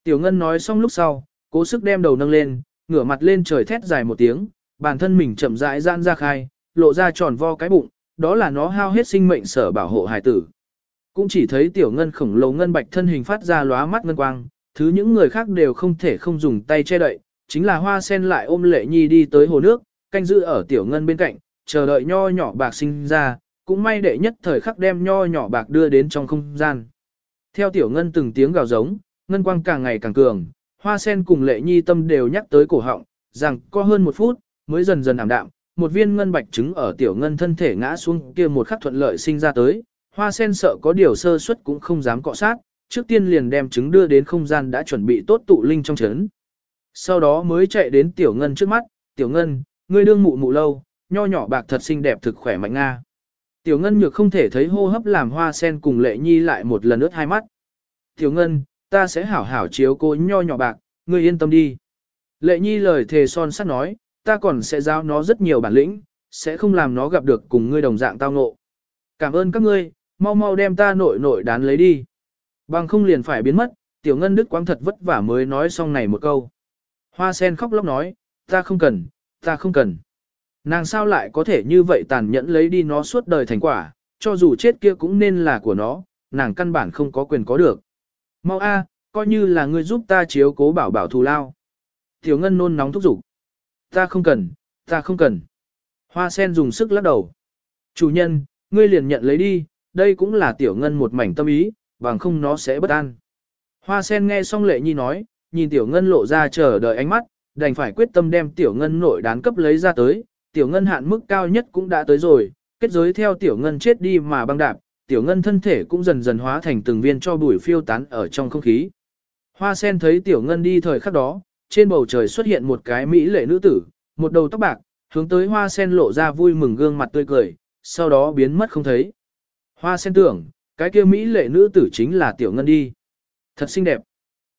Tiểu ngân nói xong lúc sau, cố sức đem đầu nâng lên, ngửa mặt lên trời thét dài một tiếng, bản thân mình chậm rãi gian ra khai, lộ ra tròn vo cái bụng, đó là nó hao hết sinh mệnh sở bảo hộ hải tử. Cũng chỉ thấy tiểu ngân khổng lồ ngân bạch thân hình phát ra lóa mắt ngân quang, thứ những người khác đều không thể không dùng tay che đậy, chính là hoa sen lại ôm lệ nhi đi tới hồ nước, canh giữ ở tiểu ngân bên cạnh, chờ đợi nho nhỏ bạc sinh ra, cũng may đệ nhất thời khắc đem nho nhỏ bạc đưa đến trong không gian. Theo tiểu ngân từng tiếng gào giống, ngân quang càng ngày càng cường, hoa sen cùng lệ nhi tâm đều nhắc tới cổ họng, rằng có hơn một phút, mới dần dần ảm đạm, một viên ngân bạch trứng ở tiểu ngân thân thể ngã xuống kia một khắc thuận lợi sinh ra tới, hoa sen sợ có điều sơ suất cũng không dám cọ sát, trước tiên liền đem trứng đưa đến không gian đã chuẩn bị tốt tụ linh trong chấn. Sau đó mới chạy đến tiểu ngân trước mắt, tiểu ngân, ngươi đương mụ mụ lâu, nho nhỏ bạc thật xinh đẹp thực khỏe mạnh nga. Tiểu ngân nhược không thể thấy hô hấp làm hoa sen cùng lệ nhi lại một lần ướt hai mắt. Tiểu ngân, ta sẽ hảo hảo chiếu cô nho nhỏ bạc, ngươi yên tâm đi. Lệ nhi lời thề son sắt nói, ta còn sẽ giao nó rất nhiều bản lĩnh, sẽ không làm nó gặp được cùng ngươi đồng dạng tao ngộ. Cảm ơn các ngươi, mau mau đem ta nội nội đán lấy đi. Bằng không liền phải biến mất, tiểu ngân đức quang thật vất vả mới nói xong này một câu. Hoa sen khóc lóc nói, ta không cần, ta không cần. Nàng sao lại có thể như vậy tàn nhẫn lấy đi nó suốt đời thành quả, cho dù chết kia cũng nên là của nó, nàng căn bản không có quyền có được. Mau a, coi như là ngươi giúp ta chiếu cố bảo bảo thù lao. Tiểu ngân nôn nóng thúc giục. Ta không cần, ta không cần. Hoa sen dùng sức lắc đầu. Chủ nhân, ngươi liền nhận lấy đi, đây cũng là tiểu ngân một mảnh tâm ý, bằng không nó sẽ bất an. Hoa sen nghe xong lệ nhi nói, nhìn tiểu ngân lộ ra chờ đợi ánh mắt, đành phải quyết tâm đem tiểu ngân nội đán cấp lấy ra tới, tiểu ngân hạn mức cao nhất cũng đã tới rồi, kết giới theo tiểu ngân chết đi mà băng đạp, tiểu ngân thân thể cũng dần dần hóa thành từng viên cho bụi phiêu tán ở trong không khí. Hoa sen thấy tiểu ngân đi thời khắc đó, trên bầu trời xuất hiện một cái mỹ lệ nữ tử, một đầu tóc bạc, hướng tới hoa sen lộ ra vui mừng gương mặt tươi cười, sau đó biến mất không thấy. Hoa sen tưởng, cái kia mỹ lệ nữ tử chính là tiểu ngân đi. Thật xinh đẹp.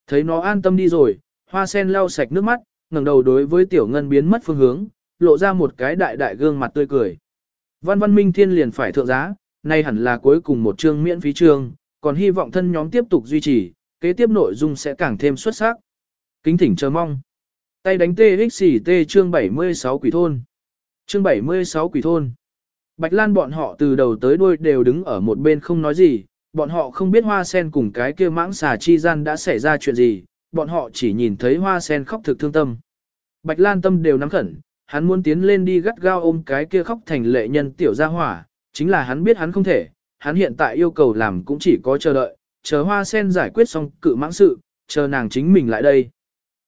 Thấy nó an tâm đi rồi, hoa sen lau sạch nước mắt, ngẩng đầu đối với tiểu ngân biến mất phương hướng, lộ ra một cái đại đại gương mặt tươi cười. Văn văn minh thiên liền phải thượng giá, nay hẳn là cuối cùng một chương miễn phí chương, còn hy vọng thân nhóm tiếp tục duy trì, kế tiếp nội dung sẽ càng thêm xuất sắc. Kính thỉnh chờ mong. Tay đánh TXT chương 76 quỷ thôn. Chương 76 quỷ thôn. Bạch Lan bọn họ từ đầu tới đuôi đều đứng ở một bên không nói gì, bọn họ không biết hoa sen cùng cái kia mãng xà chi gian đã xảy ra chuyện gì, bọn họ chỉ nhìn thấy hoa sen khóc thực thương tâm. Bạch Lan tâm đều nắm khẩn, hắn muốn tiến lên đi gắt gao ôm cái kia khóc thành lệ nhân tiểu gia hỏa, chính là hắn biết hắn không thể, hắn hiện tại yêu cầu làm cũng chỉ có chờ đợi, chờ hoa sen giải quyết xong cự mãng sự, chờ nàng chính mình lại đây.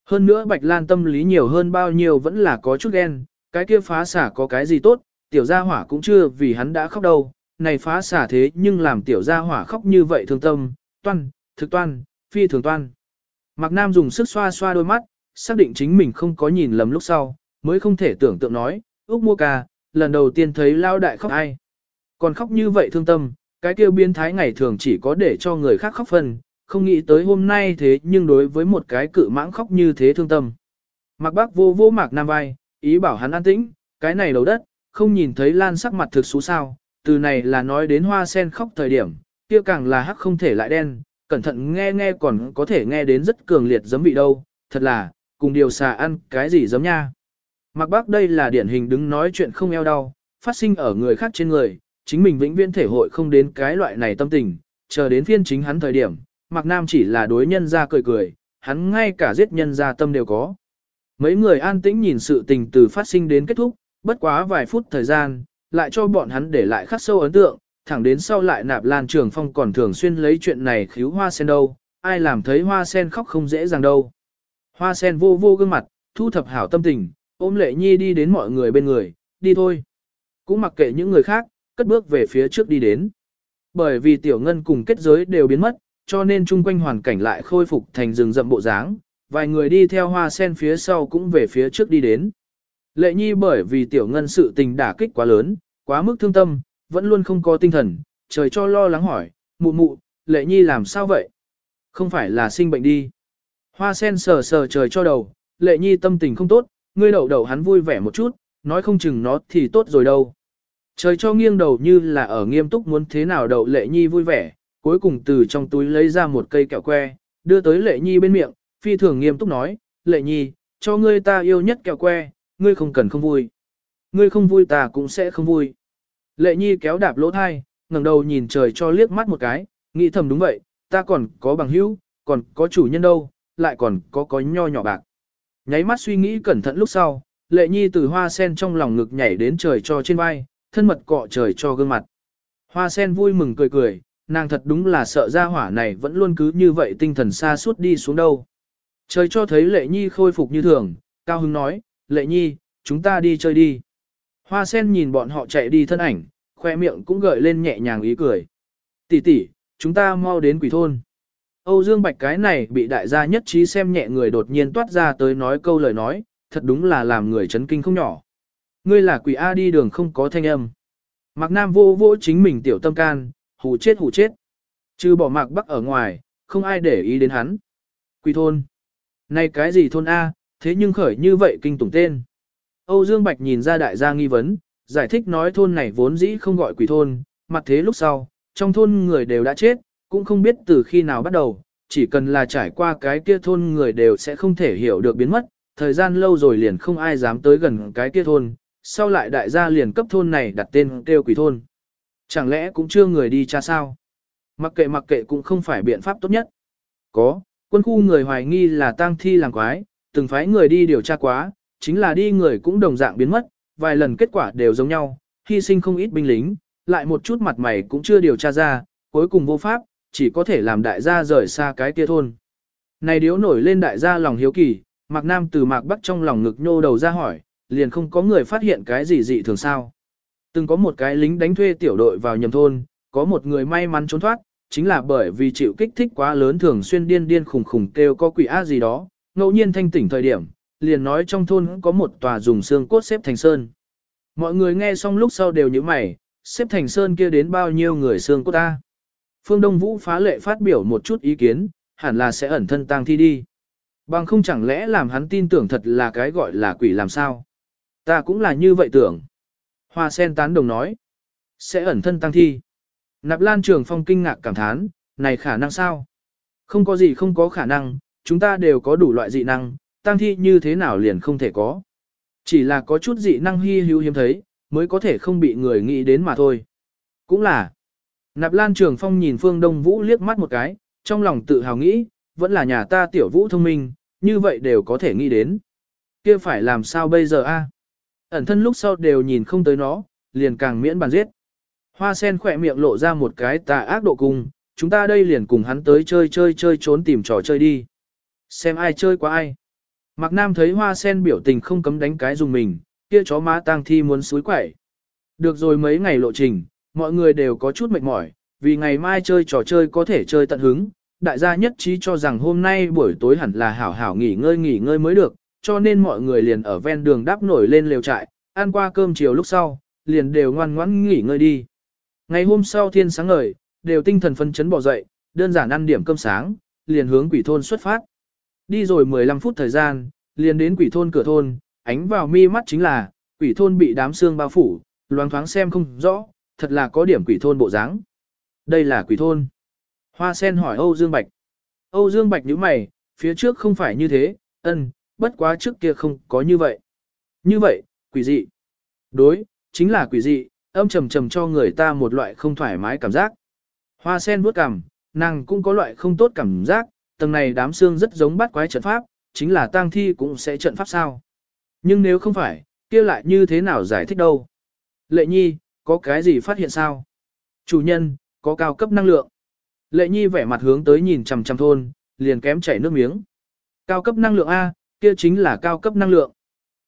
Hơn nữa Bạch Lan tâm lý nhiều hơn bao nhiêu vẫn là có chút ghen, cái kia phá xả có cái gì tốt, tiểu gia hỏa cũng chưa vì hắn đã khóc đâu, này phá xả thế nhưng làm tiểu gia hỏa khóc như vậy thương tâm, toan, thực toan, phi thường toan. Mạc Nam dùng sức xoa xoa đôi mắt, xác định chính mình không có nhìn lầm lúc sau, mới không thể tưởng tượng nói, Úc Mua Ca, lần đầu tiên thấy lao đại khóc ai. Còn khóc như vậy thương tâm, cái kêu biến thái ngày thường chỉ có để cho người khác khóc phần, không nghĩ tới hôm nay thế nhưng đối với một cái cự mãng khóc như thế thương tâm. Mạc Bác vô vô Mạc Nam vai, ý bảo hắn an tĩnh, cái này đầu đất, không nhìn thấy lan sắc mặt thực xú sao, từ này là nói đến hoa sen khóc thời điểm, kia càng là hắc không thể lại đen, cẩn thận nghe nghe còn có thể nghe đến rất cường liệt giấm vị đâu, thật là, cùng điều xà ăn cái gì giấm nha. Mạc Bác đây là điển hình đứng nói chuyện không eo đau, phát sinh ở người khác trên người, chính mình vĩnh viễn thể hội không đến cái loại này tâm tình, chờ đến phiên chính hắn thời điểm, Mạc Nam chỉ là đối nhân ra cười cười, hắn ngay cả giết nhân ra tâm đều có. Mấy người an tĩnh nhìn sự tình từ phát sinh đến kết thúc, bất quá vài phút thời gian, lại cho bọn hắn để lại khắc sâu ấn tượng, thẳng đến sau lại nạp lan trường phong còn thường xuyên lấy chuyện này khíu hoa sen đâu, ai làm thấy hoa sen khóc không dễ dàng đâu. Hoa sen vô vô gương mặt, thu thập hảo tâm tình, ôm lệ nhi đi đến mọi người bên người, đi thôi. Cũng mặc kệ những người khác, cất bước về phía trước đi đến. Bởi vì tiểu ngân cùng kết giới đều biến mất, cho nên chung quanh hoàn cảnh lại khôi phục thành rừng rậm bộ dáng, vài người đi theo hoa sen phía sau cũng về phía trước đi đến. Lệ nhi bởi vì tiểu ngân sự tình đả kích quá lớn, quá mức thương tâm, vẫn luôn không có tinh thần, trời cho lo lắng hỏi, mụ mụ, lệ nhi làm sao vậy? Không phải là sinh bệnh đi. Hoa sen sờ sờ trời cho đầu, lệ nhi tâm tình không tốt, ngươi đậu đậu hắn vui vẻ một chút, nói không chừng nó thì tốt rồi đâu. Trời cho nghiêng đầu như là ở nghiêm túc muốn thế nào đậu lệ nhi vui vẻ, cuối cùng từ trong túi lấy ra một cây kẹo que, đưa tới lệ nhi bên miệng, phi thường nghiêm túc nói, lệ nhi, cho ngươi ta yêu nhất kẹo que, ngươi không cần không vui. Ngươi không vui ta cũng sẽ không vui. Lệ nhi kéo đạp lỗ thai, ngẩng đầu nhìn trời cho liếc mắt một cái, nghĩ thầm đúng vậy, ta còn có bằng hữu, còn có chủ nhân đâu, lại còn có có nho nhỏ bạc. Nháy mắt suy nghĩ cẩn thận lúc sau, lệ nhi từ hoa sen trong lòng ngực nhảy đến trời cho trên vai, thân mật cọ trời cho gương mặt. Hoa sen vui mừng cười cười, nàng thật đúng là sợ ra hỏa này vẫn luôn cứ như vậy tinh thần xa suốt đi xuống đâu. Trời cho thấy lệ nhi khôi phục như thường, cao hứng nói, lệ nhi, chúng ta đi chơi đi. Hoa sen nhìn bọn họ chạy đi thân ảnh, khoe miệng cũng gợi lên nhẹ nhàng ý cười. Tỷ tỷ, chúng ta mau đến quỷ thôn. Âu Dương Bạch cái này bị đại gia nhất trí xem nhẹ người đột nhiên toát ra tới nói câu lời nói, thật đúng là làm người chấn kinh không nhỏ. Ngươi là quỷ A đi đường không có thanh âm. Mạc Nam vô vô chính mình tiểu tâm can, hù chết hù chết. Chứ bỏ Mạc Bắc ở ngoài, không ai để ý đến hắn. Quỷ thôn. Này cái gì thôn A, thế nhưng khởi như vậy kinh tủng tên. Âu Dương Bạch nhìn ra đại gia nghi vấn, giải thích nói thôn này vốn dĩ không gọi quỷ thôn, mặt thế lúc sau, trong thôn người đều đã chết, cũng không biết từ khi nào bắt đầu, chỉ cần là trải qua cái kia thôn người đều sẽ không thể hiểu được biến mất, thời gian lâu rồi liền không ai dám tới gần cái kia thôn, sau lại đại gia liền cấp thôn này đặt tên kêu quỷ thôn. Chẳng lẽ cũng chưa người đi tra sao? Mặc kệ mặc kệ cũng không phải biện pháp tốt nhất. Có, quân khu người hoài nghi là tang thi làng quái, từng phái người đi điều tra quá, chính là đi người cũng đồng dạng biến mất, vài lần kết quả đều giống nhau, hy sinh không ít binh lính, lại một chút mặt mày cũng chưa điều tra ra, cuối cùng vô pháp, chỉ có thể làm đại gia rời xa cái kia thôn. Này điếu nổi lên đại gia lòng hiếu kỳ, Mạc Nam từ Mạc Bắc trong lòng ngực nhô đầu ra hỏi, liền không có người phát hiện cái gì dị thường sao. Từng có một cái lính đánh thuê tiểu đội vào nhầm thôn, có một người may mắn trốn thoát, chính là bởi vì chịu kích thích quá lớn thường xuyên điên điên khủng khủng kêu có quỷ á gì đó, ngẫu nhiên thanh tỉnh thời điểm, liền nói trong thôn có một tòa dùng xương cốt xếp thành sơn. Mọi người nghe xong lúc sau đều như mày, xếp thành sơn kia đến bao nhiêu người xương cốt ta. Phương Đông Vũ phá lệ phát biểu một chút ý kiến, hẳn là sẽ ẩn thân tang thi đi. Bằng không chẳng lẽ làm hắn tin tưởng thật là cái gọi là quỷ làm sao? Ta cũng là như vậy tưởng. Hoa sen tán đồng nói. Sẽ ẩn thân tăng thi. Nạp lan trường phong kinh ngạc cảm thán, này khả năng sao? Không có gì không có khả năng, chúng ta đều có đủ loại dị năng, tăng thi như thế nào liền không thể có. Chỉ là có chút dị năng hy hữu hiếm thấy, mới có thể không bị người nghĩ đến mà thôi. Cũng là, nạp lan trường phong nhìn phương đông vũ liếc mắt một cái, trong lòng tự hào nghĩ, vẫn là nhà ta tiểu vũ thông minh, như vậy đều có thể nghĩ đến. kia phải làm sao bây giờ a? Ẩn thân lúc sau đều nhìn không tới nó, liền càng miễn bàn giết. Hoa sen khỏe miệng lộ ra một cái tà ác độ cùng, chúng ta đây liền cùng hắn tới chơi chơi chơi trốn tìm trò chơi đi. Xem ai chơi qua ai. Mạc Nam thấy hoa sen biểu tình không cấm đánh cái dùng mình, kia chó má tang thi muốn suối quẩy. Được rồi mấy ngày lộ trình, mọi người đều có chút mệt mỏi, vì ngày mai chơi trò chơi có thể chơi tận hứng. Đại gia nhất trí cho rằng hôm nay buổi tối hẳn là hảo hảo nghỉ ngơi nghỉ ngơi mới được, cho nên mọi người liền ở ven đường đáp nổi lên lều trại, ăn qua cơm chiều lúc sau, liền đều ngoan ngoãn nghỉ ngơi đi. Ngày hôm sau thiên sáng ngời, đều tinh thần phân chấn bỏ dậy, đơn giản ăn điểm cơm sáng, liền hướng quỷ thôn xuất phát. Đi rồi 15 phút thời gian, liền đến quỷ thôn cửa thôn, ánh vào mi mắt chính là, quỷ thôn bị đám xương bao phủ, loáng thoáng xem không rõ, thật là có điểm quỷ thôn bộ dáng. Đây là quỷ thôn. Hoa sen hỏi Âu Dương Bạch. Âu Dương Bạch nhíu mày, phía trước không phải như thế, ân, bất quá trước kia không có như vậy. Như vậy, quỷ dị. Đối, chính là quỷ dị, âm trầm trầm cho người ta một loại không thoải mái cảm giác. Hoa sen vuốt cằm, nàng cũng có loại không tốt cảm giác, tầng này đám xương rất giống bắt quái trận pháp, chính là tang thi cũng sẽ trận pháp sao. Nhưng nếu không phải, kia lại như thế nào giải thích đâu. Lệ nhi, có cái gì phát hiện sao? Chủ nhân, có cao cấp năng lượng. Lệ nhi vẻ mặt hướng tới nhìn chằm chằm thôn, liền kém chảy nước miếng. Cao cấp năng lượng A, kia chính là cao cấp năng lượng.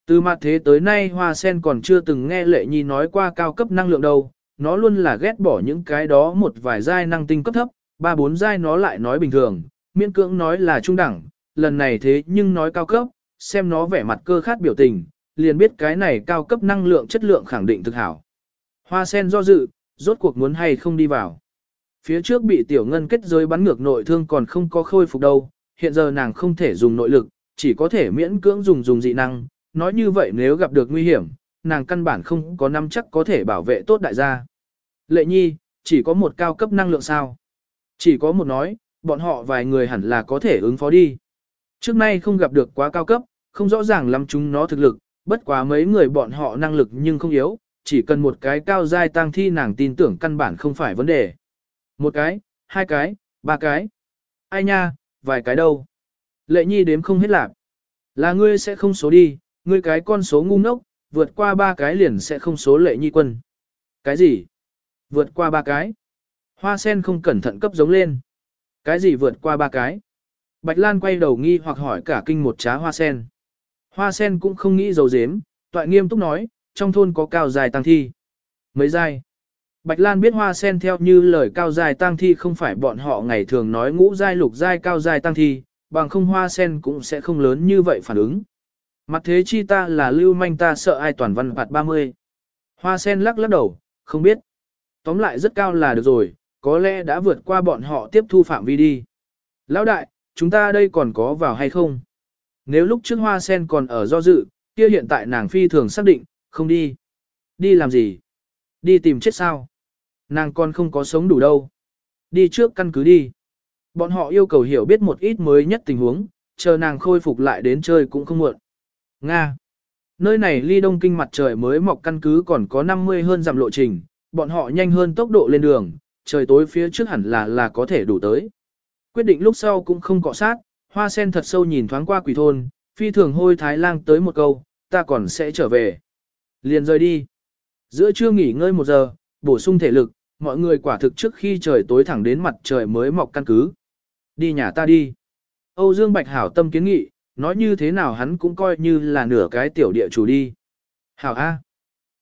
Từ mặt thế tới nay Hoa Sen còn chưa từng nghe Lệ Nhi nói qua cao cấp năng lượng đâu, nó luôn là ghét bỏ những cái đó một vài giai năng tinh cấp thấp, ba bốn giai nó lại nói bình thường, miễn cưỡng nói là trung đẳng, lần này thế nhưng nói cao cấp, xem nó vẻ mặt cơ khát biểu tình, liền biết cái này cao cấp năng lượng chất lượng khẳng định thực hảo. Hoa Sen do dự, rốt cuộc muốn hay không đi vào. Phía trước bị tiểu ngân kết giới bắn ngược nội thương còn không có khôi phục đâu, hiện giờ nàng không thể dùng nội lực, chỉ có thể miễn cưỡng dùng dùng dị năng, nói như vậy nếu gặp được nguy hiểm, nàng căn bản không có nắm chắc có thể bảo vệ tốt đại gia. Lệ nhi, chỉ có một cao cấp năng lượng sao? Chỉ có một nói, bọn họ vài người hẳn là có thể ứng phó đi. Trước nay không gặp được quá cao cấp, không rõ ràng lắm chúng nó thực lực, bất quá mấy người bọn họ năng lực nhưng không yếu, chỉ cần một cái cao giai tăng thi nàng tin tưởng căn bản không phải vấn đề. Một cái, hai cái, ba cái. Ai nha, vài cái đâu. Lệ nhi đếm không hết lạc. Là ngươi sẽ không số đi, ngươi cái con số ngu ngốc, vượt qua ba cái liền sẽ không số lệ nhi quân. Cái gì? Vượt qua ba cái. Hoa sen không cẩn thận cấp giống lên. Cái gì vượt qua ba cái? Bạch Lan quay đầu nghi hoặc hỏi cả kinh một trá hoa sen. Hoa sen cũng không nghĩ dầu dếm, toại nghiêm túc nói, trong thôn có cao dài tăng thi. Mấy dài? Bạch Lan biết hoa sen theo như lời cao dài tăng thi không phải bọn họ ngày thường nói ngũ giai lục giai cao dài tăng thi, bằng không hoa sen cũng sẽ không lớn như vậy phản ứng. Mặt thế chi ta là lưu manh ta sợ ai toàn văn phạt 30. Hoa sen lắc lắc đầu, không biết. Tóm lại rất cao là được rồi, có lẽ đã vượt qua bọn họ tiếp thu phạm vi đi. Lão đại, chúng ta đây còn có vào hay không? Nếu lúc trước hoa sen còn ở do dự, kia hiện tại nàng phi thường xác định, không đi. Đi làm gì? Đi tìm chết sao? Nàng còn không có sống đủ đâu. Đi trước căn cứ đi. Bọn họ yêu cầu hiểu biết một ít mới nhất tình huống, chờ nàng khôi phục lại đến chơi cũng không muộn. Nga. Nơi này ly đông kinh mặt trời mới mọc căn cứ còn có 50 hơn dặm lộ trình, bọn họ nhanh hơn tốc độ lên đường, trời tối phía trước hẳn là là có thể đủ tới. Quyết định lúc sau cũng không cọ sát, hoa sen thật sâu nhìn thoáng qua quỷ thôn, phi thường hôi thái lang tới một câu, ta còn sẽ trở về. Liền rời đi. Giữa trưa nghỉ ngơi một giờ, bổ sung thể lực, mọi người quả thực trước khi trời tối thẳng đến mặt trời mới mọc căn cứ. Đi nhà ta đi. Âu Dương Bạch Hảo tâm kiến nghị, nói như thế nào hắn cũng coi như là nửa cái tiểu địa chủ đi. Hảo A.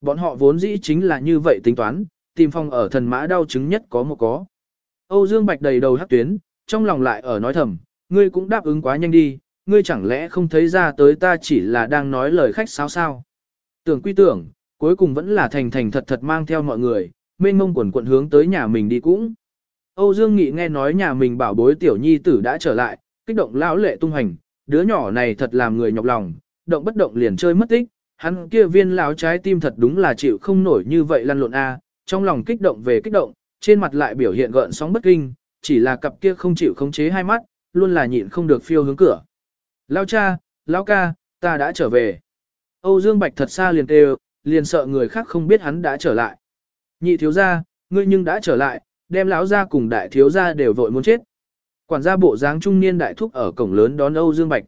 Bọn họ vốn dĩ chính là như vậy tính toán, tìm phong ở thần mã đau chứng nhất có một có. Âu Dương Bạch đầy đầu hắc tuyến, trong lòng lại ở nói thầm, ngươi cũng đáp ứng quá nhanh đi, ngươi chẳng lẽ không thấy ra tới ta chỉ là đang nói lời khách sáo sao. Tưởng quy tưởng, cuối cùng vẫn là thành thành thật thật mang theo mọi người, mênh mông quần quận hướng tới nhà mình đi cũng. Âu Dương Nghị nghe nói nhà mình bảo bối tiểu nhi tử đã trở lại, kích động lão lệ tung hành, đứa nhỏ này thật làm người nhọc lòng, động bất động liền chơi mất tích, hắn kia viên lão trái tim thật đúng là chịu không nổi như vậy lăn lộn a, trong lòng kích động về kích động, trên mặt lại biểu hiện gợn sóng bất kinh, chỉ là cặp kia không chịu khống chế hai mắt, luôn là nhịn không được phiêu hướng cửa. Lão cha, lão ca, ta đã trở về. Âu Dương Bạch thật xa liền kêu, liền sợ người khác không biết hắn đã trở lại. Nhị thiếu gia, ngươi nhưng đã trở lại, đem lão gia cùng đại thiếu gia đều vội muốn chết. Quản gia bộ dáng trung niên đại thúc ở cổng lớn đón Âu Dương Bạch.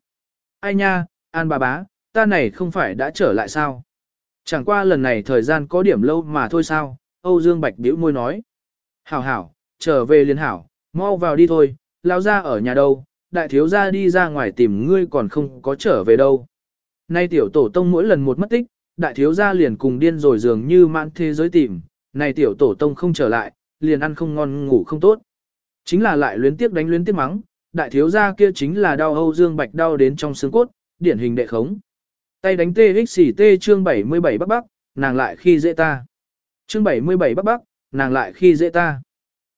Ai nha, An bà bá, ta này không phải đã trở lại sao? Chẳng qua lần này thời gian có điểm lâu mà thôi sao, Âu Dương Bạch bĩu môi nói. Hảo hảo, trở về liền hảo, mau vào đi thôi, lão gia ở nhà đâu, đại thiếu gia đi ra ngoài tìm ngươi còn không có trở về đâu. Nay tiểu tổ tông mỗi lần một mất tích, đại thiếu gia liền cùng điên rồi dường như mãn thế giới tìm, này tiểu tổ tông không trở lại, liền ăn không ngon ngủ không tốt. Chính là lại luyến tiếp đánh luyến tiếp mắng, đại thiếu gia kia chính là đau Âu Dương Bạch đau đến trong xương cốt, điển hình đệ khống. Tay đánh tê xỉ tê chương 77 bắc bắc, nàng lại khi dễ ta. Chương 77 bắc bắc, nàng lại khi dễ ta.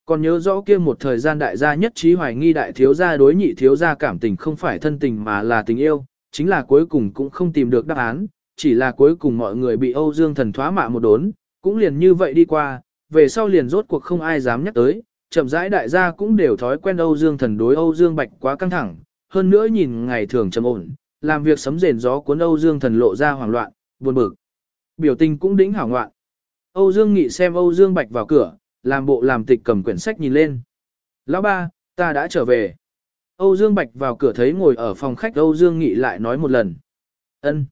Còn nhớ rõ kia một thời gian đại gia nhất trí hoài nghi đại thiếu gia đối nhị thiếu gia cảm tình không phải thân tình mà là tình yêu, chính là cuối cùng cũng không tìm được đáp án, chỉ là cuối cùng mọi người bị Âu Dương thần thoá mạ một đốn, cũng liền như vậy đi qua, về sau liền rốt cuộc không ai dám nhắc tới, chậm rãi đại gia cũng đều thói quen Âu Dương thần đối Âu Dương Bạch quá căng thẳng, hơn nữa nhìn ngày thường trầm ổn, làm việc sấm rền gió cuốn Âu Dương thần lộ ra hoảng loạn, buồn bực. Biểu tình cũng đỉnh hảo ngoạn. Âu Dương Nghị xem Âu Dương Bạch vào cửa, làm bộ làm tịch cầm quyển sách nhìn lên. Lão ba, ta đã trở về. Âu Dương Bạch vào cửa thấy ngồi ở phòng khách Âu Dương Nghị lại nói một lần. ân.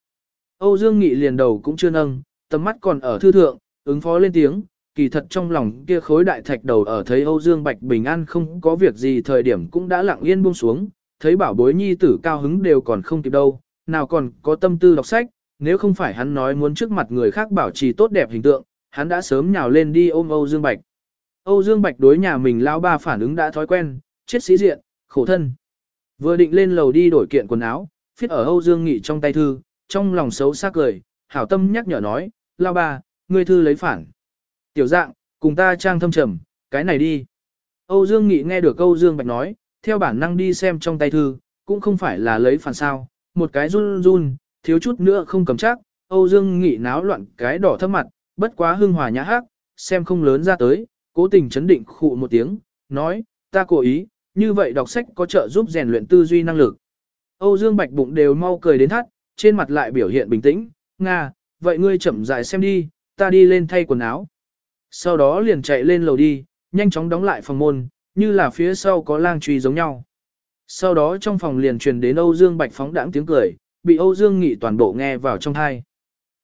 Âu Dương Nghị liền đầu cũng chưa nâng, tầm mắt còn ở thư thượng, ứng phó lên tiếng, kỳ thật trong lòng kia khối đại thạch đầu ở thấy Âu Dương Bạch bình an không có việc gì thời điểm cũng đã lặng yên buông xuống, thấy bảo bối nhi tử cao hứng đều còn không kịp đâu, nào còn có tâm tư đọc sách, nếu không phải hắn nói muốn trước mặt người khác bảo trì tốt đẹp hình tượng, hắn đã sớm nhào lên đi ôm Âu Dương Bạch. Âu Dương Bạch đối nhà mình lao ba phản ứng đã thói quen, chết sĩ diện, khổ thân. Vừa định lên lầu đi đổi kiện quần áo, phiết ở Âu Dương Nghị trong tay thư, trong lòng xấu xa cười, hảo tâm nhắc nhở nói, lao ba, ngươi thư lấy phản. Tiểu dạng, cùng ta trang thâm trầm, cái này đi. Âu Dương Nghị nghe được Âu Dương Bạch nói, theo bản năng đi xem trong tay thư, cũng không phải là lấy phản sao, một cái run run, thiếu chút nữa không cầm chắc, Âu Dương Nghị náo loạn cái đỏ thấp mặt, bất quá hưng hòa nhã hát xem không lớn ra tới, cố tình chấn định khụ một tiếng, nói, ta cố ý, như vậy đọc sách có trợ giúp rèn luyện tư duy năng lực. Âu Dương Bạch bụng đều mau cười đến thắt, trên mặt lại biểu hiện bình tĩnh, Nga, vậy ngươi chậm rãi xem đi, ta đi lên thay quần áo. Sau đó liền chạy lên lầu đi, nhanh chóng đóng lại phòng môn, như là phía sau có lang truy giống nhau. Sau đó trong phòng liền truyền đến Âu Dương Bạch phóng đãng tiếng cười, bị Âu Dương Nghị toàn bộ nghe vào trong thai.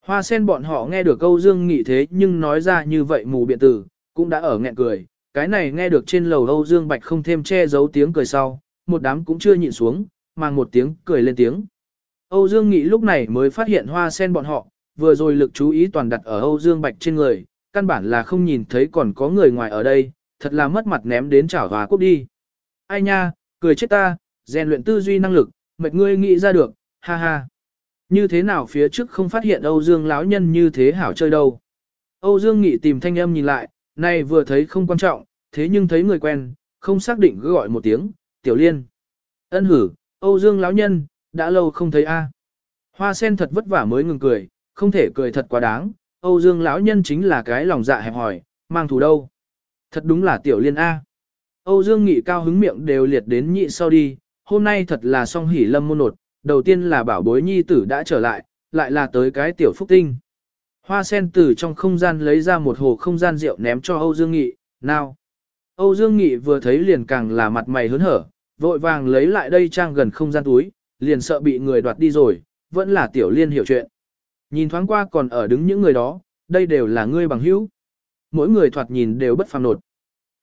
Hoa sen bọn họ nghe được Âu Dương Nghị thế nhưng nói ra như vậy mù biện tử, cũng đã ở nghẹn cười. Cái này nghe được trên lầu Âu Dương Bạch không thêm che giấu tiếng cười sau, một đám cũng chưa nhịn xuống, mang một tiếng cười lên tiếng. Âu Dương Nghị lúc này mới phát hiện hoa sen bọn họ, vừa rồi lực chú ý toàn đặt ở Âu Dương Bạch trên người, căn bản là không nhìn thấy còn có người ngoài ở đây, thật là mất mặt ném đến chảo hòa cốc đi. Ai nha, cười chết ta, rèn luyện tư duy năng lực, mệt ngươi nghĩ ra được, ha ha. Như thế nào phía trước không phát hiện Âu Dương lão nhân như thế hảo chơi đâu. Âu Dương Nghị tìm thanh âm nhìn lại, này vừa thấy không quan trọng, thế nhưng thấy người quen, không xác định cứ gọi một tiếng, tiểu liên. Ân hử, Âu Dương lão nhân, đã lâu không thấy a. Hoa sen thật vất vả mới ngừng cười, không thể cười thật quá đáng, Âu Dương lão nhân chính là cái lòng dạ hẹp hỏi, mang thù đâu. Thật đúng là tiểu liên A. Âu Dương Nghị cao hứng miệng đều liệt đến nhị sau đi, hôm nay thật là song hỉ lâm môn nột, đầu tiên là bảo bối nhi tử đã trở lại, lại là tới cái tiểu phúc tinh. Hoa sen từ trong không gian lấy ra một hồ không gian rượu ném cho Âu Dương Nghị, nào. Âu Dương Nghị vừa thấy liền càng là mặt mày hớn hở, vội vàng lấy lại đây trang gần không gian túi, liền sợ bị người đoạt đi rồi, vẫn là tiểu liên hiểu chuyện. Nhìn thoáng qua còn ở đứng những người đó, đây đều là ngươi bằng hữu. Mỗi người thoạt nhìn đều bất phàm nột.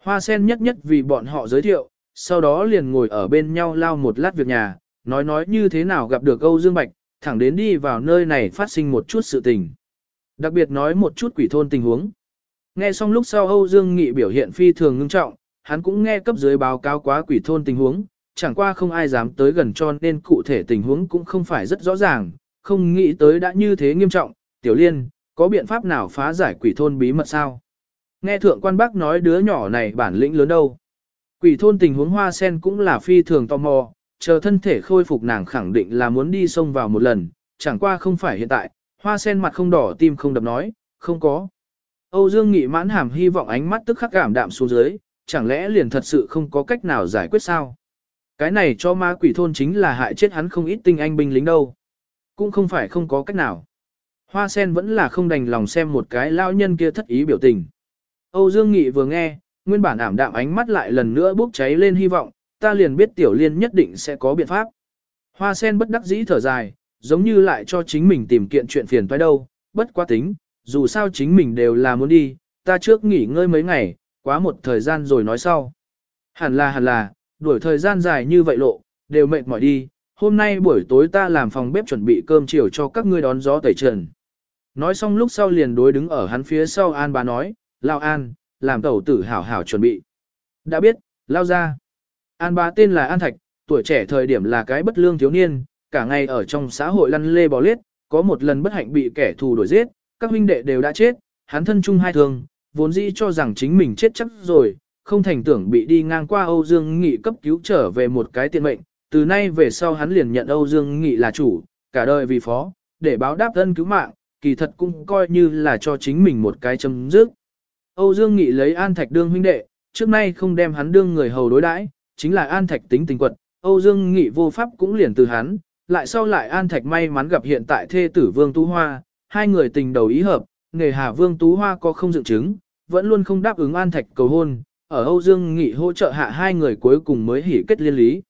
Hoa sen nhất nhất vì bọn họ giới thiệu, sau đó liền ngồi ở bên nhau lao một lát việc nhà, nói nói như thế nào gặp được Âu Dương Bạch, thẳng đến đi vào nơi này phát sinh một chút sự tình. Đặc biệt nói một chút quỷ thôn tình huống. Nghe xong lúc sau Âu Dương Nghị biểu hiện phi thường ngưng trọng, hắn cũng nghe cấp dưới báo cáo quá quỷ thôn tình huống, chẳng qua không ai dám tới gần cho nên cụ thể tình huống cũng không phải rất rõ ràng, không nghĩ tới đã như thế nghiêm trọng, tiểu liên, có biện pháp nào phá giải quỷ thôn bí mật sao? Nghe thượng quan bác nói đứa nhỏ này bản lĩnh lớn đâu. Quỷ thôn tình huống hoa sen cũng là phi thường tò mò, chờ thân thể khôi phục nàng khẳng định là muốn đi sông vào một lần, chẳng qua không phải hiện tại, hoa sen mặt không đỏ tim không đập nói, không có. Âu Dương Nghị mãn hàm hy vọng ánh mắt tức khắc cảm đạm xuống dưới, chẳng lẽ liền thật sự không có cách nào giải quyết sao? Cái này cho ma quỷ thôn chính là hại chết hắn không ít tinh anh binh lính đâu. Cũng không phải không có cách nào. Hoa sen vẫn là không đành lòng xem một cái lao nhân kia thất ý biểu tình. Âu Dương Nghị vừa nghe, nguyên bản ảm đạm ánh mắt lại lần nữa bốc cháy lên hy vọng, ta liền biết tiểu liên nhất định sẽ có biện pháp. Hoa sen bất đắc dĩ thở dài, giống như lại cho chính mình tìm kiện chuyện phiền toái đâu, bất quá tính, dù sao chính mình đều là muốn đi, ta trước nghỉ ngơi mấy ngày, quá một thời gian rồi nói sau. Hẳn là hẳn là, đuổi thời gian dài như vậy lộ, đều mệt mỏi đi, hôm nay buổi tối ta làm phòng bếp chuẩn bị cơm chiều cho các ngươi đón gió tẩy trần. Nói xong lúc sau liền đối đứng ở hắn phía sau An bà nói, Lao An, làm tẩu tử hảo hảo chuẩn bị. Đã biết, Lao ra. An bà tên là An Thạch, tuổi trẻ thời điểm là cái bất lương thiếu niên, cả ngày ở trong xã hội lăn lê bò lết, có một lần bất hạnh bị kẻ thù đuổi giết, các huynh đệ đều đã chết, hắn thân chung hai thương, vốn dĩ cho rằng chính mình chết chắc rồi, không thành tưởng bị đi ngang qua Âu Dương Nghị cấp cứu trở về một cái tiện mệnh, từ nay về sau hắn liền nhận Âu Dương Nghị là chủ, cả đời vì phó, để báo đáp ân cứu mạng, kỳ thật cũng coi như là cho chính mình một cái chấm dứt. Âu Dương Nghị lấy An Thạch đương huynh đệ, trước nay không đem hắn đương người hầu đối đãi, chính là An Thạch tính tình quật, Âu Dương Nghị vô pháp cũng liền từ hắn, lại sau lại An Thạch may mắn gặp hiện tại thê tử Vương Tú Hoa, hai người tình đầu ý hợp, nghề hà Vương Tú Hoa có không dựng chứng, vẫn luôn không đáp ứng An Thạch cầu hôn, ở Âu Dương Nghị hỗ trợ hạ hai người cuối cùng mới hỉ kết liên lý.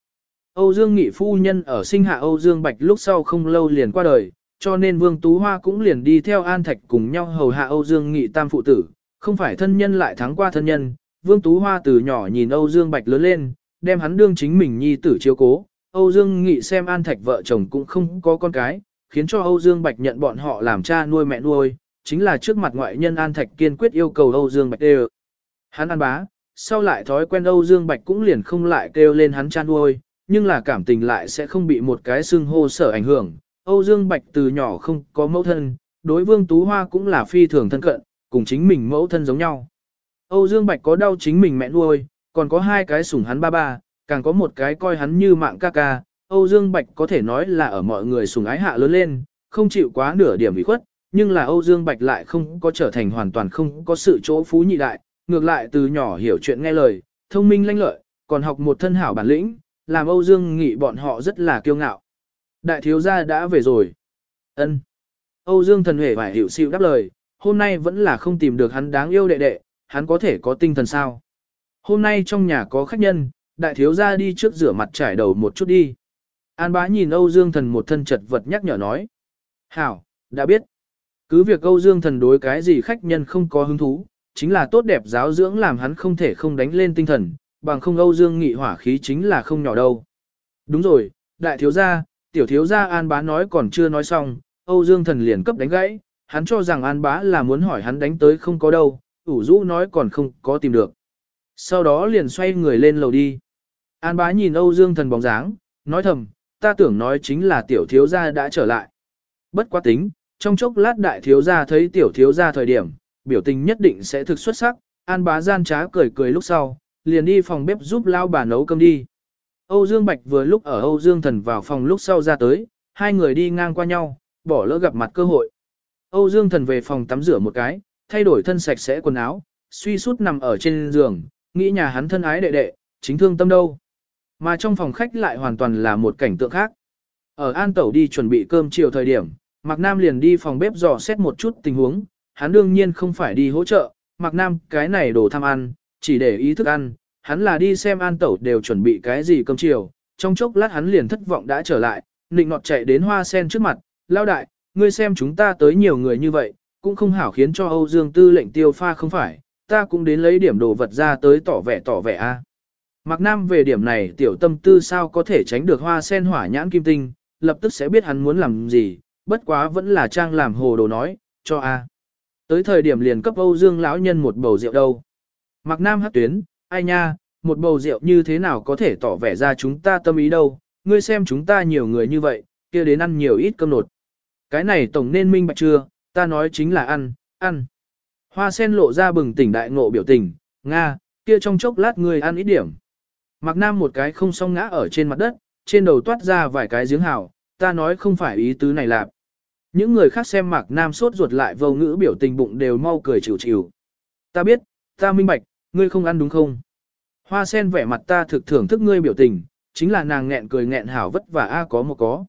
Âu Dương Nghị phu nhân ở sinh hạ Âu Dương Bạch lúc sau không lâu liền qua đời, cho nên Vương Tú Hoa cũng liền đi theo An Thạch cùng nhau hầu hạ Âu Dương Nghị tam phụ tử, không phải thân nhân lại thắng qua thân nhân. Vương Tú Hoa từ nhỏ nhìn Âu Dương Bạch lớn lên, đem hắn đương chính mình nhi tử chiếu cố. Âu Dương Nghị xem An Thạch vợ chồng cũng không có con cái, khiến cho Âu Dương Bạch nhận bọn họ làm cha nuôi mẹ nuôi, chính là trước mặt ngoại nhân An Thạch kiên quyết yêu cầu Âu Dương Bạch đều. Hắn ăn bá, sau lại thói quen Âu Dương Bạch cũng liền không lại kêu lên hắn cha nuôi, nhưng là cảm tình lại sẽ không bị một cái xưng hô sở ảnh hưởng. Âu Dương Bạch từ nhỏ không có mẫu thân, đối Vương Tú Hoa cũng là phi thường thân cận, cùng chính mình mẫu thân giống nhau. Âu Dương Bạch có đau chính mình mẹ nuôi, còn có hai cái sủng hắn ba ba, càng có một cái coi hắn như mạng ca ca. Âu Dương Bạch có thể nói là ở mọi người sùng ái hạ lớn lên, không chịu quá nửa điểm ủy khuất, nhưng là Âu Dương Bạch lại không có trở thành hoàn toàn không có sự chỗ phú nhị đại, ngược lại từ nhỏ hiểu chuyện nghe lời, thông minh lanh lợi, còn học một thân hảo bản lĩnh, làm Âu Dương Nghị bọn họ rất là kiêu ngạo. Đại thiếu gia đã về rồi. Ân. Âu Dương thần hề phải hiểu siêu đáp lời, hôm nay vẫn là không tìm được hắn đáng yêu đệ đệ, hắn có thể có tinh thần sao. Hôm nay trong nhà có khách nhân, đại thiếu gia đi trước rửa mặt trải đầu một chút đi. An bá nhìn Âu Dương thần một thân chật vật nhắc nhở nói. Hảo, đã biết. Cứ việc Âu Dương thần đối cái gì khách nhân không có hứng thú, chính là tốt đẹp giáo dưỡng làm hắn không thể không đánh lên tinh thần, bằng không Âu Dương nghị hỏa khí chính là không nhỏ đâu. Đúng rồi, đại thiếu gia, tiểu thiếu gia An bá nói còn chưa nói xong, Âu Dương thần liền cấp đánh gãy, hắn cho rằng An bá là muốn hỏi hắn đánh tới không có đâu, ủ rũ nói còn không có tìm được. Sau đó liền xoay người lên lầu đi. An bá nhìn Âu Dương thần bóng dáng, nói thầm, ta tưởng nói chính là tiểu thiếu gia đã trở lại. Bất quá tính, trong chốc lát đại thiếu gia thấy tiểu thiếu gia thời điểm, biểu tình nhất định sẽ thực xuất sắc, An bá gian trá cười cười lúc sau, liền đi phòng bếp giúp lao bà nấu cơm đi. Âu Dương Bạch vừa lúc ở Âu Dương Thần vào phòng lúc sau ra tới, hai người đi ngang qua nhau, bỏ lỡ gặp mặt cơ hội. Âu Dương Thần về phòng tắm rửa một cái, thay đổi thân sạch sẽ quần áo, suy sút nằm ở trên giường, nghĩ nhà hắn thân ái đệ đệ, chính thương tâm đâu. Mà trong phòng khách lại hoàn toàn là một cảnh tượng khác. Ở An Tẩu đi chuẩn bị cơm chiều thời điểm, Mạc Nam liền đi phòng bếp dò xét một chút tình huống, hắn đương nhiên không phải đi hỗ trợ, Mạc Nam cái này đồ tham ăn, chỉ để ý thức ăn, hắn là đi xem An Tẩu đều chuẩn bị cái gì cơm chiều, trong chốc lát hắn liền thất vọng đã trở lại, nịnh nọt chạy đến hoa sen trước mặt, lao đại, ngươi xem chúng ta tới nhiều người như vậy, cũng không hảo khiến cho Âu Dương Tư lệnh tiêu pha không phải, ta cũng đến lấy điểm đồ vật ra tới tỏ vẻ tỏ vẻ a. Mạc Nam về điểm này tiểu tâm tư sao có thể tránh được hoa sen hỏa nhãn kim tinh, lập tức sẽ biết hắn muốn làm gì, bất quá vẫn là trang làm hồ đồ nói, cho a. Tới thời điểm liền cấp Âu Dương lão nhân một bầu rượu đâu. Mạc Nam hát tuyến, ai nha, một bầu rượu như thế nào có thể tỏ vẻ ra chúng ta tâm ý đâu, ngươi xem chúng ta nhiều người như vậy, kia đến ăn nhiều ít cơm nột. Cái này tổng nên minh bạch chưa, ta nói chính là ăn, ăn. Hoa sen lộ ra bừng tỉnh đại ngộ biểu tình, Nga, kia trong chốc lát ngươi ăn ít điểm. Mạc Nam một cái không song ngã ở trên mặt đất, trên đầu toát ra vài cái giếng hào, ta nói không phải ý tứ này lạp. Những người khác xem Mạc Nam sốt ruột lại vô ngữ biểu tình bụng đều mau cười chịu chịu. Ta biết, ta minh bạch, ngươi không ăn đúng không? Hoa sen vẻ mặt ta thực thưởng thức ngươi biểu tình, chính là nàng nghẹn cười nghẹn hảo vất vả a có một có.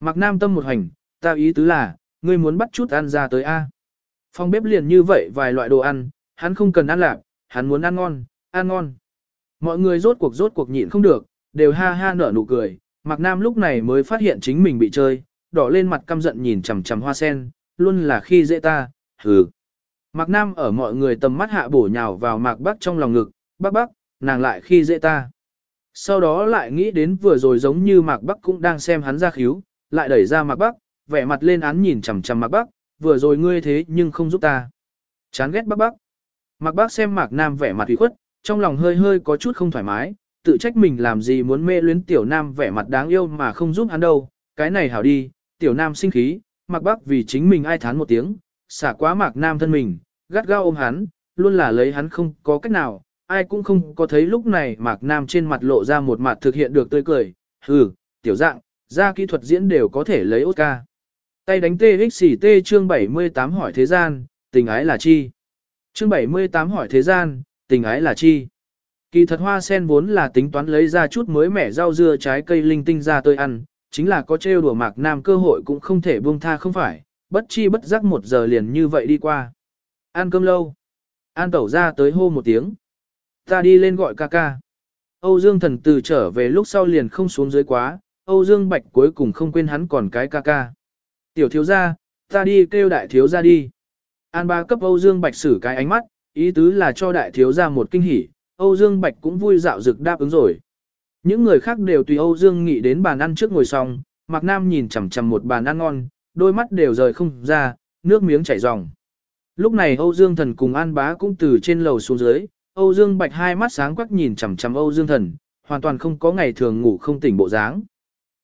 Mạc Nam tâm một hành, ta ý tứ là, ngươi muốn bắt chút ăn ra tới a. Phòng bếp liền như vậy vài loại đồ ăn, hắn không cần ăn lạc, hắn muốn ăn ngon, ăn ngon. Mọi người rốt cuộc rốt cuộc nhịn không được, đều ha ha nở nụ cười, Mạc Nam lúc này mới phát hiện chính mình bị chơi, đỏ lên mặt căm giận nhìn chằm chằm hoa sen, luôn là khi dễ ta, hừ. Mạc Nam ở mọi người tầm mắt hạ bổ nhào vào Mạc Bắc trong lòng ngực, bác bác, nàng lại khi dễ ta. Sau đó lại nghĩ đến vừa rồi giống như Mạc Bắc cũng đang xem hắn ra khíu, lại đẩy ra Mạc Bắc, vẻ mặt lên án nhìn chằm chằm Mạc Bắc, vừa rồi ngươi thế nhưng không giúp ta. Chán ghét Bắc Bắc. Mạc Bắc xem Mạc Nam vẻ mặt ủy khuất, trong lòng hơi hơi có chút không thoải mái, tự trách mình làm gì muốn mê luyến tiểu nam vẻ mặt đáng yêu mà không giúp hắn đâu, cái này hảo đi, tiểu nam sinh khí, Mạc Bắc vì chính mình ai thán một tiếng, xả quá Mạc Nam thân mình, gắt gao ôm hắn, luôn là lấy hắn không có cách nào, ai cũng không có thấy lúc này Mạc Nam trên mặt lộ ra một mặt thực hiện được tươi cười, hừ, tiểu dạng, ra kỹ thuật diễn đều có thể lấy Oscar. Tay đánh TXT chương 78 hỏi thế gian, tình ái là chi? Chương 78 hỏi thế gian, tình ái là chi? Kỳ thật hoa sen vốn là tính toán lấy ra chút mới mẻ rau dưa trái cây linh tinh ra tôi ăn, chính là có trêu đùa mạc nam cơ hội cũng không thể buông tha không phải, bất chi bất giác một giờ liền như vậy đi qua. Ăn cơm lâu. An tẩu ra tới hô một tiếng. Ta đi lên gọi ca ca. Âu Dương thần từ trở về lúc sau liền không xuống dưới quá, Âu Dương Bạch cuối cùng không quên hắn còn cái ca ca. Tiểu thiếu gia, ta đi kêu đại thiếu gia đi. An ba cấp Âu Dương Bạch xử cái ánh mắt, ý tứ là cho đại thiếu gia một kinh hỉ, Âu Dương Bạch cũng vui dạo dực đáp ứng rồi. Những người khác đều tùy Âu Dương nghĩ đến bàn ăn trước ngồi xong, Mạc Nam nhìn chằm chằm một bàn ăn ngon, đôi mắt đều rời không ra, nước miếng chảy ròng. Lúc này Âu Dương Thần cùng An Bá cũng từ trên lầu xuống dưới, Âu Dương Bạch hai mắt sáng quắc nhìn chằm chằm Âu Dương Thần, hoàn toàn không có ngày thường ngủ không tỉnh bộ dáng.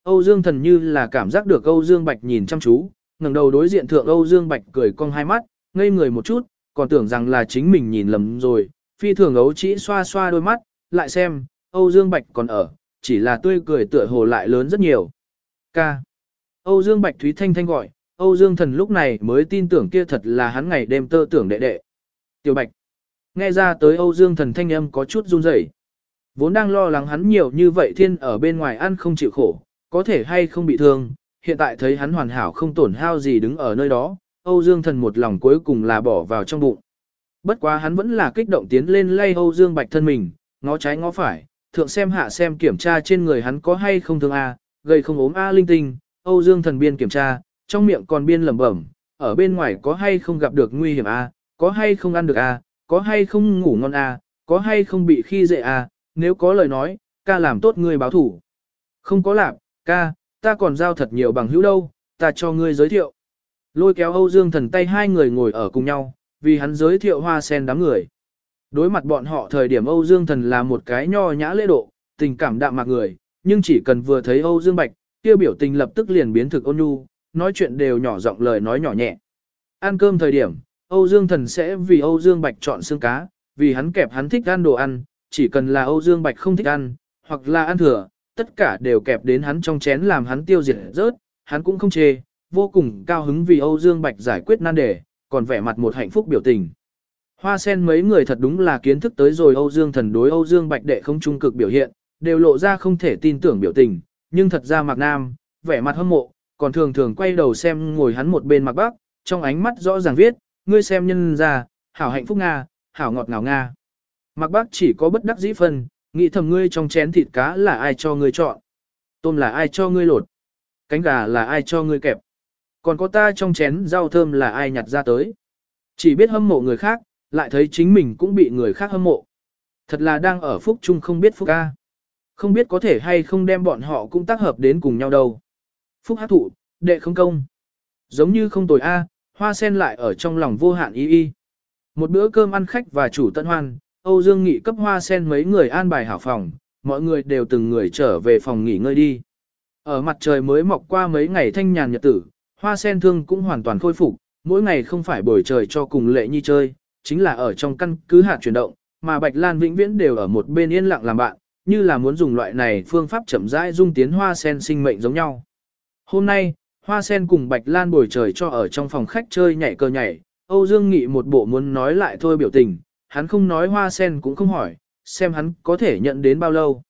Âu Dương Thần như là cảm giác được Âu Dương Bạch nhìn chăm chú, ngẩng đầu đối diện thượng Âu Dương Bạch cười cong hai mắt, ngây người một chút, còn tưởng rằng là chính mình nhìn lầm rồi, phi thường ấu chỉ xoa xoa đôi mắt, lại xem, Âu Dương Bạch còn ở, chỉ là tươi cười tựa hồ lại lớn rất nhiều. Ca. Âu Dương Bạch Thúy Thanh Thanh gọi, Âu Dương Thần lúc này mới tin tưởng kia thật là hắn ngày đêm tơ tưởng đệ đệ. Tiểu Bạch. Nghe ra tới Âu Dương Thần thanh âm có chút run rẩy. Vốn đang lo lắng hắn nhiều như vậy thiên ở bên ngoài ăn không chịu khổ, có thể hay không bị thương, hiện tại thấy hắn hoàn hảo không tổn hao gì đứng ở nơi đó, Âu Dương Thần một lòng cuối cùng là bỏ vào trong bụng. Bất quá hắn vẫn là kích động tiến lên lay Âu Dương Bạch thân mình, ngó trái ngó phải, thượng xem hạ xem kiểm tra trên người hắn có hay không thương A, gây không ốm A linh tinh, Âu Dương thần biên kiểm tra, trong miệng còn biên lẩm bẩm, ở bên ngoài có hay không gặp được nguy hiểm A, có hay không ăn được A, có hay không ngủ ngon A, có hay không bị khi dễ A, nếu có lời nói, ca làm tốt người báo thủ. Không có làm, ca, ta còn giao thật nhiều bằng hữu đâu, ta cho ngươi giới thiệu. Lôi kéo Âu Dương thần tay hai người ngồi ở cùng nhau, vì hắn giới thiệu hoa sen đám người. Đối mặt bọn họ thời điểm Âu Dương Thần là một cái nho nhã lễ độ, tình cảm đạm mạc người, nhưng chỉ cần vừa thấy Âu Dương Bạch, kia biểu tình lập tức liền biến thực ôn nhu, nói chuyện đều nhỏ giọng lời nói nhỏ nhẹ. Ăn cơm thời điểm, Âu Dương Thần sẽ vì Âu Dương Bạch chọn xương cá, vì hắn kẹp hắn thích ăn đồ ăn, chỉ cần là Âu Dương Bạch không thích ăn, hoặc là ăn thừa, tất cả đều kẹp đến hắn trong chén làm hắn tiêu diệt rớt, hắn cũng không chê, vô cùng cao hứng vì Âu Dương Bạch giải quyết nan đề, còn vẻ mặt một hạnh phúc biểu tình. Hoa sen mấy người thật đúng là kiến thức tới rồi Âu Dương thần đối Âu Dương Bạch đệ không trung cực biểu hiện, đều lộ ra không thể tin tưởng biểu tình, nhưng thật ra Mạc Nam, vẻ mặt hâm mộ, còn thường thường quay đầu xem ngồi hắn một bên Mạc Bắc, trong ánh mắt rõ ràng viết, ngươi xem nhân ra, hảo hạnh phúc Nga, hảo ngọt ngào Nga. Mạc Bắc chỉ có bất đắc dĩ phân, nghĩ thầm ngươi trong chén thịt cá là ai cho ngươi chọn, tôm là ai cho ngươi lột, cánh gà là ai cho ngươi kẹp, còn có ta trong chén rau thơm là ai nhặt ra tới. Chỉ biết hâm mộ người khác, lại thấy chính mình cũng bị người khác hâm mộ. Thật là đang ở phúc chung không biết phúc ca. Không biết có thể hay không đem bọn họ cũng tác hợp đến cùng nhau đâu. Phúc hát thụ, đệ không công. Giống như không tồi A, hoa sen lại ở trong lòng vô hạn y y. Một bữa cơm ăn khách và chủ tận hoan, Âu Dương Nghị cấp hoa sen mấy người an bài hảo phòng, mọi người đều từng người trở về phòng nghỉ ngơi đi. Ở mặt trời mới mọc qua mấy ngày thanh nhàn nhật tử, hoa sen thương cũng hoàn toàn khôi phục, mỗi ngày không phải bồi trời cho cùng lệ nhi chơi, chính là ở trong căn cứ hạt chuyển động, mà Bạch Lan vĩnh viễn đều ở một bên yên lặng làm bạn, như là muốn dùng loại này phương pháp chậm rãi dung tiến hoa sen sinh mệnh giống nhau. Hôm nay, hoa sen cùng Bạch Lan bồi trời cho ở trong phòng khách chơi nhảy cơ nhảy, Âu Dương Nghị một bộ muốn nói lại thôi biểu tình, hắn không nói hoa sen cũng không hỏi, xem hắn có thể nhận đến bao lâu.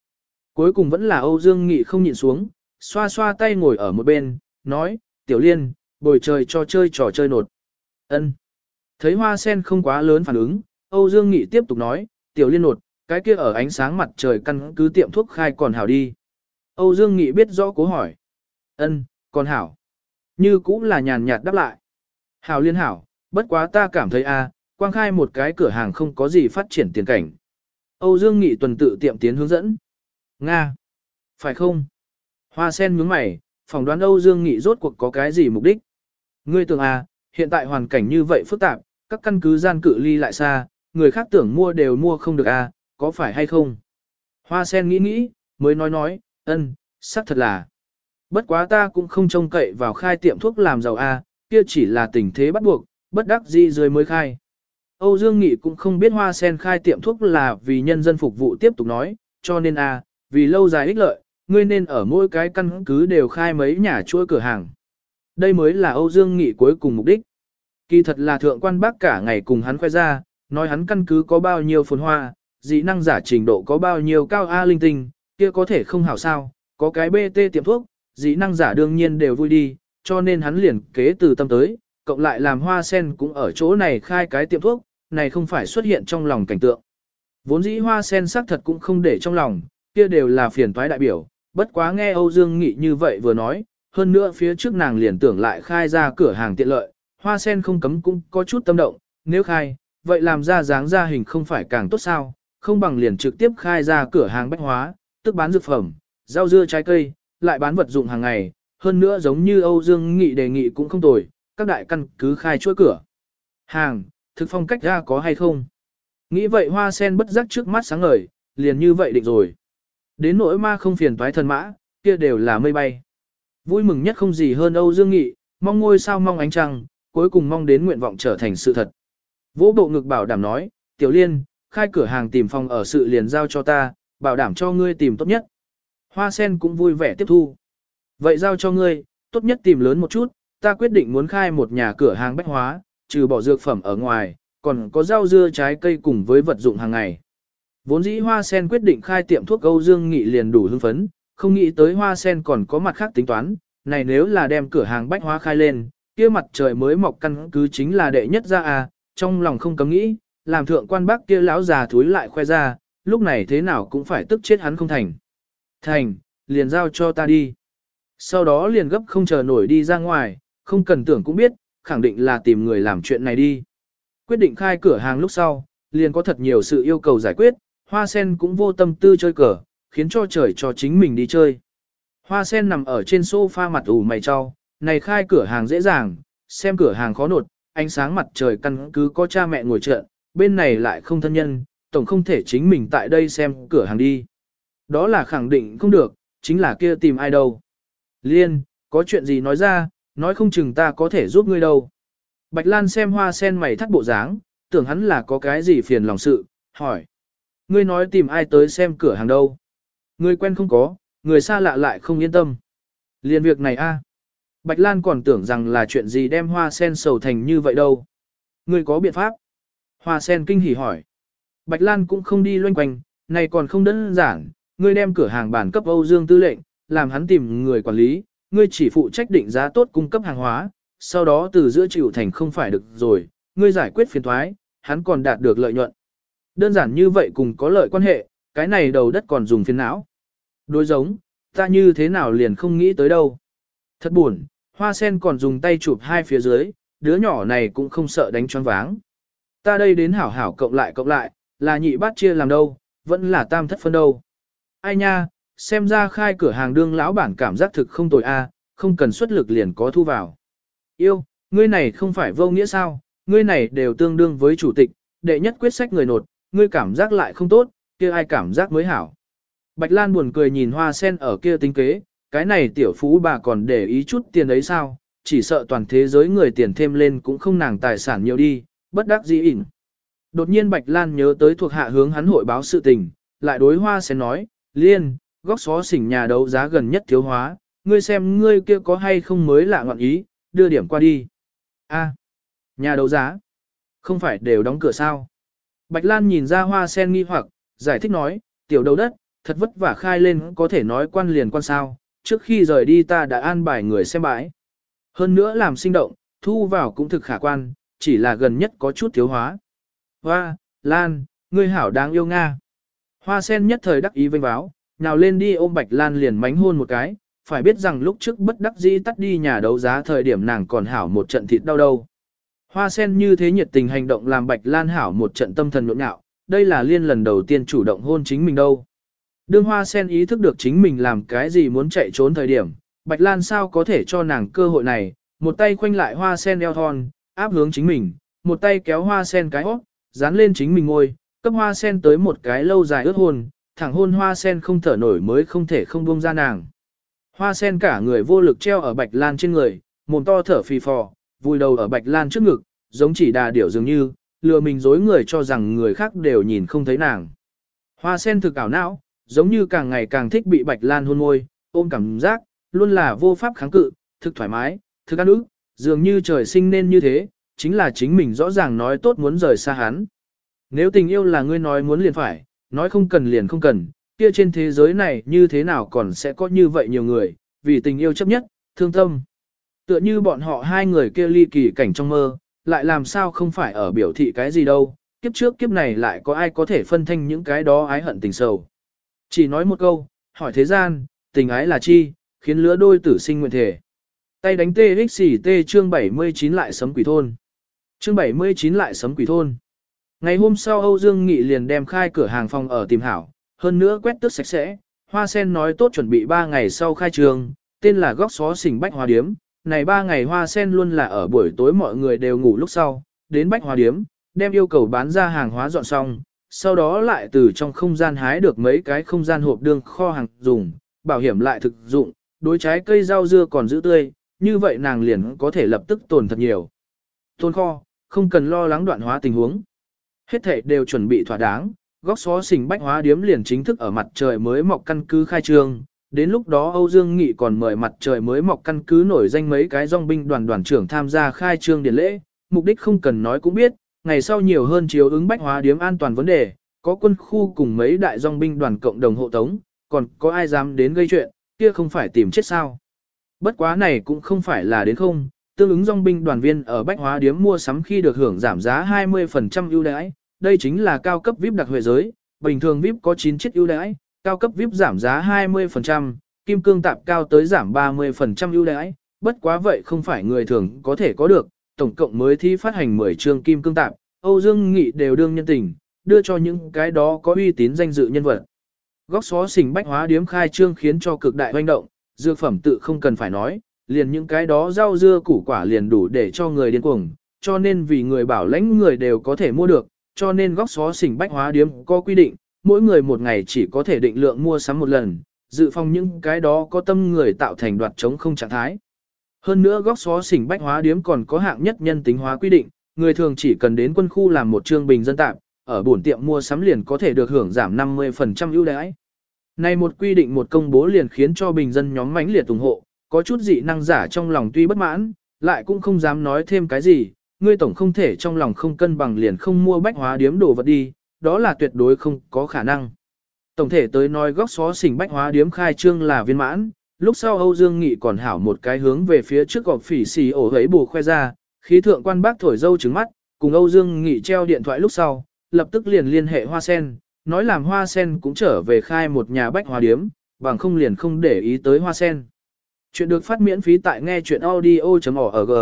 Cuối cùng vẫn là Âu Dương Nghị không nhịn xuống, xoa xoa tay ngồi ở một bên, nói, tiểu liên, bồi trời cho chơi trò chơi nột. ân Thấy hoa sen không quá lớn phản ứng, Âu Dương Nghị tiếp tục nói, tiểu liên nột, cái kia ở ánh sáng mặt trời căn cứ tiệm thuốc khai còn hảo đi. Âu Dương Nghị biết rõ cố hỏi. ân còn hảo. Như cũng là nhàn nhạt đáp lại. Hảo liên hảo, bất quá ta cảm thấy a, quang khai một cái cửa hàng không có gì phát triển tiền cảnh. Âu Dương Nghị tuần tự tiệm tiến hướng dẫn. Nga. Phải không? Hoa sen nhướng mày, phỏng đoán Âu Dương Nghị rốt cuộc có cái gì mục đích. Ngươi tưởng à, hiện tại hoàn cảnh như vậy phức tạp, các căn cứ gian cự ly lại xa, người khác tưởng mua đều mua không được à? có phải hay không? Hoa sen nghĩ nghĩ, mới nói nói, ân, xác thật là. Bất quá ta cũng không trông cậy vào khai tiệm thuốc làm giàu à? kia chỉ là tình thế bắt buộc, bất đắc dĩ rồi mới khai. Âu Dương Nghị cũng không biết hoa sen khai tiệm thuốc là vì nhân dân phục vụ tiếp tục nói, cho nên à, vì lâu dài ích lợi, ngươi nên ở mỗi cái căn cứ đều khai mấy nhà chuỗi cửa hàng. Đây mới là Âu Dương Nghị cuối cùng mục đích. Kỳ thật là thượng quan bác cả ngày cùng hắn khoe ra, nói hắn căn cứ có bao nhiêu phồn hoa, dị năng giả trình độ có bao nhiêu cao A linh tinh, kia có thể không hảo sao, có cái BT tiệm thuốc, dị năng giả đương nhiên đều vui đi, cho nên hắn liền kế từ tâm tới, cộng lại làm hoa sen cũng ở chỗ này khai cái tiệm thuốc, này không phải xuất hiện trong lòng cảnh tượng. Vốn dĩ hoa sen xác thật cũng không để trong lòng, kia đều là phiền toái đại biểu, bất quá nghe Âu Dương Nghị như vậy vừa nói, hơn nữa phía trước nàng liền tưởng lại khai ra cửa hàng tiện lợi, hoa sen không cấm cũng có chút tâm động, nếu khai, vậy làm ra dáng ra hình không phải càng tốt sao, không bằng liền trực tiếp khai ra cửa hàng bách hóa, tức bán dược phẩm, rau dưa trái cây, lại bán vật dụng hàng ngày, hơn nữa giống như Âu Dương Nghị đề nghị cũng không tồi, các đại căn cứ khai chuỗi cửa. Hàng, thực phong cách ra có hay không? Nghĩ vậy hoa sen bất giác trước mắt sáng ngời, liền như vậy định rồi. Đến nỗi ma không phiền toái thần mã, kia đều là mây bay. Vui mừng nhất không gì hơn Âu Dương Nghị, mong ngôi sao mong ánh trăng, cuối cùng mong đến nguyện vọng trở thành sự thật. Vỗ bộ ngực bảo đảm nói, Tiểu Liên, khai cửa hàng tìm phòng ở sự liền giao cho ta, bảo đảm cho ngươi tìm tốt nhất. Hoa sen cũng vui vẻ tiếp thu. Vậy giao cho ngươi, tốt nhất tìm lớn một chút, ta quyết định muốn khai một nhà cửa hàng bách hóa, trừ bỏ dược phẩm ở ngoài, còn có rau dưa trái cây cùng với vật dụng hàng ngày. Vốn dĩ Hoa Sen quyết định khai tiệm thuốc Âu Dương Nghị liền đủ hưng phấn, không nghĩ tới Hoa Sen còn có mặt khác tính toán, này nếu là đem cửa hàng bách hóa khai lên, kia mặt trời mới mọc căn cứ chính là đệ nhất ra à, trong lòng không cấm nghĩ, làm thượng quan bác kia lão già thúi lại khoe ra, lúc này thế nào cũng phải tức chết hắn không thành. Thành, liền giao cho ta đi. Sau đó liền gấp không chờ nổi đi ra ngoài, không cần tưởng cũng biết, khẳng định là tìm người làm chuyện này đi. Quyết định khai cửa hàng lúc sau, liền có thật nhiều sự yêu cầu giải quyết, hoa sen cũng vô tâm tư chơi cờ, khiến cho trời cho chính mình đi chơi. Hoa sen nằm ở trên sofa mặt ủ mày cho, này khai cửa hàng dễ dàng, xem cửa hàng khó nột, ánh sáng mặt trời căn cứ có cha mẹ ngồi trợ, bên này lại không thân nhân, tổng không thể chính mình tại đây xem cửa hàng đi. Đó là khẳng định không được, chính là kia tìm ai đâu. Liên, có chuyện gì nói ra, nói không chừng ta có thể giúp ngươi đâu. Bạch Lan xem hoa sen mày thắt bộ dáng, tưởng hắn là có cái gì phiền lòng sự, hỏi. Ngươi nói tìm ai tới xem cửa hàng đâu. Người quen không có, người xa lạ lại không yên tâm. Liên việc này a, Bạch Lan còn tưởng rằng là chuyện gì đem hoa sen sầu thành như vậy đâu. Ngươi có biện pháp? Hoa sen kinh hỉ hỏi. Bạch Lan cũng không đi loanh quanh, này còn không đơn giản, ngươi đem cửa hàng bản cấp Âu Dương Tư lệnh, làm hắn tìm người quản lý, ngươi chỉ phụ trách định giá tốt cung cấp hàng hóa, sau đó từ giữa chịu thành không phải được rồi, ngươi giải quyết phiền thoái, hắn còn đạt được lợi nhuận. Đơn giản như vậy cùng có lợi quan hệ, cái này đầu đất còn dùng phiền não. Đối giống, ta như thế nào liền không nghĩ tới đâu. Thật buồn, hoa sen còn dùng tay chụp hai phía dưới, đứa nhỏ này cũng không sợ đánh choáng váng. Ta đây đến hảo hảo cộng lại cộng lại, là nhị bát chia làm đâu, vẫn là tam thất phân đâu. Ai nha, xem ra khai cửa hàng đương lão bản cảm giác thực không tồi a, không cần xuất lực liền có thu vào. Yêu, ngươi này không phải vô nghĩa sao, ngươi này đều tương đương với chủ tịch, đệ nhất quyết sách người nột, ngươi cảm giác lại không tốt, kia ai cảm giác mới hảo. Bạch Lan buồn cười nhìn hoa sen ở kia tính kế, cái này tiểu phú bà còn để ý chút tiền ấy sao, chỉ sợ toàn thế giới người tiền thêm lên cũng không nàng tài sản nhiều đi, bất đắc dĩ ỉn. Đột nhiên Bạch Lan nhớ tới thuộc hạ hướng hắn hội báo sự tình, lại đối hoa sen nói, Liên, góc xó xỉnh nhà đấu giá gần nhất thiếu hóa, ngươi xem ngươi kia có hay không mới lạ ngọn ý, đưa điểm qua đi. A, nhà đấu giá, không phải đều đóng cửa sao? Bạch Lan nhìn ra hoa sen nghi hoặc, giải thích nói, tiểu đầu đất, thật vất vả khai lên có thể nói quan liền quan sao, trước khi rời đi ta đã an bài người xem bãi. Hơn nữa làm sinh động, thu vào cũng thực khả quan, chỉ là gần nhất có chút thiếu hóa. Hoa, Lan, ngươi hảo đáng yêu Nga. Hoa sen nhất thời đắc ý vinh báo, nào lên đi ôm Bạch Lan liền mánh hôn một cái, phải biết rằng lúc trước bất đắc dĩ tắt đi nhà đấu giá thời điểm nàng còn hảo một trận thịt đau đâu. Hoa sen như thế nhiệt tình hành động làm Bạch Lan hảo một trận tâm thần nhộn nhạo, đây là liên lần đầu tiên chủ động hôn chính mình đâu. Đương hoa sen ý thức được chính mình làm cái gì muốn chạy trốn thời điểm, Bạch Lan sao có thể cho nàng cơ hội này, một tay khoanh lại hoa sen eo thon, áp hướng chính mình, một tay kéo hoa sen cái hót, dán lên chính mình ngôi, cấp hoa sen tới một cái lâu dài ướt hôn, thẳng hôn hoa sen không thở nổi mới không thể không buông ra nàng. Hoa sen cả người vô lực treo ở Bạch Lan trên người, mồm to thở phì phò, vùi đầu ở Bạch Lan trước ngực, giống chỉ đà điểu dường như, lừa mình dối người cho rằng người khác đều nhìn không thấy nàng. Hoa sen thực ảo não, giống như càng ngày càng thích bị Bạch Lan hôn môi, ôm cảm giác, luôn là vô pháp kháng cự, thực thoải mái, thực ăn ức, dường như trời sinh nên như thế, chính là chính mình rõ ràng nói tốt muốn rời xa hắn. Nếu tình yêu là ngươi nói muốn liền phải, nói không cần liền không cần, kia trên thế giới này như thế nào còn sẽ có như vậy nhiều người, vì tình yêu chấp nhất, thương tâm. Tựa như bọn họ hai người kia ly kỳ cảnh trong mơ, lại làm sao không phải ở biểu thị cái gì đâu, kiếp trước kiếp này lại có ai có thể phân thanh những cái đó ái hận tình sầu. Chỉ nói một câu, hỏi thế gian, tình ái là chi, khiến lứa đôi tử sinh nguyện thể. Tay đánh TXT chương 79 lại sấm quỷ thôn. Chương 79 lại sấm quỷ thôn. Ngày hôm sau Âu Dương Nghị liền đem khai cửa hàng phòng ở tìm hảo, hơn nữa quét tước sạch sẽ. Hoa sen nói tốt chuẩn bị 3 ngày sau khai trường, tên là góc xó xỉnh bách hoa điếm. Này ba ngày hoa sen luôn là ở buổi tối mọi người đều ngủ lúc sau, đến bách hoa điếm, đem yêu cầu bán ra hàng hóa dọn xong, sau đó lại từ trong không gian hái được mấy cái không gian hộp đương kho hàng dùng, bảo hiểm lại thực dụng, đối trái cây rau dưa còn giữ tươi, như vậy nàng liền có thể lập tức tồn thật nhiều. Tôn kho, không cần lo lắng đoạn hóa tình huống. Hết thể đều chuẩn bị thỏa đáng, góc xó xình bách hóa điếm liền chính thức ở mặt trời mới mọc căn cứ khai trương, Đến lúc đó Âu Dương Nghị còn mời mặt trời mới mọc căn cứ nổi danh mấy cái dòng binh đoàn đoàn trưởng tham gia khai trương điển lễ, mục đích không cần nói cũng biết, ngày sau nhiều hơn chiếu ứng bách hóa điếm an toàn vấn đề, có quân khu cùng mấy đại dòng binh đoàn cộng đồng hộ tống, còn có ai dám đến gây chuyện, kia không phải tìm chết sao. Bất quá này cũng không phải là đến không, tương ứng dòng binh đoàn viên ở bách hóa điếm mua sắm khi được hưởng giảm giá 20% ưu đãi, đây chính là cao cấp VIP đặc huệ giới, bình thường VIP có 9 chiếc ưu đãi, cao cấp VIP giảm giá 20%, kim cương tạp cao tới giảm 30% ưu đãi, bất quá vậy không phải người thường có thể có được, tổng cộng mới thi phát hành 10 chương kim cương tạp, Âu Dương Nghị đều đương nhân tình, đưa cho những cái đó có uy tín danh dự nhân vật. Góc xó xỉnh bách hóa điếm khai trương khiến cho cực đại hoành động, dược phẩm tự không cần phải nói, liền những cái đó rau dưa củ quả liền đủ để cho người điên cuồng, cho nên vì người bảo lãnh người đều có thể mua được, cho nên góc xó xỉnh bách hóa điếm có quy định, mỗi người một ngày chỉ có thể định lượng mua sắm một lần, dự phòng những cái đó có tâm người tạo thành đoạt chống không trạng thái. Hơn nữa góc xó xỉnh bách hóa điếm còn có hạng nhất nhân tính hóa quy định, người thường chỉ cần đến quân khu làm một trương bình dân tạm, ở bổn tiệm mua sắm liền có thể được hưởng giảm 50% ưu đãi. Này một quy định một công bố liền khiến cho bình dân nhóm mãnh liệt ủng hộ, có chút dị năng giả trong lòng tuy bất mãn, lại cũng không dám nói thêm cái gì, ngươi tổng không thể trong lòng không cân bằng liền không mua bách hóa điếm đồ vật đi, đó là tuyệt đối không có khả năng. Tổng thể tới nói góc xó xỉnh bách hóa điếm khai trương là viên mãn, lúc sau Âu Dương Nghị còn hảo một cái hướng về phía trước gọc phỉ xì ổ hấy bù khoe ra, khí thượng quan bác thổi dâu trứng mắt, cùng Âu Dương Nghị treo điện thoại lúc sau, lập tức liền liên hệ Hoa Sen, nói làm Hoa Sen cũng trở về khai một nhà bách hóa điếm, bằng không liền không để ý tới Hoa Sen. Chuyện được phát miễn phí tại nghe chuyện audio.org.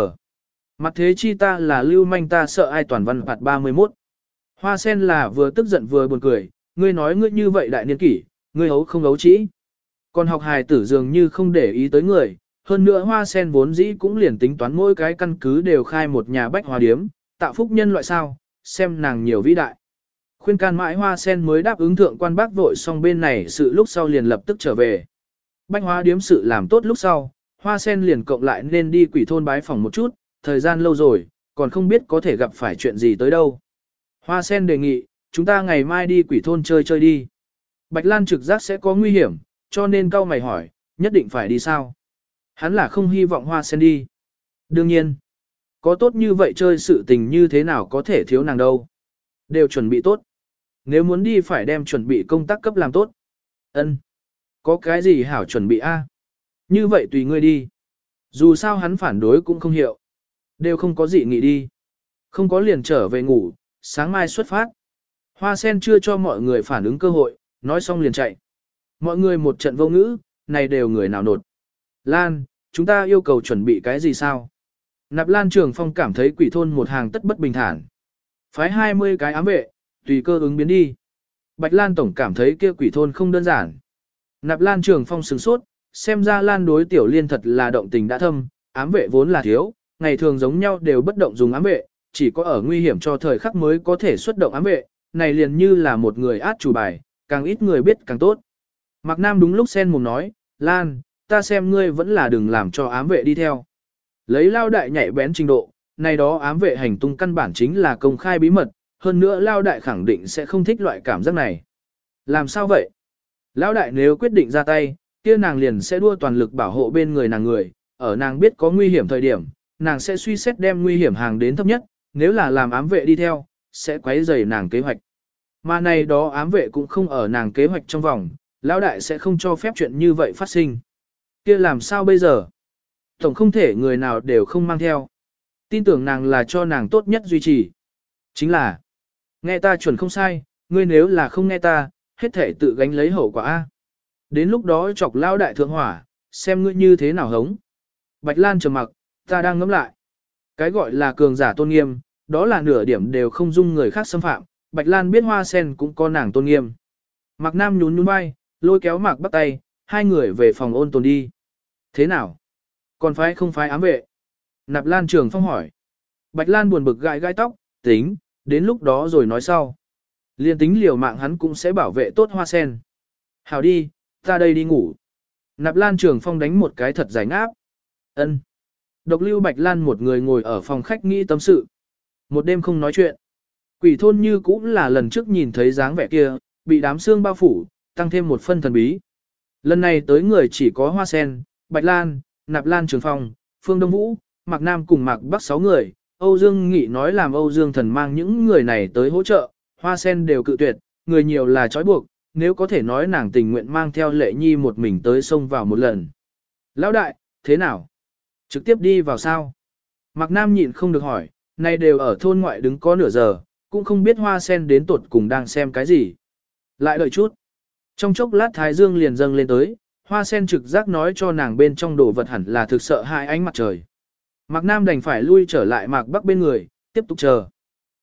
Mặt thế chi ta là lưu manh ta sợ ai toàn văn phạt 31. Hoa sen là vừa tức giận vừa buồn cười, ngươi nói ngươi như vậy đại niên kỷ, ngươi hấu không hấu trĩ. Còn học hài tử dường như không để ý tới người, hơn nữa hoa sen vốn dĩ cũng liền tính toán mỗi cái căn cứ đều khai một nhà bách hoa điếm, tạo phúc nhân loại sao, xem nàng nhiều vĩ đại. Khuyên can mãi hoa sen mới đáp ứng thượng quan bác vội xong bên này sự lúc sau liền lập tức trở về. Bách hoa điếm sự làm tốt lúc sau, hoa sen liền cộng lại nên đi quỷ thôn bái phòng một chút, thời gian lâu rồi, còn không biết có thể gặp phải chuyện gì tới đâu. Hoa sen đề nghị, chúng ta ngày mai đi quỷ thôn chơi chơi đi. Bạch Lan trực giác sẽ có nguy hiểm, cho nên cao mày hỏi, nhất định phải đi sao? Hắn là không hy vọng hoa sen đi. Đương nhiên, có tốt như vậy chơi sự tình như thế nào có thể thiếu nàng đâu. Đều chuẩn bị tốt. Nếu muốn đi phải đem chuẩn bị công tác cấp làm tốt. Ân, Có cái gì hảo chuẩn bị a? Như vậy tùy ngươi đi. Dù sao hắn phản đối cũng không hiểu. Đều không có gì nghĩ đi. Không có liền trở về ngủ, sáng mai xuất phát. Hoa sen chưa cho mọi người phản ứng cơ hội, nói xong liền chạy. Mọi người một trận vô ngữ, này đều người nào nột. Lan, chúng ta yêu cầu chuẩn bị cái gì sao? Nạp Lan Trường Phong cảm thấy quỷ thôn một hàng tất bất bình thản. Phái 20 cái ám vệ, tùy cơ ứng biến đi. Bạch Lan Tổng cảm thấy kia quỷ thôn không đơn giản. Nạp Lan Trường Phong sửng sốt, xem ra Lan đối tiểu liên thật là động tình đã thâm, ám vệ vốn là thiếu, ngày thường giống nhau đều bất động dùng ám vệ, chỉ có ở nguy hiểm cho thời khắc mới có thể xuất động ám vệ, này liền như là một người át chủ bài, càng ít người biết càng tốt. Mạc Nam đúng lúc sen mồm nói, Lan, ta xem ngươi vẫn là đừng làm cho ám vệ đi theo. Lấy lao đại nhạy bén trình độ, này đó ám vệ hành tung căn bản chính là công khai bí mật, hơn nữa lao đại khẳng định sẽ không thích loại cảm giác này. Làm sao vậy? Lao đại nếu quyết định ra tay, kia nàng liền sẽ đua toàn lực bảo hộ bên người nàng người, ở nàng biết có nguy hiểm thời điểm, nàng sẽ suy xét đem nguy hiểm hàng đến thấp nhất, nếu là làm ám vệ đi theo, sẽ quấy rầy nàng kế hoạch. Mà này đó ám vệ cũng không ở nàng kế hoạch trong vòng, lão đại sẽ không cho phép chuyện như vậy phát sinh. kia làm sao bây giờ? Tổng không thể người nào đều không mang theo. Tin tưởng nàng là cho nàng tốt nhất duy trì. Chính là, nghe ta chuẩn không sai, ngươi nếu là không nghe ta, hết thể tự gánh lấy hậu quả. A. Đến lúc đó chọc lao đại thượng hỏa, xem ngươi như thế nào hống. Bạch Lan trầm mặc, ta đang ngẫm lại. Cái gọi là cường giả tôn nghiêm, đó là nửa điểm đều không dung người khác xâm phạm, Bạch Lan biết hoa sen cũng có nàng tôn nghiêm. Mạc Nam nhún nhún vai, lôi kéo Mạc bắt tay, hai người về phòng ôn tồn đi. Thế nào? Còn phái không phái ám vệ? Nạp Lan Trường Phong hỏi. Bạch Lan buồn bực gãi gãi tóc, tính, đến lúc đó rồi nói sau. Liên tính liều mạng hắn cũng sẽ bảo vệ tốt hoa sen. Hào đi, ta đây đi ngủ. Nạp Lan Trường Phong đánh một cái thật giải ngáp. Ân. Độc lưu Bạch Lan một người ngồi ở phòng khách nghĩ tâm sự. Một đêm không nói chuyện. Quỷ thôn như cũng là lần trước nhìn thấy dáng vẻ kia, bị đám xương bao phủ, tăng thêm một phân thần bí. Lần này tới người chỉ có Hoa Sen, Bạch Lan, Nạp Lan Trường Phong, Phương Đông Vũ, Mạc Nam cùng Mạc Bắc sáu người. Âu Dương Nghị nói làm Âu Dương Thần mang những người này tới hỗ trợ, Hoa Sen đều cự tuyệt, người nhiều là trói buộc, nếu có thể nói nàng tình nguyện mang theo lệ nhi một mình tới sông vào một lần. Lão đại, thế nào? Trực tiếp đi vào sao? Mạc Nam nhịn không được hỏi, nay đều ở thôn ngoại đứng có nửa giờ, cũng không biết hoa sen đến tuột cùng đang xem cái gì. Lại đợi chút. Trong chốc lát Thái Dương liền dâng lên tới, hoa sen trực giác nói cho nàng bên trong đồ vật hẳn là thực sợ hai ánh mặt trời. Mạc Nam đành phải lui trở lại Mạc Bắc bên người, tiếp tục chờ.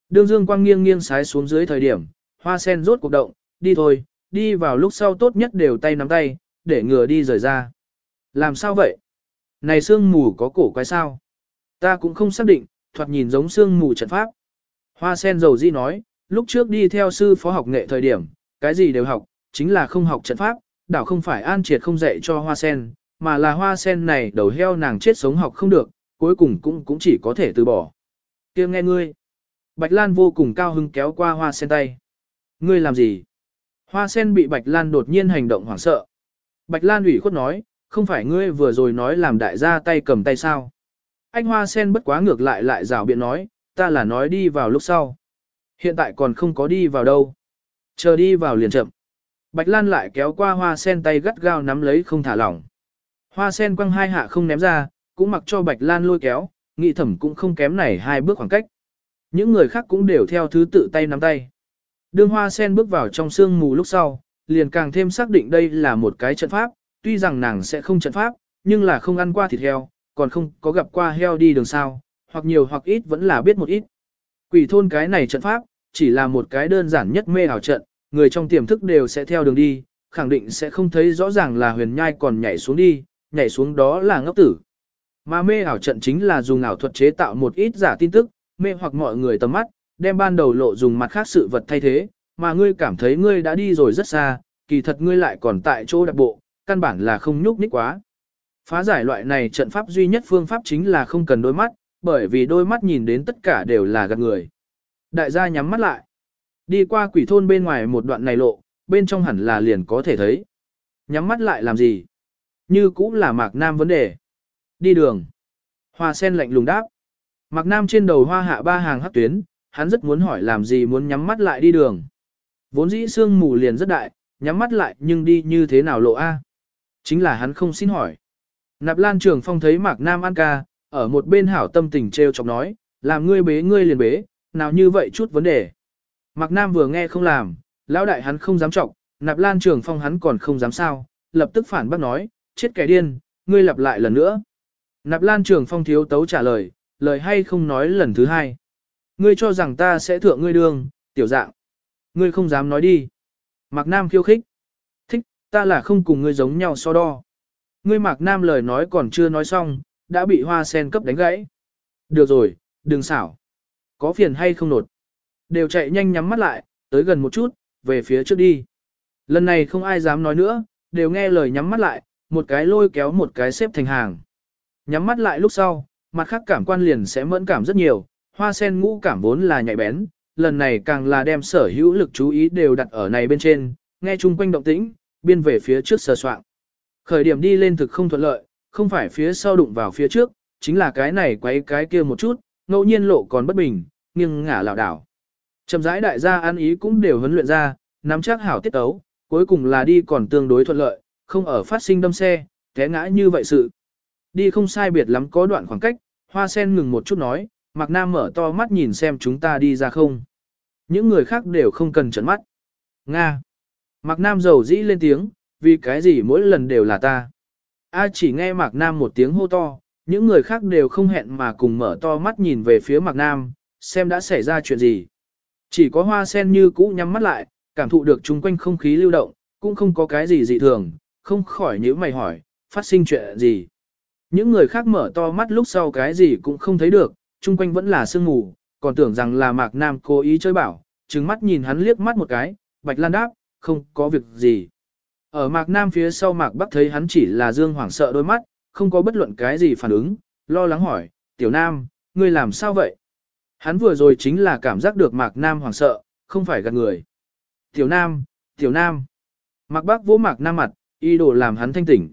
Đường Dương quang nghiêng nghiêng sái xuống dưới thời điểm, hoa sen rốt cuộc động, đi thôi, đi vào lúc sau tốt nhất đều tay nắm tay, để ngừa đi rời ra. Làm sao vậy? Này sương mù có cổ quái sao? Ta cũng không xác định, thoạt nhìn giống sương mù trận pháp. Hoa sen dầu di nói, lúc trước đi theo sư phó học nghệ thời điểm, cái gì đều học, chính là không học trận pháp, đảo không phải an triệt không dạy cho hoa sen, mà là hoa sen này đầu heo nàng chết sống học không được, cuối cùng cũng cũng chỉ có thể từ bỏ. kia nghe ngươi. Bạch Lan vô cùng cao hứng kéo qua hoa sen tay. Ngươi làm gì? Hoa sen bị Bạch Lan đột nhiên hành động hoảng sợ. Bạch Lan ủy khuất nói, không phải ngươi vừa rồi nói làm đại gia tay cầm tay sao? Anh hoa sen bất quá ngược lại lại rào biện nói, ta là nói đi vào lúc sau. Hiện tại còn không có đi vào đâu. Chờ đi vào liền chậm. Bạch Lan lại kéo qua hoa sen tay gắt gao nắm lấy không thả lỏng. Hoa sen quăng hai hạ không ném ra, cũng mặc cho Bạch Lan lôi kéo, nghị thẩm cũng không kém này hai bước khoảng cách. Những người khác cũng đều theo thứ tự tay nắm tay. Đường hoa sen bước vào trong sương mù lúc sau, liền càng thêm xác định đây là một cái trận pháp, tuy rằng nàng sẽ không trận pháp, nhưng là không ăn qua thịt heo, còn không có gặp qua heo đi đường sao, hoặc nhiều hoặc ít vẫn là biết một ít. Quỷ thôn cái này trận pháp, chỉ là một cái đơn giản nhất mê ảo trận, người trong tiềm thức đều sẽ theo đường đi, khẳng định sẽ không thấy rõ ràng là huyền nhai còn nhảy xuống đi, nhảy xuống đó là ngốc tử. Mà mê ảo trận chính là dùng ảo thuật chế tạo một ít giả tin tức, mê hoặc mọi người tầm mắt, đem ban đầu lộ dùng mặt khác sự vật thay thế, mà ngươi cảm thấy ngươi đã đi rồi rất xa, kỳ thật ngươi lại còn tại chỗ đặc bộ, căn bản là không nhúc nhích quá. Phá giải loại này trận pháp duy nhất phương pháp chính là không cần đôi mắt, bởi vì đôi mắt nhìn đến tất cả đều là gạt người. Đại gia nhắm mắt lại. Đi qua quỷ thôn bên ngoài một đoạn này lộ, bên trong hẳn là liền có thể thấy. Nhắm mắt lại làm gì? Như cũng là Mạc Nam vấn đề. Đi đường. Hoa sen lạnh lùng đáp. Mạc Nam trên đầu hoa hạ ba hàng hắc tuyến, hắn rất muốn hỏi làm gì muốn nhắm mắt lại đi đường. Vốn dĩ sương mù liền rất đại, nhắm mắt lại nhưng đi như thế nào lộ A. Chính là hắn không xin hỏi. Nạp Lan Trường Phong thấy Mạc Nam ăn ca, ở một bên hảo tâm tình treo chọc nói, làm ngươi bế ngươi liền bế, nào như vậy chút vấn đề. Mạc Nam vừa nghe không làm, lão đại hắn không dám trọng, Nạp Lan Trường Phong hắn còn không dám sao, lập tức phản bác nói, chết kẻ điên, ngươi lặp lại lần nữa. Nạp Lan Trường Phong thiếu tấu trả lời, lời hay không nói lần thứ hai. Ngươi cho rằng ta sẽ thượng ngươi đường, tiểu dạng. Ngươi không dám nói đi. Mạc Nam khiêu khích. Ta là không cùng ngươi giống nhau so đo. Ngươi Mạc Nam lời nói còn chưa nói xong, đã bị hoa sen cấp đánh gãy. Được rồi, đừng xảo. Có phiền hay không nột. Đều chạy nhanh nhắm mắt lại, tới gần một chút, về phía trước đi. Lần này không ai dám nói nữa, đều nghe lời nhắm mắt lại, một cái lôi kéo một cái xếp thành hàng. Nhắm mắt lại lúc sau, mặt khác cảm quan liền sẽ mẫn cảm rất nhiều, hoa sen ngũ cảm vốn là nhạy bén, lần này càng là đem sở hữu lực chú ý đều đặt ở này bên trên, nghe chung quanh động tĩnh, biên về phía trước sờ soạn. Khởi điểm đi lên thực không thuận lợi, không phải phía sau đụng vào phía trước, chính là cái này quấy cái kia một chút, ngẫu nhiên lộ còn bất bình, nghiêng ngả lảo đảo. Chậm rãi đại gia ăn ý cũng đều huấn luyện ra, nắm chắc hảo tiết tấu, cuối cùng là đi còn tương đối thuận lợi, không ở phát sinh đâm xe, té ngã như vậy sự. Đi không sai biệt lắm có đoạn khoảng cách, hoa sen ngừng một chút nói, Mạc Nam mở to mắt nhìn xem chúng ta đi ra không. Những người khác đều không cần trấn mắt. Nga. Mạc Nam giàu dĩ lên tiếng, vì cái gì mỗi lần đều là ta. A chỉ nghe Mạc Nam một tiếng hô to, những người khác đều không hẹn mà cùng mở to mắt nhìn về phía Mạc Nam, xem đã xảy ra chuyện gì. Chỉ có hoa sen như cũ nhắm mắt lại, cảm thụ được chung quanh không khí lưu động, cũng không có cái gì dị thường, không khỏi nhíu mày hỏi, phát sinh chuyện gì. Những người khác mở to mắt lúc sau cái gì cũng không thấy được, chung quanh vẫn là sương mù, còn tưởng rằng là Mạc Nam cố ý chơi bảo, trừng mắt nhìn hắn liếc mắt một cái, Bạch Lan đáp, không có việc gì. Ở Mạc Nam phía sau Mạc Bắc thấy hắn chỉ là Dương hoảng sợ đôi mắt, không có bất luận cái gì phản ứng, lo lắng hỏi, Tiểu Nam, ngươi làm sao vậy? Hắn vừa rồi chính là cảm giác được Mạc Nam hoảng sợ, không phải gạt người. Tiểu Nam, Tiểu Nam. Mạc Bắc vỗ Mạc Nam mặt, y đồ làm hắn thanh tỉnh.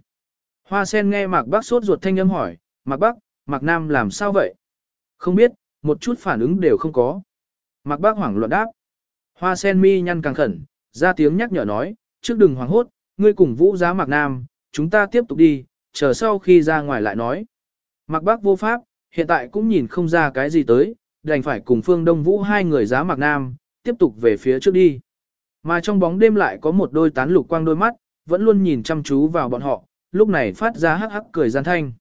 Hoa sen nghe Mạc Bắc sốt ruột thanh âm hỏi, Mạc Bắc, Mạc Nam làm sao vậy? Không biết, một chút phản ứng đều không có. Mạc Bắc hoảng loạn đáp. Hoa sen mi nhăn càng khẩn, ra tiếng nhắc nhở nói, trước đừng hoảng hốt, ngươi cùng vũ giá Mạc Nam, chúng ta tiếp tục đi, chờ sau khi ra ngoài lại nói. Mạc Bắc vô pháp, hiện tại cũng nhìn không ra cái gì tới, đành phải cùng Phương Đông Vũ hai người giá Mạc Nam, tiếp tục về phía trước đi. Mà trong bóng đêm lại có một đôi tán lục quang đôi mắt, vẫn luôn nhìn chăm chú vào bọn họ, lúc này phát ra hắc hắc cười gian thanh.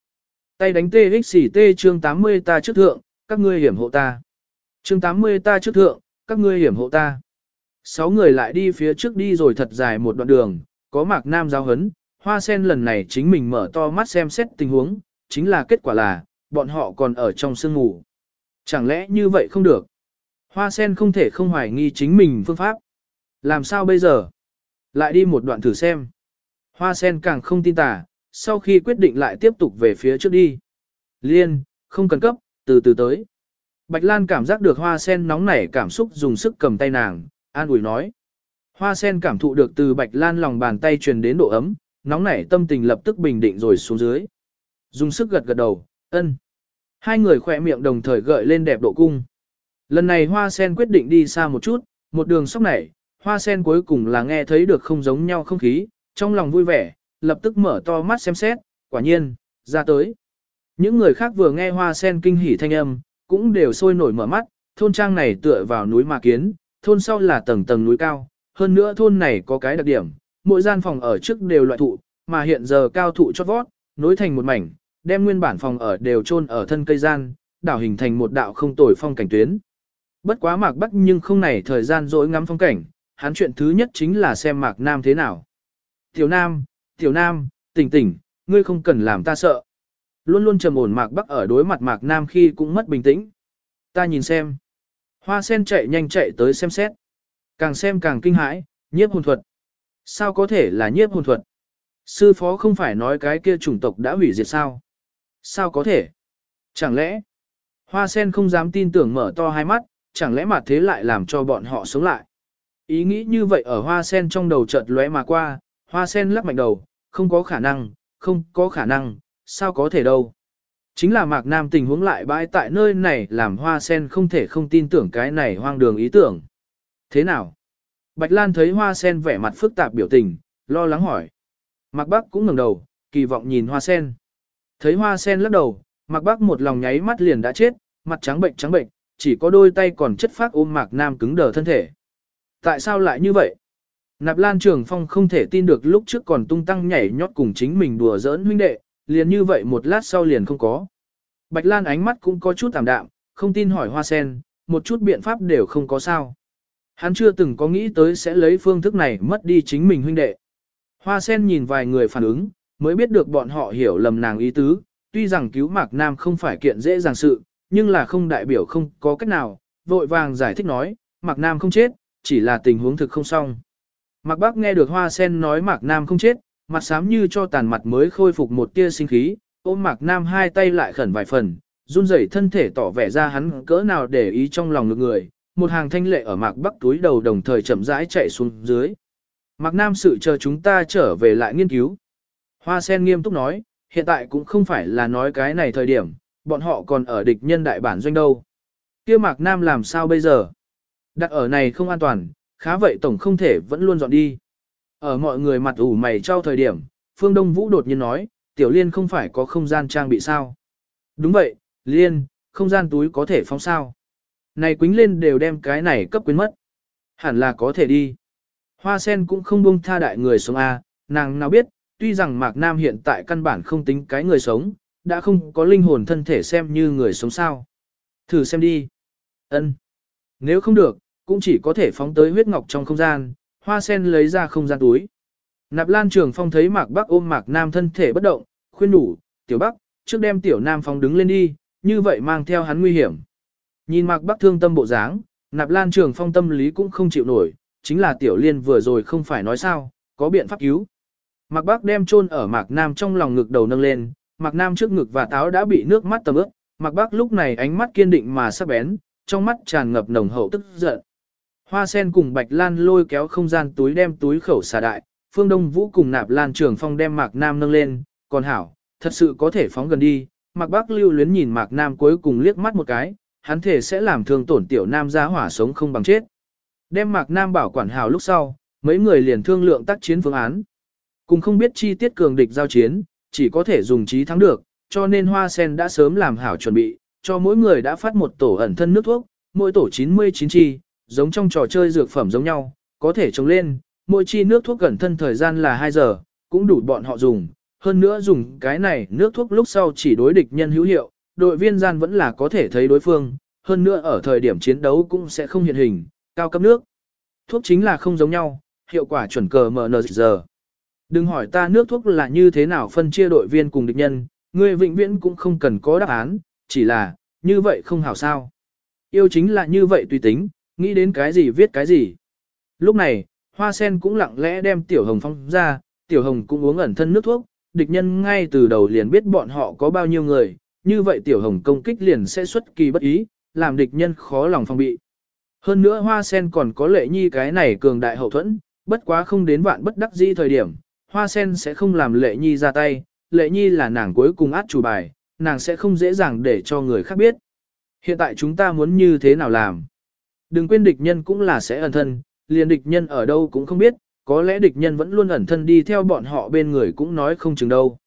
Tay đánh TXT xỉ chương 80 ta trước thượng, các ngươi hiểm hộ ta. Chương 80 ta trước thượng, các ngươi hiểm hộ ta. Sáu người lại đi phía trước đi rồi thật dài một đoạn đường, có mạc nam giao hấn, hoa sen lần này chính mình mở to mắt xem xét tình huống, chính là kết quả là, bọn họ còn ở trong sương ngủ. Chẳng lẽ như vậy không được? Hoa sen không thể không hoài nghi chính mình phương pháp. Làm sao bây giờ? Lại đi một đoạn thử xem. Hoa sen càng không tin tả, sau khi quyết định lại tiếp tục về phía trước đi. Liên, không cần cấp, từ từ tới. Bạch Lan cảm giác được hoa sen nóng nảy cảm xúc dùng sức cầm tay nàng, an ủi nói. Hoa sen cảm thụ được từ Bạch Lan lòng bàn tay truyền đến độ ấm, nóng nảy tâm tình lập tức bình định rồi xuống dưới. Dùng sức gật gật đầu, ân. Hai người khỏe miệng đồng thời gợi lên đẹp độ cung. Lần này hoa sen quyết định đi xa một chút, một đường sóc nảy, hoa sen cuối cùng là nghe thấy được không giống nhau không khí, trong lòng vui vẻ, lập tức mở to mắt xem xét, quả nhiên, ra tới. Những người khác vừa nghe hoa sen kinh hỉ thanh âm, cũng đều sôi nổi mở mắt, thôn trang này tựa vào núi mà kiến, thôn sau là tầng tầng núi cao, hơn nữa thôn này có cái đặc điểm, mỗi gian phòng ở trước đều loại thụ, mà hiện giờ cao thụ chót vót, nối thành một mảnh, đem nguyên bản phòng ở đều chôn ở thân cây gian, đảo hình thành một đạo không tồi phong cảnh tuyến. Bất quá Mạc Bắc nhưng không này thời gian dỗi ngắm phong cảnh, hắn chuyện thứ nhất chính là xem Mạc Nam thế nào. Tiểu Nam, Tiểu Nam, tỉnh tỉnh, ngươi không cần làm ta sợ. Luôn luôn trầm ổn Mạc Bắc ở đối mặt Mạc Nam khi cũng mất bình tĩnh. Ta nhìn xem. Hoa sen chạy nhanh chạy tới xem xét. Càng xem càng kinh hãi, nhiếp hồn thuật. Sao có thể là nhiếp hồn thuật? Sư phó không phải nói cái kia chủng tộc đã hủy diệt sao? Sao có thể? Chẳng lẽ? Hoa sen không dám tin tưởng mở to hai mắt, chẳng lẽ mà thế lại làm cho bọn họ sống lại? Ý nghĩ như vậy ở hoa sen trong đầu chợt lóe mà qua, hoa sen lắc mạnh đầu, không có khả năng, không có khả năng, sao có thể đâu. Chính là Mạc Nam tình huống lại bãi tại nơi này làm hoa sen không thể không tin tưởng cái này hoang đường ý tưởng. Thế nào? Bạch Lan thấy hoa sen vẻ mặt phức tạp biểu tình, lo lắng hỏi. Mạc Bắc cũng ngẩng đầu, kỳ vọng nhìn hoa sen. Thấy hoa sen lắc đầu, Mạc Bắc một lòng nháy mắt liền đã chết, mặt trắng bệnh trắng bệnh, chỉ có đôi tay còn chất phát ôm Mạc Nam cứng đờ thân thể. Tại sao lại như vậy? Nạp Lan Trường Phong không thể tin được lúc trước còn tung tăng nhảy nhót cùng chính mình đùa giỡn huynh đệ, liền như vậy một lát sau liền không có. Bạch Lan ánh mắt cũng có chút tạm đạm, không tin hỏi Hoa Sen, một chút biện pháp đều không có sao. Hắn chưa từng có nghĩ tới sẽ lấy phương thức này mất đi chính mình huynh đệ. Hoa Sen nhìn vài người phản ứng, mới biết được bọn họ hiểu lầm nàng ý tứ, tuy rằng cứu Mạc Nam không phải kiện dễ dàng sự, nhưng là không đại biểu không có cách nào, vội vàng giải thích nói, Mạc Nam không chết, chỉ là tình huống thực không xong. Mạc Bắc nghe được Hoa Sen nói Mạc Nam không chết, mặt xám như cho tàn mặt mới khôi phục một tia sinh khí, ôm Mạc Nam hai tay lại khẩn vài phần, run rẩy thân thể tỏ vẻ ra hắn cỡ nào để ý trong lòng lực người, một hàng thanh lệ ở Mạc Bắc túi đầu đồng thời chậm rãi chạy xuống dưới. Mạc Nam sự chờ chúng ta trở về lại nghiên cứu. Hoa Sen nghiêm túc nói, hiện tại cũng không phải là nói cái này thời điểm, bọn họ còn ở địch nhân đại bản doanh đâu. Kia Mạc Nam làm sao bây giờ? Đặt ở này không an toàn, khá vậy tổng không thể vẫn luôn dọn đi. Ở mọi người mặt ủ mày trao thời điểm, Phương Đông Vũ đột nhiên nói, Tiểu Liên không phải có không gian trang bị sao? Đúng vậy, Liên, không gian túi có thể phóng sao? Này quính lên đều đem cái này cấp quyến mất. Hẳn là có thể đi. Hoa sen cũng không buông tha đại người sống A, nàng nào biết, tuy rằng Mạc Nam hiện tại căn bản không tính cái người sống, đã không có linh hồn thân thể xem như người sống sao. Thử xem đi. Ân. Nếu không được, cũng chỉ có thể phóng tới huyết ngọc trong không gian, hoa sen lấy ra không gian túi. Nạp Lan Trường Phong thấy Mạc Bắc ôm Mạc Nam thân thể bất động, khuyên đủ, tiểu Bắc, trước đem tiểu Nam Phong đứng lên đi, như vậy mang theo hắn nguy hiểm. Nhìn Mạc Bắc thương tâm bộ dáng, Nạp Lan Trường Phong tâm lý cũng không chịu nổi, chính là tiểu liên vừa rồi không phải nói sao, có biện pháp cứu. Mạc Bắc đem chôn ở Mạc Nam trong lòng ngực đầu nâng lên, Mạc Nam trước ngực và táo đã bị nước mắt tầm ướt, Mạc Bắc lúc này ánh mắt kiên định mà sắc bén, trong mắt tràn ngập nồng hậu tức giận. Hoa sen cùng Bạch Lan lôi kéo không gian túi đem túi khẩu xà đại, Phương Đông Vũ cùng Nạp Lan Trường Phong đem Mạc Nam nâng lên, còn hảo, thật sự có thể phóng gần đi. Mạc Bắc lưu luyến nhìn Mạc Nam cuối cùng liếc mắt một cái, hắn thể sẽ làm thương tổn tiểu Nam ra hỏa sống không bằng chết. Đem Mạc Nam bảo quản hảo lúc sau, mấy người liền thương lượng tác chiến phương án. Cùng không biết chi tiết cường địch giao chiến, chỉ có thể dùng trí thắng được, cho nên Hoa Sen đã sớm làm hảo chuẩn bị, cho mỗi người đã phát một tổ ẩn thân nước thuốc, mỗi tổ 99 chi, giống trong trò chơi dược phẩm giống nhau, có thể trồng lên, mỗi chi nước thuốc gần thân thời gian là 2 giờ, cũng đủ bọn họ dùng. Hơn nữa dùng cái này nước thuốc lúc sau chỉ đối địch nhân hữu hiệu, đội viên gian vẫn là có thể thấy đối phương, hơn nữa ở thời điểm chiến đấu cũng sẽ không hiện hình, cao cấp nước. Thuốc chính là không giống nhau, hiệu quả chuẩn cờ MN giờ. Đừng hỏi ta nước thuốc là như thế nào phân chia đội viên cùng địch nhân, người vĩnh viễn cũng không cần có đáp án, chỉ là, như vậy không hảo sao. Yêu chính là như vậy tùy tính, nghĩ đến cái gì viết cái gì. Lúc này, hoa sen cũng lặng lẽ đem tiểu hồng phong ra, tiểu hồng cũng uống ẩn thân nước thuốc, địch nhân ngay từ đầu liền biết bọn họ có bao nhiêu người, như vậy tiểu hồng công kích liền sẽ xuất kỳ bất ý, làm địch nhân khó lòng phòng bị. Hơn nữa hoa sen còn có lệ nhi cái này cường đại hậu thuẫn, bất quá không đến vạn bất đắc dĩ thời điểm, hoa sen sẽ không làm lệ nhi ra tay, lệ nhi là nàng cuối cùng át chủ bài, nàng sẽ không dễ dàng để cho người khác biết. Hiện tại chúng ta muốn như thế nào làm? Đừng quên địch nhân cũng là sẽ ẩn thân, liền địch nhân ở đâu cũng không biết, có lẽ địch nhân vẫn luôn ẩn thân đi theo bọn họ bên người cũng nói không chừng đâu.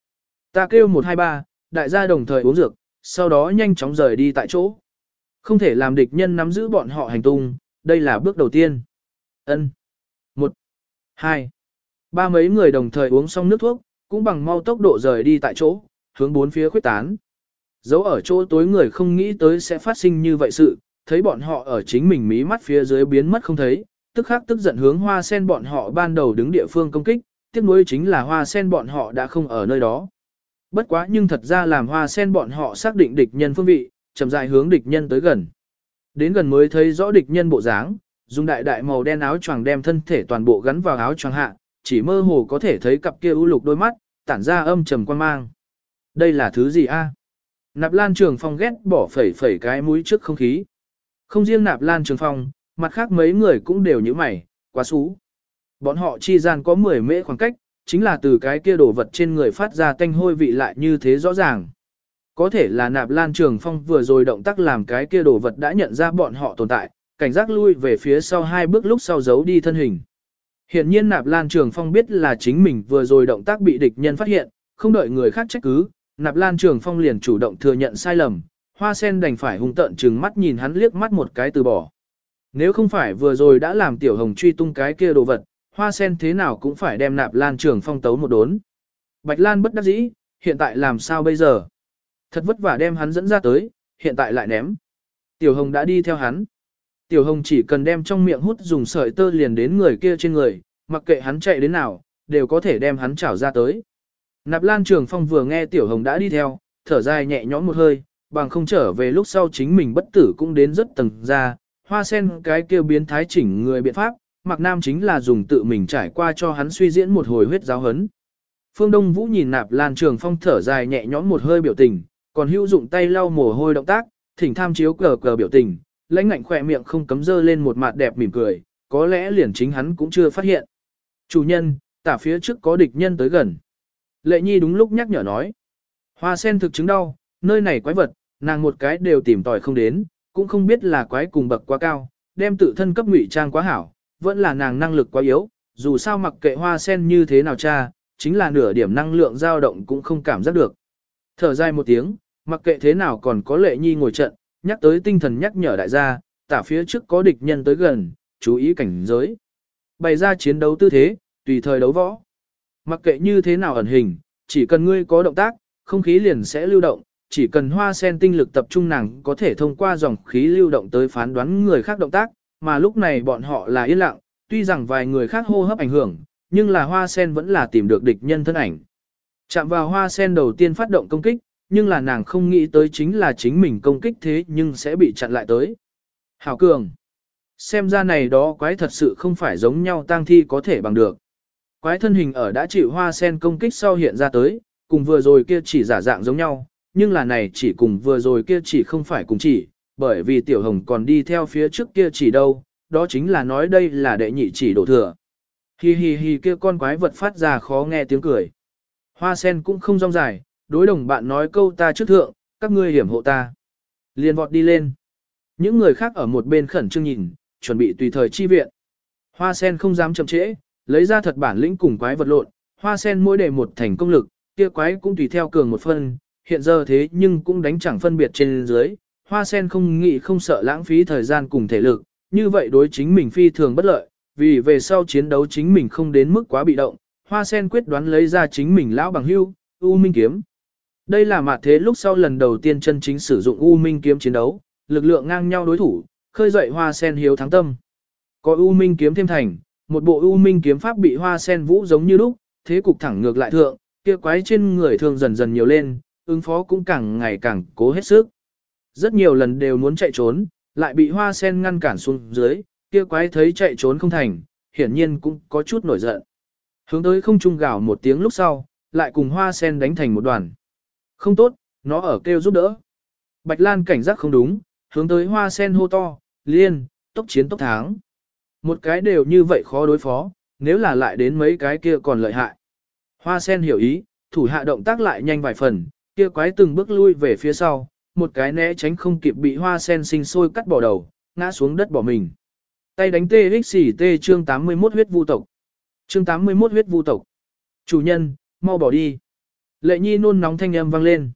Ta kêu 123, đại gia đồng thời uống dược, sau đó nhanh chóng rời đi tại chỗ. Không thể làm địch nhân nắm giữ bọn họ hành tung, đây là bước đầu tiên. Ân. Một, hai, ba mấy người đồng thời uống xong nước thuốc, cũng bằng mau tốc độ rời đi tại chỗ, hướng bốn phía khuyết tán. Dấu ở chỗ tối người không nghĩ tới sẽ phát sinh như vậy sự, thấy bọn họ ở chính mình mí mắt phía dưới biến mất không thấy, tức khắc tức giận hướng hoa sen bọn họ ban đầu đứng địa phương công kích, tiếc nuối chính là hoa sen bọn họ đã không ở nơi đó. Bất quá nhưng thật ra làm hoa sen bọn họ xác định địch nhân phương vị, chậm rãi hướng địch nhân tới gần. Đến gần mới thấy rõ địch nhân bộ dáng, dùng đại đại màu đen áo choàng đem thân thể toàn bộ gắn vào áo choàng hạ, chỉ mơ hồ có thể thấy cặp kia u lục đôi mắt, tản ra âm trầm quan mang. Đây là thứ gì a? Nạp Lan Trường Phong ghét bỏ phẩy phẩy cái mũi trước không khí. Không riêng Nạp Lan Trường Phong, mặt khác mấy người cũng đều như mày, quá xú. Bọn họ chi gian có 10 mễ khoảng cách, chính là từ cái kia đồ vật trên người phát ra tanh hôi vị lại như thế rõ ràng. Có thể là Nạp Lan Trường Phong vừa rồi động tác làm cái kia đồ vật đã nhận ra bọn họ tồn tại, cảnh giác lui về phía sau hai bước lúc sau giấu đi thân hình. Hiện nhiên Nạp Lan Trường Phong biết là chính mình vừa rồi động tác bị địch nhân phát hiện, không đợi người khác trách cứ, Nạp Lan Trường Phong liền chủ động thừa nhận sai lầm, Hoa Sen đành phải hung tợn chừng mắt nhìn hắn liếc mắt một cái từ bỏ. Nếu không phải vừa rồi đã làm Tiểu Hồng truy tung cái kia đồ vật, Hoa Sen thế nào cũng phải đem Nạp Lan Trường Phong tấu một đốn. Bạch Lan bất đắc dĩ, hiện tại làm sao bây giờ? Thật vất vả đem hắn dẫn ra tới, hiện tại lại ném. Tiểu Hồng đã đi theo hắn. Tiểu Hồng chỉ cần đem trong miệng hút dùng sợi tơ liền đến người kia trên người, mặc kệ hắn chạy đến nào, đều có thể đem hắn chảo ra tới. Nạp Lan Trường Phong vừa nghe Tiểu Hồng đã đi theo, thở dài nhẹ nhõm một hơi, bằng không trở về lúc sau chính mình bất tử cũng đến rất tầng ra, hoa sen cái kêu biến thái chỉnh người biện pháp, Mạc Nam chính là dùng tự mình trải qua cho hắn suy diễn một hồi huyết giáo hấn. Phương Đông Vũ nhìn Nạp Lan Trường Phong thở dài nhẹ nhõm một hơi biểu tình, còn hữu dụng tay lau mồ hôi động tác, thỉnh tham chiếu cờ cờ biểu tình, lãnh ngạnh khỏe miệng không cấm dơ lên một mặt đẹp mỉm cười, có lẽ liền chính hắn cũng chưa phát hiện. Chủ nhân, tả phía trước có địch nhân tới gần. Lệ Nhi đúng lúc nhắc nhở nói. Hoa sen thực chứng đau, nơi này quái vật, nàng một cái đều tìm tòi không đến, cũng không biết là quái cùng bậc quá cao, đem tự thân cấp ngụy trang quá hảo, vẫn là nàng năng lực quá yếu, dù sao mặc kệ hoa sen như thế nào cha, chính là nửa điểm năng lượng dao động cũng không cảm giác được. Thở dài một tiếng, mặc kệ thế nào còn có lệ nhi ngồi trận, nhắc tới tinh thần nhắc nhở đại gia, tả phía trước có địch nhân tới gần, chú ý cảnh giới. Bày ra chiến đấu tư thế, tùy thời đấu võ. Mặc kệ như thế nào ẩn hình, chỉ cần ngươi có động tác, không khí liền sẽ lưu động, chỉ cần hoa sen tinh lực tập trung nàng có thể thông qua dòng khí lưu động tới phán đoán người khác động tác, mà lúc này bọn họ là yên lặng, tuy rằng vài người khác hô hấp ảnh hưởng, nhưng là hoa sen vẫn là tìm được địch nhân thân ảnh. Chạm vào hoa sen đầu tiên phát động công kích, nhưng là nàng không nghĩ tới chính là chính mình công kích thế nhưng sẽ bị chặn lại tới. Hảo cường. Xem ra này đó quái thật sự không phải giống nhau tang thi có thể bằng được. Quái thân hình ở đã chịu hoa sen công kích sau hiện ra tới, cùng vừa rồi kia chỉ giả dạng giống nhau, nhưng là này chỉ cùng vừa rồi kia chỉ không phải cùng chỉ, bởi vì tiểu hồng còn đi theo phía trước kia chỉ đâu, đó chính là nói đây là đệ nhị chỉ đổ thừa. Hi hi hi kia con quái vật phát ra khó nghe tiếng cười. Hoa sen cũng không rong dài, đối đồng bạn nói câu ta trước thượng, các ngươi hiểm hộ ta. Liền vọt đi lên. Những người khác ở một bên khẩn trương nhìn, chuẩn bị tùy thời chi viện. Hoa sen không dám chậm trễ, lấy ra thật bản lĩnh cùng quái vật lộn, hoa sen mỗi đề một thành công lực, kia quái cũng tùy theo cường một phân, hiện giờ thế nhưng cũng đánh chẳng phân biệt trên dưới, hoa sen không nghĩ không sợ lãng phí thời gian cùng thể lực, như vậy đối chính mình phi thường bất lợi, vì về sau chiến đấu chính mình không đến mức quá bị động, hoa sen quyết đoán lấy ra chính mình lão bằng hưu, U Minh Kiếm. Đây là mặt thế lúc sau lần đầu tiên chân chính sử dụng U Minh Kiếm chiến đấu, lực lượng ngang nhau đối thủ, khơi dậy hoa sen hiếu thắng tâm. Có U Minh Kiếm thêm thành, một bộ U Minh Kiếm pháp bị hoa sen vũ giống như lúc, thế cục thẳng ngược lại thượng, kia quái trên người thường dần dần nhiều lên, ứng phó cũng càng ngày càng cố hết sức. Rất nhiều lần đều muốn chạy trốn, lại bị hoa sen ngăn cản xuống dưới, kia quái thấy chạy trốn không thành, hiển nhiên cũng có chút nổi giận. Hướng tới không trung gào một tiếng lúc sau, lại cùng hoa sen đánh thành một đoàn. Không tốt, nó ở kêu giúp đỡ. Bạch Lan cảnh giác không đúng, hướng tới hoa sen hô to, liên, tốc chiến tốc thắng. Một cái đều như vậy khó đối phó, nếu là lại đến mấy cái kia còn lợi hại. Hoa sen hiểu ý, thủ hạ động tác lại nhanh vài phần, kia quái từng bước lui về phía sau, một cái né tránh không kịp bị hoa sen sinh sôi cắt bỏ đầu, ngã xuống đất bỏ mình. Tay đánh tê xỉ tê chương 81 huyết vu tộc. Chương 81 huyết vu tộc. Chủ nhân, mau bỏ đi. Lệ nhi nôn nóng thanh âm vang lên.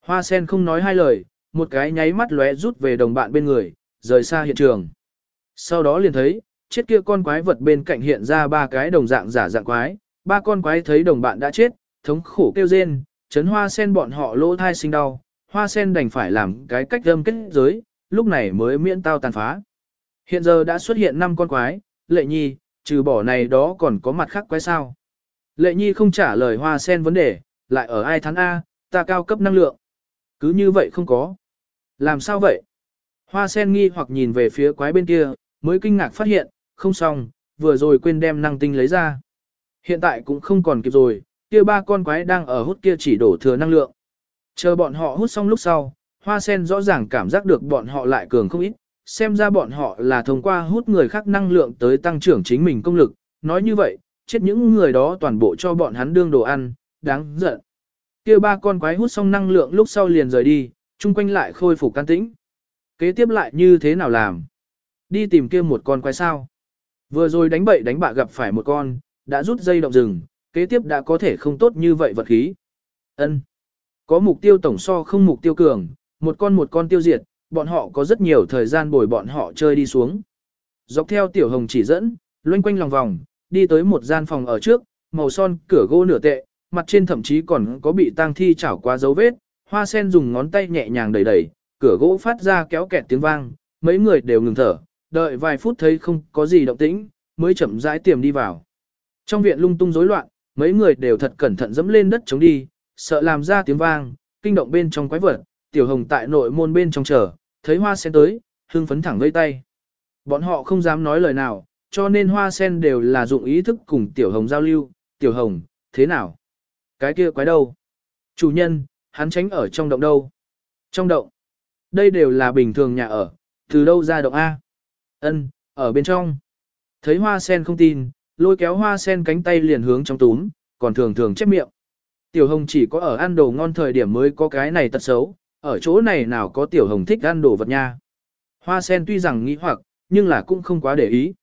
Hoa sen không nói hai lời, một cái nháy mắt lóe rút về đồng bạn bên người, rời xa hiện trường. Sau đó liền thấy, chết kia con quái vật bên cạnh hiện ra ba cái đồng dạng giả dạng quái, ba con quái thấy đồng bạn đã chết, thống khổ kêu rên, chấn hoa sen bọn họ lỗ thai sinh đau, hoa sen đành phải làm cái cách âm kết giới, lúc này mới miễn tao tàn phá. Hiện giờ đã xuất hiện 5 con quái, lệ nhi, trừ bỏ này đó còn có mặt khác quái sao. Lệ nhi không trả lời hoa sen vấn đề, lại ở ai thắng A, ta cao cấp năng lượng. Cứ như vậy không có. Làm sao vậy? Hoa sen nghi hoặc nhìn về phía quái bên kia, mới kinh ngạc phát hiện, không xong, vừa rồi quên đem năng tinh lấy ra. Hiện tại cũng không còn kịp rồi, kia ba con quái đang ở hút kia chỉ đổ thừa năng lượng. Chờ bọn họ hút xong lúc sau, hoa sen rõ ràng cảm giác được bọn họ lại cường không ít, xem ra bọn họ là thông qua hút người khác năng lượng tới tăng trưởng chính mình công lực, nói như vậy, chết những người đó toàn bộ cho bọn hắn đương đồ ăn, đáng giận. Kia ba con quái hút xong năng lượng lúc sau liền rời đi, chung quanh lại khôi phục can tĩnh. Kế tiếp lại như thế nào làm? Đi tìm kia một con quái sao? Vừa rồi đánh bậy đánh bạ gặp phải một con, đã rút dây động rừng, kế tiếp đã có thể không tốt như vậy vật khí. Ân, Có mục tiêu tổng so không mục tiêu cường, một con một con tiêu diệt, bọn họ có rất nhiều thời gian bồi bọn họ chơi đi xuống. Dọc theo tiểu hồng chỉ dẫn, loanh quanh lòng vòng, đi tới một gian phòng ở trước, màu son, cửa gỗ nửa tệ, mặt trên thậm chí còn có bị tang thi chảo qua dấu vết, hoa sen dùng ngón tay nhẹ nhàng đẩy đẩy, cửa gỗ phát ra kéo kẹt tiếng vang, mấy người đều ngừng thở, đợi vài phút thấy không có gì động tĩnh, mới chậm rãi tiềm đi vào. Trong viện lung tung rối loạn, mấy người đều thật cẩn thận dẫm lên đất chống đi, sợ làm ra tiếng vang, kinh động bên trong quái vật, tiểu hồng tại nội môn bên trong chờ, thấy hoa sen tới, hưng phấn thẳng vây tay. Bọn họ không dám nói lời nào, cho nên hoa sen đều là dụng ý thức cùng tiểu hồng giao lưu, tiểu hồng, thế nào? Cái kia quái đâu? Chủ nhân, hắn tránh ở trong động đâu? Trong động. Đây đều là bình thường nhà ở, từ đâu ra động A? Ân, ở bên trong. Thấy hoa sen không tin, lôi kéo hoa sen cánh tay liền hướng trong túm, còn thường thường chép miệng. Tiểu hồng chỉ có ở ăn đồ ngon thời điểm mới có cái này tật xấu, ở chỗ này nào có tiểu hồng thích ăn đồ vật nha. Hoa sen tuy rằng nghĩ hoặc, nhưng là cũng không quá để ý.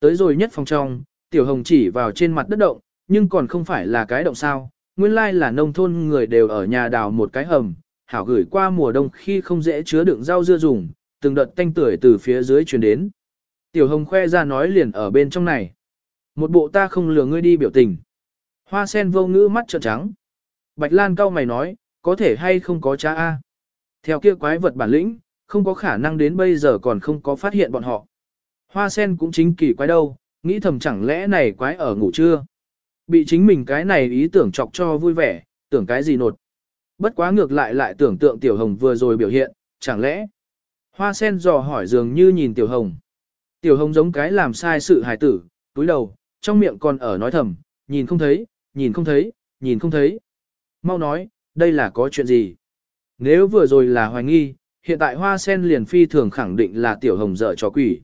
Tới rồi nhất phòng trong, tiểu hồng chỉ vào trên mặt đất động, nhưng còn không phải là cái động sao. Nguyên lai là nông thôn người đều ở nhà đào một cái hầm, hảo gửi qua mùa đông khi không dễ chứa đựng rau dưa dùng, từng đợt tanh tưởi từ phía dưới truyền đến. Tiểu hồng khoe ra nói liền ở bên trong này. Một bộ ta không lừa ngươi đi biểu tình. Hoa sen vô ngữ mắt trợn trắng. Bạch Lan cao mày nói, có thể hay không có cha A. Theo kia quái vật bản lĩnh, không có khả năng đến bây giờ còn không có phát hiện bọn họ. Hoa sen cũng chính kỳ quái đâu, nghĩ thầm chẳng lẽ này quái ở ngủ chưa? Bị chính mình cái này ý tưởng chọc cho vui vẻ, tưởng cái gì nột. Bất quá ngược lại lại tưởng tượng Tiểu Hồng vừa rồi biểu hiện, chẳng lẽ? Hoa sen dò hỏi dường như nhìn Tiểu Hồng. Tiểu Hồng giống cái làm sai sự hài tử, túi đầu, trong miệng còn ở nói thầm, nhìn không thấy, nhìn không thấy, nhìn không thấy. Mau nói, đây là có chuyện gì? Nếu vừa rồi là hoài nghi, hiện tại hoa sen liền phi thường khẳng định là tiểu hồng dở trò quỷ.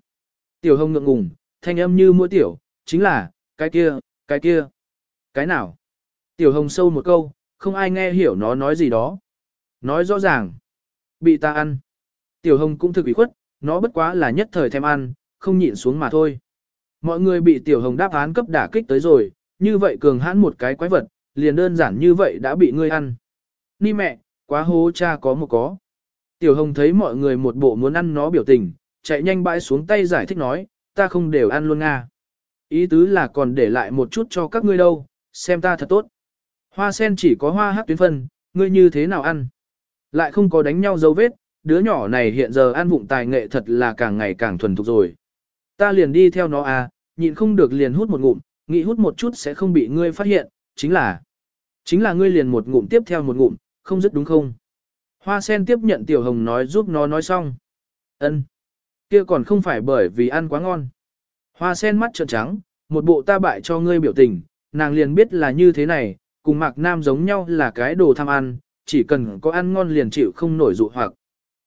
Tiểu hồng ngượng ngùng, thanh âm như mũi tiểu, chính là, cái kia, cái kia, cái nào? Tiểu hồng sâu một câu, không ai nghe hiểu nó nói gì đó. Nói rõ ràng, bị ta ăn. Tiểu hồng cũng thực ủy khuất, nó bất quá là nhất thời thèm ăn, không nhịn xuống mà thôi. Mọi người bị tiểu hồng đáp án cấp đả kích tới rồi, như vậy cường hãn một cái quái vật, liền đơn giản như vậy đã bị ngươi ăn. Ni mẹ, quá hố cha có một có. Tiểu hồng thấy mọi người một bộ muốn ăn nó biểu tình, chạy nhanh bãi xuống tay giải thích nói, ta không đều ăn luôn nga. Ý tứ là còn để lại một chút cho các ngươi đâu, xem ta thật tốt. Hoa sen chỉ có hoa hát tuyến phân, ngươi như thế nào ăn? Lại không có đánh nhau dấu vết, đứa nhỏ này hiện giờ ăn vụng tài nghệ thật là càng ngày càng thuần thục rồi. Ta liền đi theo nó à, nhịn không được liền hút một ngụm, nghĩ hút một chút sẽ không bị ngươi phát hiện, chính là, chính là ngươi liền một ngụm tiếp theo một ngụm, không dứt đúng không? Hoa sen tiếp nhận tiểu hồng nói giúp nó nói xong. ân kia còn không phải bởi vì ăn quá ngon. Hoa sen mắt trợn trắng, một bộ ta bại cho ngươi biểu tình, nàng liền biết là như thế này, cùng mạc nam giống nhau là cái đồ tham ăn, chỉ cần có ăn ngon liền chịu không nổi dụ hoặc.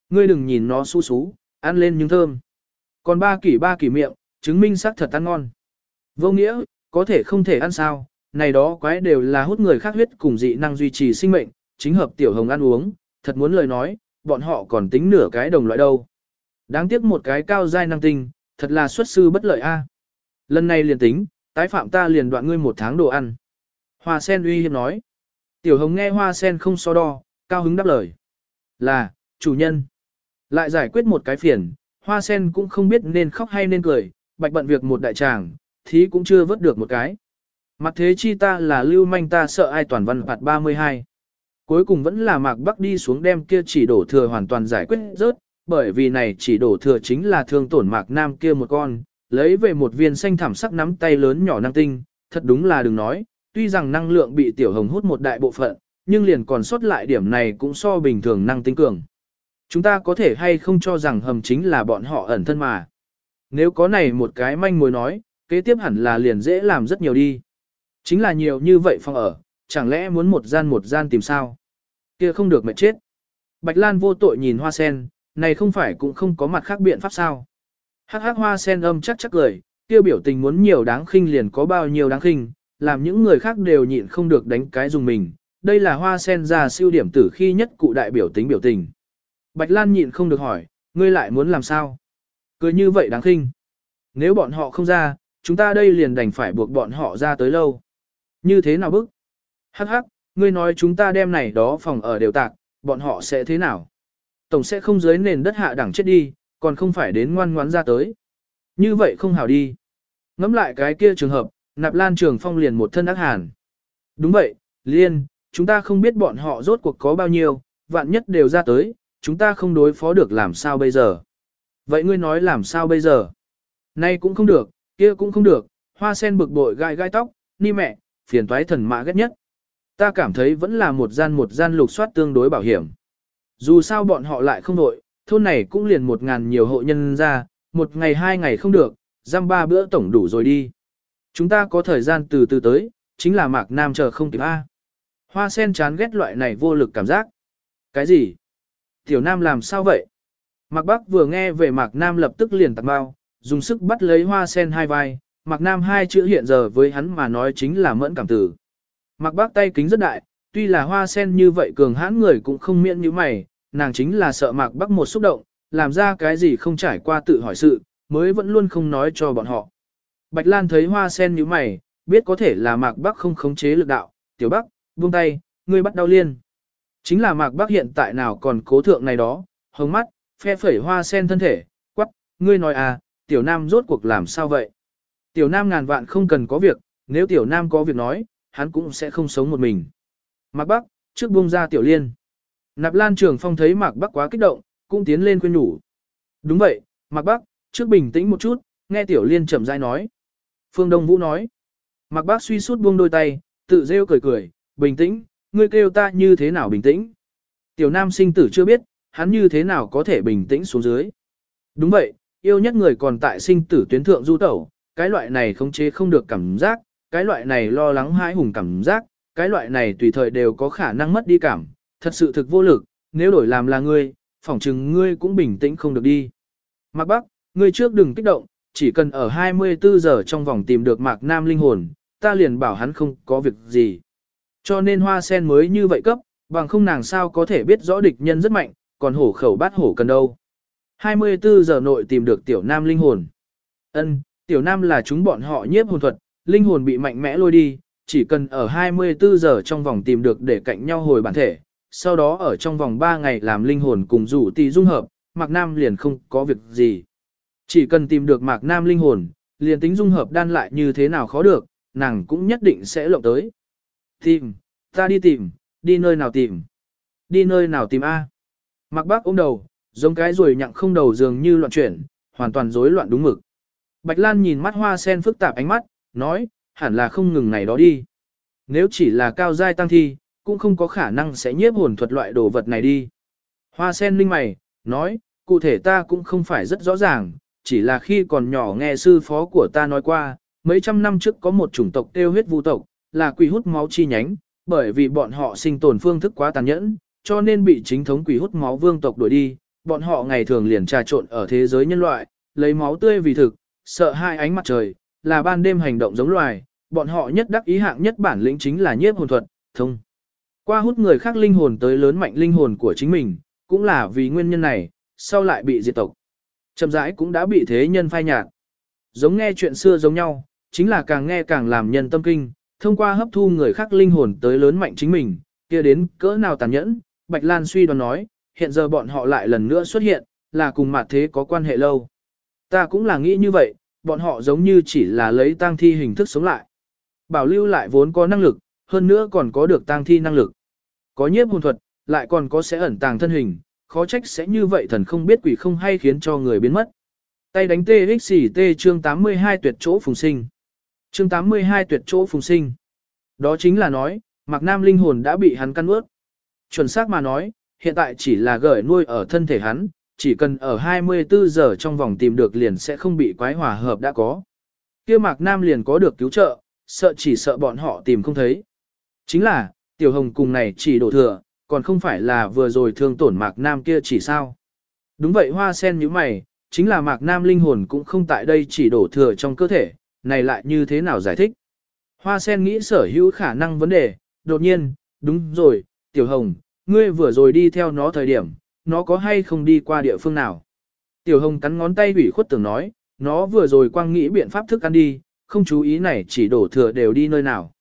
Ngươi đừng nhìn nó su xú, ăn lên nhưng thơm. Còn ba kỷ ba kỷ miệng, chứng minh xác thật ăn ngon. Vô nghĩa, có thể không thể ăn sao, này đó quái đều là hút người khác huyết cùng dị năng duy trì sinh mệnh, chính hợp tiểu hồng ăn uống, thật muốn lời nói, bọn họ còn tính nửa cái đồng loại đâu. Đáng tiếc một cái cao giai năng tinh, thật là xuất sư bất lợi a. Lần này liền tính, tái phạm ta liền đoạn ngươi một tháng đồ ăn. Hoa sen uy hiếp nói. Tiểu hồng nghe hoa sen không so đo, cao hứng đáp lời. Là, chủ nhân. Lại giải quyết một cái phiền, hoa sen cũng không biết nên khóc hay nên cười, bạch bận việc một đại tràng, thí cũng chưa vớt được một cái. Mặt thế chi ta là lưu manh ta sợ ai toàn văn phạt 32. Cuối cùng vẫn là mạc bắc đi xuống đem kia chỉ đổ thừa hoàn toàn giải quyết rớt, bởi vì này chỉ đổ thừa chính là thương tổn mạc nam kia một con, lấy về một viên xanh thảm sắc nắm tay lớn nhỏ năng tinh, thật đúng là đừng nói, tuy rằng năng lượng bị tiểu hồng hút một đại bộ phận, nhưng liền còn sót lại điểm này cũng so bình thường năng tinh cường. Chúng ta có thể hay không cho rằng hầm chính là bọn họ ẩn thân mà. Nếu có này một cái manh mối nói, kế tiếp hẳn là liền dễ làm rất nhiều đi. Chính là nhiều như vậy phòng ở, chẳng lẽ muốn một gian một gian tìm sao? Kia không được mệt chết. Bạch Lan vô tội nhìn hoa sen, này không phải cũng không có mặt khác biện pháp sao? Hắc hắc hoa sen âm chắc chắc cười, kia biểu tình muốn nhiều đáng khinh liền có bao nhiêu đáng khinh, làm những người khác đều nhịn không được đánh cái dùng mình. Đây là hoa sen ra siêu điểm tử khi nhất cụ đại biểu tính biểu tình. Bạch Lan nhịn không được hỏi, ngươi lại muốn làm sao? Cười như vậy đáng khinh. Nếu bọn họ không ra, chúng ta đây liền đành phải buộc bọn họ ra tới lâu. Như thế nào bức? Hắc hắc, ngươi nói chúng ta đem này đó phòng ở đều tạc, bọn họ sẽ thế nào? Tổng sẽ không dưới nền đất hạ đẳng chết đi, còn không phải đến ngoan ngoãn ra tới. Như vậy không hảo đi. Ngắm lại cái kia trường hợp, nạp lan trường phong liền một thân ác hàn. Đúng vậy, liên, chúng ta không biết bọn họ rốt cuộc có bao nhiêu, vạn nhất đều ra tới, chúng ta không đối phó được làm sao bây giờ. Vậy ngươi nói làm sao bây giờ? Nay cũng không được, kia cũng không được, hoa sen bực bội gai gai tóc, ni mẹ, phiền toái thần mã ghét nhất. Ta cảm thấy vẫn là một gian một gian lục soát tương đối bảo hiểm. Dù sao bọn họ lại không đội, thôn này cũng liền một ngàn nhiều hộ nhân ra, một ngày hai ngày không được, giam ba bữa tổng đủ rồi đi. Chúng ta có thời gian từ từ tới, chính là Mạc Nam chờ không kịp A. Hoa sen chán ghét loại này vô lực cảm giác. Cái gì? Tiểu Nam làm sao vậy? Mạc Bắc vừa nghe về Mạc Nam lập tức liền tặng bao, dùng sức bắt lấy hoa sen hai vai, Mạc Nam hai chữ hiện giờ với hắn mà nói chính là mẫn cảm tử. Mạc Bắc tay kính rất đại, tuy là hoa sen như vậy cường hãn người cũng không miễn như mày, nàng chính là sợ Mạc Bắc một xúc động, làm ra cái gì không trải qua tự hỏi sự, mới vẫn luôn không nói cho bọn họ. Bạch Lan thấy hoa sen như mày, biết có thể là Mạc Bắc không khống chế lực đạo, tiểu Bắc, buông tay, ngươi bắt đau liên. Chính là Mạc Bắc hiện tại nào còn cố thượng này đó, hồng mắt, phe phẩy hoa sen thân thể, quắc, ngươi nói à, tiểu nam rốt cuộc làm sao vậy? Tiểu nam ngàn vạn không cần có việc, nếu tiểu nam có việc nói, hắn cũng sẽ không sống một mình. Mạc Bắc, trước buông ra tiểu liên. Nạp Lan Trường Phong thấy Mạc Bắc quá kích động, cũng tiến lên khuyên nhủ. Đúng vậy, Mạc Bắc, trước bình tĩnh một chút, nghe tiểu liên chậm rãi nói. Phương Đông Vũ nói. Mạc Bắc suy sút buông đôi tay, tự rêu cười cười, bình tĩnh, ngươi kêu ta như thế nào bình tĩnh. Tiểu nam sinh tử chưa biết, hắn như thế nào có thể bình tĩnh xuống dưới. Đúng vậy, yêu nhất người còn tại sinh tử tuyến thượng du tẩu, cái loại này không chế không được cảm giác, cái loại này lo lắng hãi hùng cảm giác, cái loại này tùy thời đều có khả năng mất đi cảm, thật sự thực vô lực, nếu đổi làm là ngươi, phỏng chừng ngươi cũng bình tĩnh không được đi. Mạc Bắc, ngươi trước đừng kích động, chỉ cần ở 24 giờ trong vòng tìm được Mạc Nam linh hồn, ta liền bảo hắn không có việc gì. Cho nên hoa sen mới như vậy cấp, bằng không nàng sao có thể biết rõ địch nhân rất mạnh, còn hổ khẩu bát hổ cần đâu. 24 giờ nội tìm được tiểu nam linh hồn. Ân, tiểu nam là chúng bọn họ nhiếp hồn thuật, linh hồn bị mạnh mẽ lôi đi, chỉ cần ở 24 giờ trong vòng tìm được để cạnh nhau hồi bản thể, sau đó ở trong vòng 3 ngày làm linh hồn cùng rủ tỷ dung hợp, Mạc Nam liền không có việc gì. Chỉ cần tìm được Mạc Nam linh hồn, liền tính dung hợp đan lại như thế nào khó được, nàng cũng nhất định sẽ lộng tới. Tìm, ta đi tìm, đi nơi nào tìm. Đi nơi nào tìm A. mặc Bác ôm đầu, giống cái rồi nhặng không đầu dường như loạn chuyển, hoàn toàn rối loạn đúng mực. Bạch Lan nhìn mắt hoa sen phức tạp ánh mắt, nói, hẳn là không ngừng này đó đi. Nếu chỉ là cao giai tăng thi, cũng không có khả năng sẽ nhiếp hồn thuật loại đồ vật này đi. Hoa sen linh mày, nói, cụ thể ta cũng không phải rất rõ ràng, chỉ là khi còn nhỏ nghe sư phó của ta nói qua, mấy trăm năm trước có một chủng tộc tiêu huyết vu tộc, là quỷ hút máu chi nhánh, bởi vì bọn họ sinh tồn phương thức quá tàn nhẫn, cho nên bị chính thống quỷ hút máu vương tộc đuổi đi, bọn họ ngày thường liền trà trộn ở thế giới nhân loại, lấy máu tươi vì thực, sợ hai ánh mặt trời, là ban đêm hành động giống loài, bọn họ nhất đắc ý hạng nhất bản lĩnh chính là nhiếp hồn thuật, thông. Qua hút người khác linh hồn tới lớn mạnh linh hồn của chính mình, cũng là vì nguyên nhân này, sau lại bị diệt tộc. Chậm rãi cũng đã bị thế nhân phai nhạt. Giống nghe chuyện xưa giống nhau, chính là càng nghe càng làm nhân tâm kinh, thông qua hấp thu người khác linh hồn tới lớn mạnh chính mình, kia đến cỡ nào tàn nhẫn, Bạch Lan suy đoán nói, hiện giờ bọn họ lại lần nữa xuất hiện, là cùng mặt thế có quan hệ lâu. Ta cũng là nghĩ như vậy, bọn họ giống như chỉ là lấy tang thi hình thức sống lại. Bảo lưu lại vốn có năng lực, hơn nữa còn có được tang thi năng lực. Có nhiếp hồn thuật, lại còn có sẽ ẩn tàng thân hình, khó trách sẽ như vậy thần không biết quỷ không hay khiến cho người biến mất. Tay đánh TXT chương 82 tuyệt chỗ phùng sinh. Chương 82 tuyệt chỗ phùng sinh. Đó chính là nói, Mạc Nam linh hồn đã bị hắn căn ướt. Chuẩn xác mà nói, hiện tại chỉ là gửi nuôi ở thân thể hắn, chỉ cần ở 24 giờ trong vòng tìm được liền sẽ không bị quái hòa hợp đã có. kia Mạc Nam liền có được cứu trợ, sợ chỉ sợ bọn họ tìm không thấy. Chính là, Tiểu Hồng cùng này chỉ đổ thừa, còn không phải là vừa rồi thương tổn Mạc Nam kia chỉ sao. Đúng vậy hoa sen như mày, chính là Mạc Nam linh hồn cũng không tại đây chỉ đổ thừa trong cơ thể, này lại như thế nào giải thích. Hoa sen nghĩ sở hữu khả năng vấn đề, đột nhiên, đúng rồi, Tiểu Hồng, ngươi vừa rồi đi theo nó thời điểm, nó có hay không đi qua địa phương nào. Tiểu Hồng cắn ngón tay ủy khuất tưởng nói, nó vừa rồi quang nghĩ biện pháp thức ăn đi, không chú ý này chỉ đổ thừa đều đi nơi nào.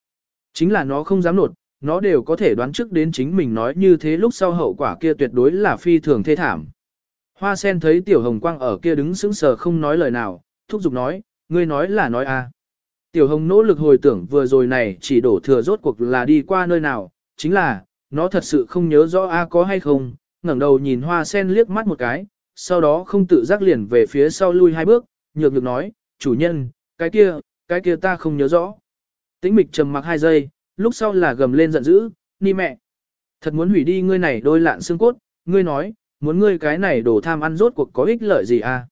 Chính là nó không dám nột, nó đều có thể đoán trước đến chính mình nói như thế lúc sau hậu quả kia tuyệt đối là phi thường thê thảm. Hoa sen thấy tiểu hồng quang ở kia đứng sững sờ không nói lời nào, thúc giục nói, ngươi nói là nói a. Tiểu hồng nỗ lực hồi tưởng vừa rồi này chỉ đổ thừa rốt cuộc là đi qua nơi nào, chính là, nó thật sự không nhớ rõ a có hay không, ngẩng đầu nhìn hoa sen liếc mắt một cái, sau đó không tự giác liền về phía sau lui hai bước, nhược nhược nói, chủ nhân, cái kia, cái kia ta không nhớ rõ. Tĩnh mịch trầm mặc hai giây, lúc sau là gầm lên giận dữ, ni mẹ. Thật muốn hủy đi ngươi này đôi lạn xương cốt, ngươi nói, muốn ngươi cái này đổ tham ăn rốt cuộc có ích lợi gì à?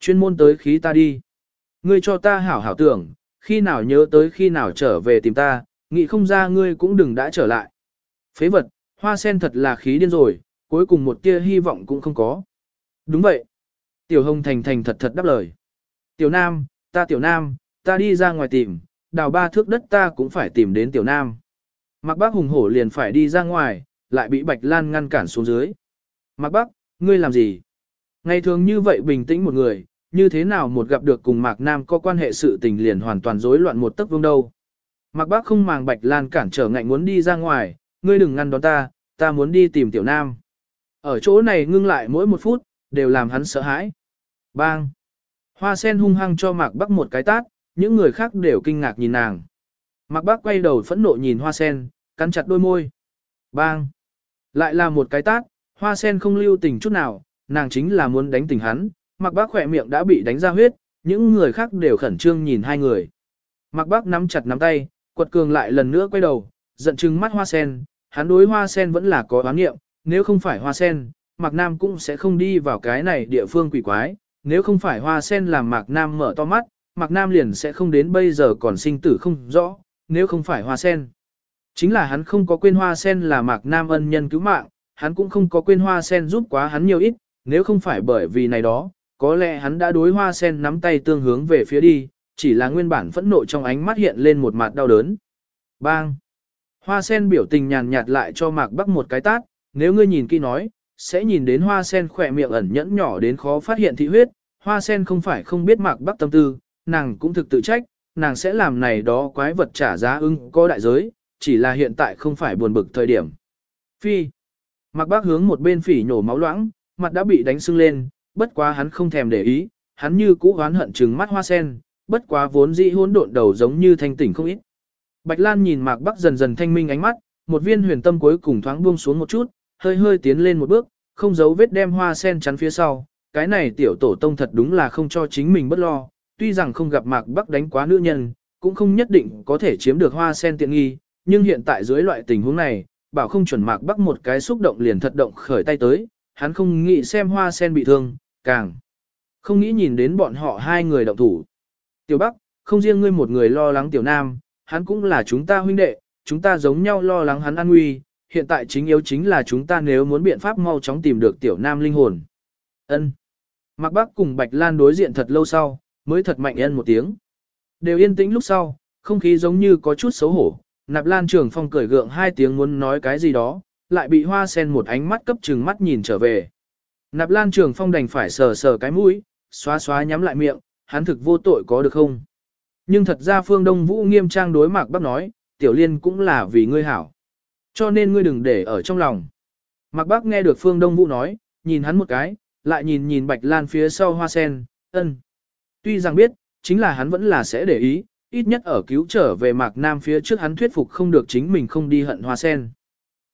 Chuyên môn tới khí ta đi. Ngươi cho ta hảo hảo tưởng, khi nào nhớ tới khi nào trở về tìm ta, nghĩ không ra ngươi cũng đừng đã trở lại. Phế vật, hoa sen thật là khí điên rồi, cuối cùng một tia hy vọng cũng không có. Đúng vậy. Tiểu hồng thành thành thật thật đáp lời. Tiểu nam, ta tiểu nam, ta đi ra ngoài tìm, đào ba thước đất ta cũng phải tìm đến tiểu nam. Mạc bác hùng hổ liền phải đi ra ngoài, lại bị Bạch Lan ngăn cản xuống dưới. Mạc bác, ngươi làm gì? Ngày thường như vậy bình tĩnh một người, như thế nào một gặp được cùng Mạc Nam có quan hệ sự tình liền hoàn toàn rối loạn một tấc vương đâu. Mạc bác không màng Bạch Lan cản trở ngạnh muốn đi ra ngoài, ngươi đừng ngăn đón ta, ta muốn đi tìm tiểu nam. Ở chỗ này ngưng lại mỗi một phút, đều làm hắn sợ hãi. Bang! Hoa sen hung hăng cho Mạc Bắc một cái tát, những người khác đều kinh ngạc nhìn nàng. Mạc Bắc quay đầu phẫn nộ nhìn hoa sen, cắn chặt đôi môi. Bang! Lại là một cái tát, hoa sen không lưu tình chút nào, nàng chính là muốn đánh tỉnh hắn. Mạc Bác khỏe miệng đã bị đánh ra huyết, những người khác đều khẩn trương nhìn hai người. Mạc Bác nắm chặt nắm tay, quật cường lại lần nữa quay đầu, giận chừng mắt hoa sen, hắn đối hoa sen vẫn là có oán nghiệm, nếu không phải hoa sen, Mạc Nam cũng sẽ không đi vào cái này địa phương quỷ quái, nếu không phải hoa sen làm Mạc Nam mở to mắt, Mạc Nam liền sẽ không đến bây giờ còn sinh tử không rõ, nếu không phải hoa sen. Chính là hắn không có quên hoa sen là Mạc Nam ân nhân cứu mạng, hắn cũng không có quên hoa sen giúp quá hắn nhiều ít, nếu không phải bởi vì này đó, có lẽ hắn đã đối hoa sen nắm tay tương hướng về phía đi, chỉ là nguyên bản phẫn nộ trong ánh mắt hiện lên một mặt đau đớn. Bang! Hoa sen biểu tình nhàn nhạt lại cho Mạc Bắc một cái tát, nếu ngươi nhìn kỹ nói, sẽ nhìn đến hoa sen khỏe miệng ẩn nhẫn nhỏ đến khó phát hiện thị huyết, hoa sen không phải không biết Mạc Bắc tâm tư, nàng cũng thực tự trách, nàng sẽ làm này đó quái vật trả giá ưng có đại giới, chỉ là hiện tại không phải buồn bực thời điểm. Phi! Mạc Bắc hướng một bên phỉ nhổ máu loãng, mặt đã bị đánh sưng lên, bất quá hắn không thèm để ý, hắn như cũ oán hận trừng mắt hoa sen, bất quá vốn dĩ hỗn độn đầu giống như thanh tỉnh không ít. Bạch Lan nhìn Mạc Bắc dần dần thanh minh ánh mắt, một viên huyền tâm cuối cùng thoáng buông xuống một chút, hơi hơi tiến lên một bước, không giấu vết đem hoa sen chắn phía sau. Cái này tiểu tổ tông thật đúng là không cho chính mình bất lo, tuy rằng không gặp Mạc Bắc đánh quá nữ nhân, cũng không nhất định có thể chiếm được hoa sen tiện nghi, nhưng hiện tại dưới loại tình huống này, bảo không chuẩn Mạc Bắc một cái xúc động liền thật động khởi tay tới, hắn không nghĩ xem hoa sen bị thương, càng không nghĩ nhìn đến bọn họ hai người động thủ. Tiểu Bắc, không riêng ngươi một người lo lắng Tiểu Nam, hắn cũng là chúng ta huynh đệ, chúng ta giống nhau lo lắng hắn an nguy, hiện tại chính yếu chính là chúng ta nếu muốn biện pháp mau chóng tìm được Tiểu Nam linh hồn. Ân. Mạc Bắc cùng Bạch Lan đối diện thật lâu sau, mới thật mạnh ân một tiếng. Đều yên tĩnh lúc sau, không khí giống như có chút xấu hổ, Nạp Lan Trường Phong cười gượng hai tiếng muốn nói cái gì đó, lại bị Hoa Sen một ánh mắt cấp trừng mắt nhìn trở về. Nạp Lan Trường Phong đành phải sờ sờ cái mũi, xóa xóa nhắm lại miệng, hắn thực vô tội có được không? Nhưng thật ra Phương Đông Vũ nghiêm trang đối Mạc Bắc nói, Tiểu Liên cũng là vì ngươi hảo. Cho nên ngươi đừng để ở trong lòng. Mạc Bắc nghe được Phương Đông Vũ nói, nhìn hắn một cái, lại nhìn nhìn Bạch Lan phía sau hoa sen, ân. Tuy rằng biết, chính là hắn vẫn là sẽ để ý, ít nhất ở cứu trở về Mạc Nam phía trước hắn thuyết phục không được chính mình không đi hận hoa sen.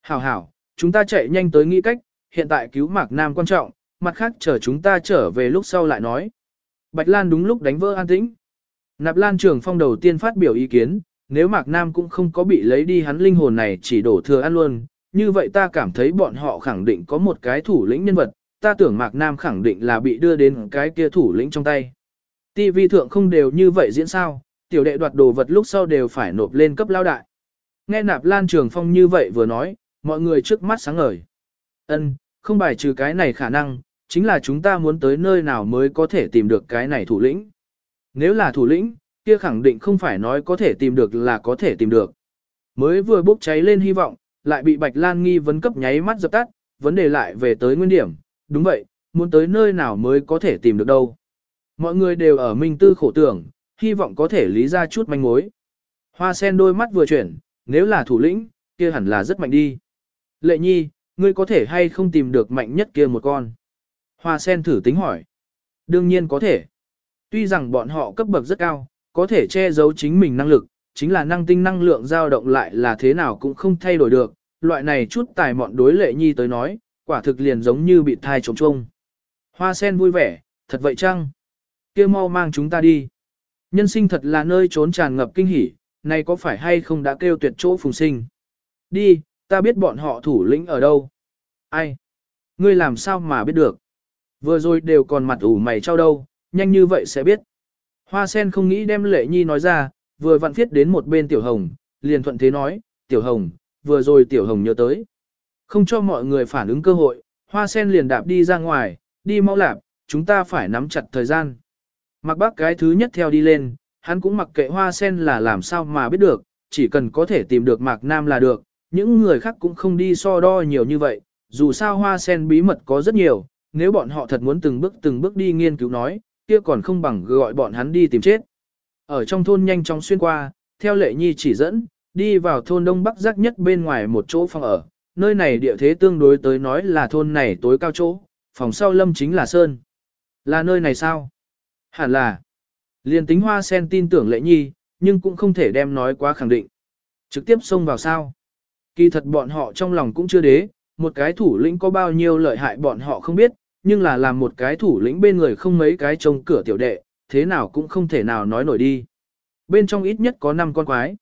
Hảo hảo, chúng ta chạy nhanh tới nghĩ cách, hiện tại cứu Mạc Nam quan trọng, mặt khác chờ chúng ta trở về lúc sau lại nói. Bạch Lan đúng lúc đánh vỡ an tĩnh. Nạp Lan Trường Phong đầu tiên phát biểu ý kiến, nếu Mạc Nam cũng không có bị lấy đi hắn linh hồn này chỉ đổ thừa ăn luôn, như vậy ta cảm thấy bọn họ khẳng định có một cái thủ lĩnh nhân vật, ta tưởng Mạc Nam khẳng định là bị đưa đến cái kia thủ lĩnh trong tay. TV thượng không đều như vậy diễn sao, tiểu đệ đoạt đồ vật lúc sau đều phải nộp lên cấp lao đại. Nghe Nạp Lan Trường Phong như vậy vừa nói, mọi người trước mắt sáng ngời. Ân, không bài trừ cái này khả năng, chính là chúng ta muốn tới nơi nào mới có thể tìm được cái này thủ lĩnh. Nếu là thủ lĩnh, kia khẳng định không phải nói có thể tìm được là có thể tìm được. Mới vừa bốc cháy lên hy vọng, lại bị Bạch Lan nghi vấn cấp nháy mắt dập tắt, vấn đề lại về tới nguyên điểm. Đúng vậy, muốn tới nơi nào mới có thể tìm được đâu. Mọi người đều ở minh tư khổ tưởng, hy vọng có thể lý ra chút manh mối. Hoa sen đôi mắt vừa chuyển, nếu là thủ lĩnh, kia hẳn là rất mạnh đi. Lệ nhi, ngươi có thể hay không tìm được mạnh nhất kia một con? Hoa sen thử tính hỏi. Đương nhiên có thể. Tuy rằng bọn họ cấp bậc rất cao, có thể che giấu chính mình năng lực, chính là năng tinh năng lượng dao động lại là thế nào cũng không thay đổi được, loại này chút tài mọn đối lệ nhi tới nói, quả thực liền giống như bị thai trống trông. Hoa sen vui vẻ, thật vậy chăng? kia mau mang chúng ta đi. Nhân sinh thật là nơi trốn tràn ngập kinh hỉ, này có phải hay không đã kêu tuyệt chỗ phùng sinh? Đi, ta biết bọn họ thủ lĩnh ở đâu. Ai? Ngươi làm sao mà biết được? Vừa rồi đều còn mặt ủ mày trao đâu, nhanh như vậy sẽ biết. Hoa sen không nghĩ đem lệ nhi nói ra, vừa vặn viết đến một bên tiểu hồng, liền thuận thế nói, tiểu hồng, vừa rồi tiểu hồng nhớ tới. Không cho mọi người phản ứng cơ hội, hoa sen liền đạp đi ra ngoài, đi mau lạp, chúng ta phải nắm chặt thời gian. Mặc bác cái thứ nhất theo đi lên, hắn cũng mặc kệ hoa sen là làm sao mà biết được, chỉ cần có thể tìm được mạc nam là được, những người khác cũng không đi so đo nhiều như vậy, dù sao hoa sen bí mật có rất nhiều, nếu bọn họ thật muốn từng bước từng bước đi nghiên cứu nói, kia còn không bằng gọi bọn hắn đi tìm chết. Ở trong thôn nhanh chóng xuyên qua, theo lệ nhi chỉ dẫn, đi vào thôn đông bắc rắc nhất bên ngoài một chỗ phòng ở, nơi này địa thế tương đối tới nói là thôn này tối cao chỗ, phòng sau lâm chính là Sơn. Là nơi này sao? Hẳn là. Liên tính hoa sen tin tưởng lệ nhi, nhưng cũng không thể đem nói quá khẳng định. Trực tiếp xông vào sao? Kỳ thật bọn họ trong lòng cũng chưa đế, một cái thủ lĩnh có bao nhiêu lợi hại bọn họ không biết, nhưng là làm một cái thủ lĩnh bên người không mấy cái trông cửa tiểu đệ, thế nào cũng không thể nào nói nổi đi. Bên trong ít nhất có 5 con quái.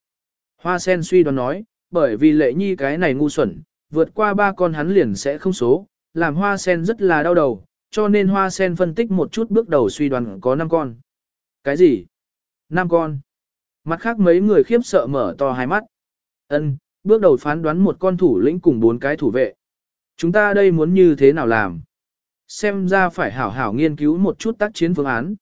Hoa sen suy đoán nói, bởi vì lệ nhi cái này ngu xuẩn, vượt qua ba con hắn liền sẽ không số, làm hoa sen rất là đau đầu, cho nên hoa sen phân tích một chút bước đầu suy đoán có 5 con. Cái gì? 5 con. Mặt khác mấy người khiếp sợ mở to hai mắt. Ân, bước đầu phán đoán một con thủ lĩnh cùng bốn cái thủ vệ. Chúng ta đây muốn như thế nào làm? Xem ra phải hảo hảo nghiên cứu một chút tác chiến phương án.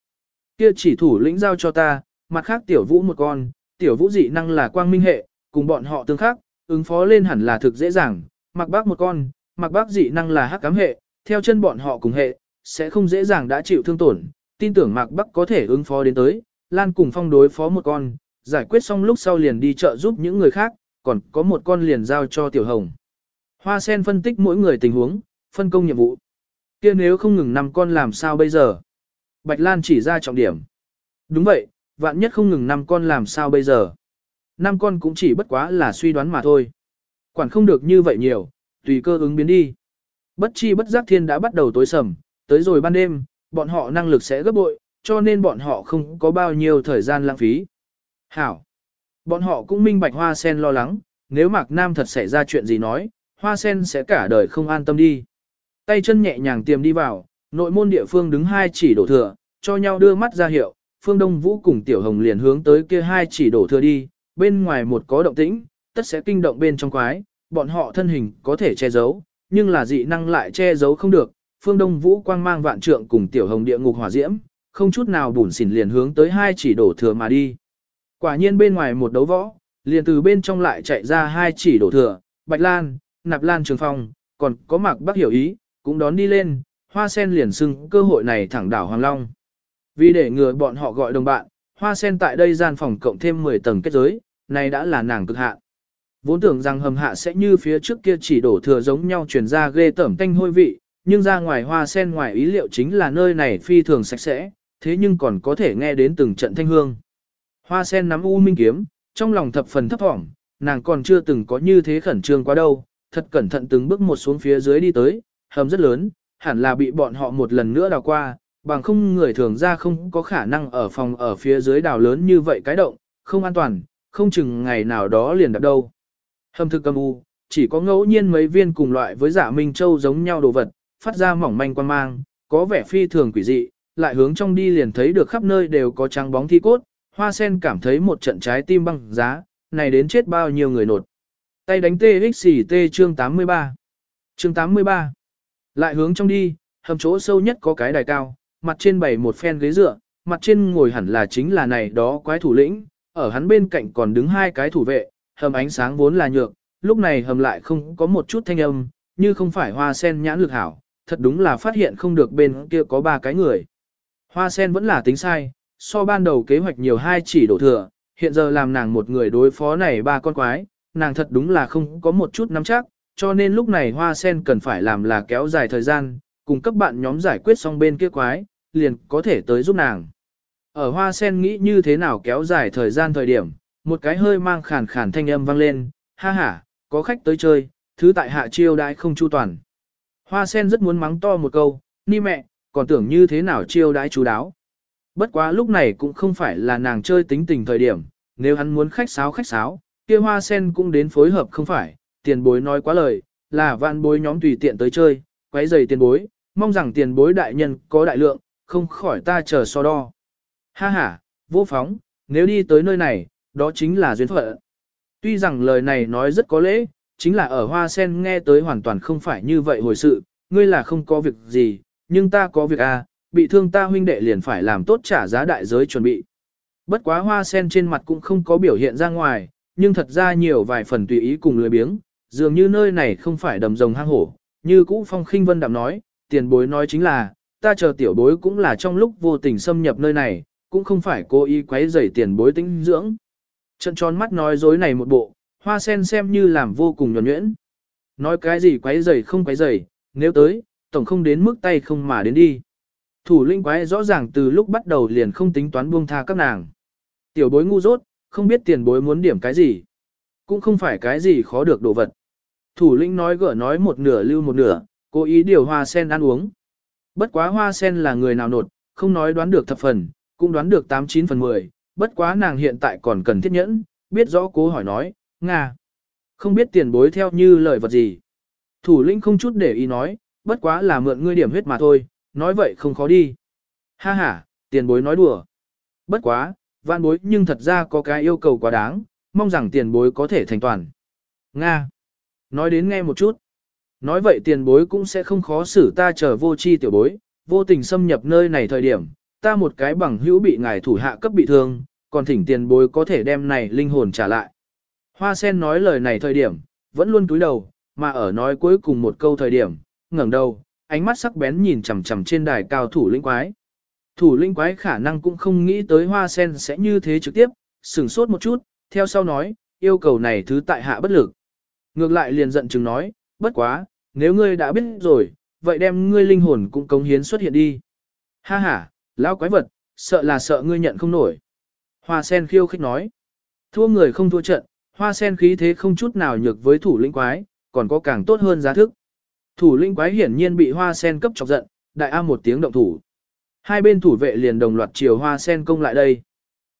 Kia chỉ thủ lĩnh giao cho ta, mặt khác tiểu vũ một con, tiểu vũ dị năng là quang minh hệ, cùng bọn họ tương khắc, ứng phó lên hẳn là thực dễ dàng, mặc bác một con, mặc bác dị năng là hắc cám hệ, theo chân bọn họ cùng hệ, sẽ không dễ dàng đã chịu thương tổn, tin tưởng mặc bắc có thể ứng phó đến tới, Lan cùng phong đối phó một con, giải quyết xong lúc sau liền đi chợ giúp những người khác, còn có một con liền giao cho tiểu hồng. Hoa sen phân tích mỗi người tình huống, phân công nhiệm vụ. kia nếu không ngừng năm con làm sao bây giờ? Bạch Lan chỉ ra trọng điểm. Đúng vậy, vạn nhất không ngừng năm con làm sao bây giờ? Năm con cũng chỉ bất quá là suy đoán mà thôi. Quản không được như vậy nhiều, tùy cơ ứng biến đi. Bất chi bất giác thiên đã bắt đầu tối sầm, tới rồi ban đêm, bọn họ năng lực sẽ gấp bội, cho nên bọn họ không có bao nhiêu thời gian lãng phí. Hảo. Bọn họ cũng minh bạch hoa sen lo lắng, nếu Mạc Nam thật xảy ra chuyện gì nói, hoa sen sẽ cả đời không an tâm đi. Tay chân nhẹ nhàng tiềm đi vào, nội môn địa phương đứng hai chỉ đổ thừa, cho nhau đưa mắt ra hiệu, phương Đông Vũ cùng Tiểu Hồng liền hướng tới kia hai chỉ đổ thừa đi, bên ngoài một có động tĩnh, tất sẽ kinh động bên trong quái, bọn họ thân hình có thể che giấu, nhưng là dị năng lại che giấu không được, phương Đông Vũ quang mang vạn trượng cùng Tiểu Hồng địa ngục hỏa diễm, không chút nào bùn xỉn liền hướng tới hai chỉ đổ thừa mà đi. Quả nhiên bên ngoài một đấu võ, liền từ bên trong lại chạy ra hai chỉ đổ thừa, Bạch Lan, Nạp Lan Trường Phong, còn có Mạc Bắc Hiểu Ý, cũng đón đi lên, Hoa Sen liền xưng cơ hội này thẳng đảo Hoàng Long. Vì để ngừa bọn họ gọi đồng bạn, Hoa Sen tại đây gian phòng cộng thêm 10 tầng kết giới, này đã là nàng cực hạn. Vốn tưởng rằng hầm hạ sẽ như phía trước kia chỉ đổ thừa giống nhau truyền ra ghê tẩm tanh hôi vị, nhưng ra ngoài hoa sen ngoài ý liệu chính là nơi này phi thường sạch sẽ, thế nhưng còn có thể nghe đến từng trận thanh hương. Hoa sen nắm u minh kiếm, trong lòng thập phần thấp thỏm, nàng còn chưa từng có như thế khẩn trương quá đâu, thật cẩn thận từng bước một xuống phía dưới đi tới, hầm rất lớn, hẳn là bị bọn họ một lần nữa đào qua, bằng không người thường ra không có khả năng ở phòng ở phía dưới đào lớn như vậy cái động, không an toàn, không chừng ngày nào đó liền đập đâu. Hầm thực cầm u, chỉ có ngẫu nhiên mấy viên cùng loại với giả minh châu giống nhau đồ vật, phát ra mỏng manh quan mang, có vẻ phi thường quỷ dị, lại hướng trong đi liền thấy được khắp nơi đều có trắng bóng thi cốt, hoa sen cảm thấy một trận trái tim băng giá, này đến chết bao nhiêu người nột. Tay đánh TXT chương 83 Chương 83 Lại hướng trong đi, hầm chỗ sâu nhất có cái đài cao, mặt trên bày một phen ghế dựa, mặt trên ngồi hẳn là chính là này đó quái thủ lĩnh, ở hắn bên cạnh còn đứng hai cái thủ vệ, hầm ánh sáng vốn là nhược, lúc này hầm lại không có một chút thanh âm, như không phải hoa sen nhãn lực hảo, thật đúng là phát hiện không được bên kia có ba cái người. Hoa sen vẫn là tính sai, so ban đầu kế hoạch nhiều hai chỉ đổ thừa, hiện giờ làm nàng một người đối phó này ba con quái, nàng thật đúng là không có một chút nắm chắc, cho nên lúc này hoa sen cần phải làm là kéo dài thời gian, cùng các bạn nhóm giải quyết xong bên kia quái, liền có thể tới giúp nàng. Ở hoa sen nghĩ như thế nào kéo dài thời gian thời điểm, một cái hơi mang khàn khàn thanh âm vang lên, ha ha, có khách tới chơi, thứ tại hạ chiêu đãi không chu toàn. Hoa sen rất muốn mắng to một câu, ni mẹ, còn tưởng như thế nào chiêu đãi chú đáo. Bất quá lúc này cũng không phải là nàng chơi tính tình thời điểm, nếu hắn muốn khách sáo khách sáo, kia hoa sen cũng đến phối hợp không phải, tiền bối nói quá lời, là vạn bối nhóm tùy tiện tới chơi, quấy giày tiền bối, mong rằng tiền bối đại nhân có đại lượng, không khỏi ta chờ so đo. Ha ha, vô phóng, nếu đi tới nơi này, đó chính là duyên phận. Tuy rằng lời này nói rất có lễ, chính là ở hoa sen nghe tới hoàn toàn không phải như vậy hồi sự, ngươi là không có việc gì, nhưng ta có việc à, bị thương ta huynh đệ liền phải làm tốt trả giá đại giới chuẩn bị. Bất quá hoa sen trên mặt cũng không có biểu hiện ra ngoài, nhưng thật ra nhiều vài phần tùy ý cùng lười biếng, dường như nơi này không phải đầm rồng hang hổ, như cũ phong khinh vân đạm nói, tiền bối nói chính là, ta chờ tiểu bối cũng là trong lúc vô tình xâm nhập nơi này, cũng không phải cố ý quấy rầy tiền bối tính dưỡng. Trận tròn mắt nói dối này một bộ, hoa sen xem như làm vô cùng nhuẩn nhuyễn. Nói cái gì quấy rầy không quấy rầy, nếu tới, tổng không đến mức tay không mà đến đi. Thủ linh quái rõ ràng từ lúc bắt đầu liền không tính toán buông tha các nàng. Tiểu bối ngu dốt, không biết tiền bối muốn điểm cái gì. Cũng không phải cái gì khó được đồ vật. Thủ linh nói gỡ nói một nửa lưu một nửa, cố ý điều hoa sen ăn uống. Bất quá hoa sen là người nào nột, không nói đoán được thập phần, cũng đoán được 89 phần 10, bất quá nàng hiện tại còn cần thiết nhẫn, biết rõ cố hỏi nói, Nga. Không biết tiền bối theo như lời vật gì. Thủ lĩnh không chút để ý nói, bất quá là mượn ngươi điểm huyết mà thôi, nói vậy không khó đi. Ha ha, tiền bối nói đùa. Bất quá, vạn bối nhưng thật ra có cái yêu cầu quá đáng, mong rằng tiền bối có thể thành toàn. Nga. Nói đến nghe một chút. Nói vậy tiền bối cũng sẽ không khó xử ta chờ vô chi tiểu bối, vô tình xâm nhập nơi này thời điểm, ta một cái bằng hữu bị ngài thủ hạ cấp bị thương, còn thỉnh tiền bối có thể đem này linh hồn trả lại. Hoa sen nói lời này thời điểm, vẫn luôn cúi đầu, mà ở nói cuối cùng một câu thời điểm, ngẩng đầu, ánh mắt sắc bén nhìn chằm chằm trên đài cao thủ linh quái. Thủ linh quái khả năng cũng không nghĩ tới hoa sen sẽ như thế trực tiếp, sửng sốt một chút, theo sau nói, yêu cầu này thứ tại hạ bất lực. Ngược lại liền giận chừng nói, bất quá, nếu ngươi đã biết rồi, vậy đem ngươi linh hồn cũng cống hiến xuất hiện đi. Ha ha, lão quái vật, sợ là sợ ngươi nhận không nổi. Hoa sen khiêu khích nói, thua người không thua trận, hoa sen khí thế không chút nào nhược với thủ linh quái, còn có càng tốt hơn giá thức. Thủ linh quái hiển nhiên bị hoa sen cấp chọc giận, đại a một tiếng động thủ. Hai bên thủ vệ liền đồng loạt chiều hoa sen công lại đây.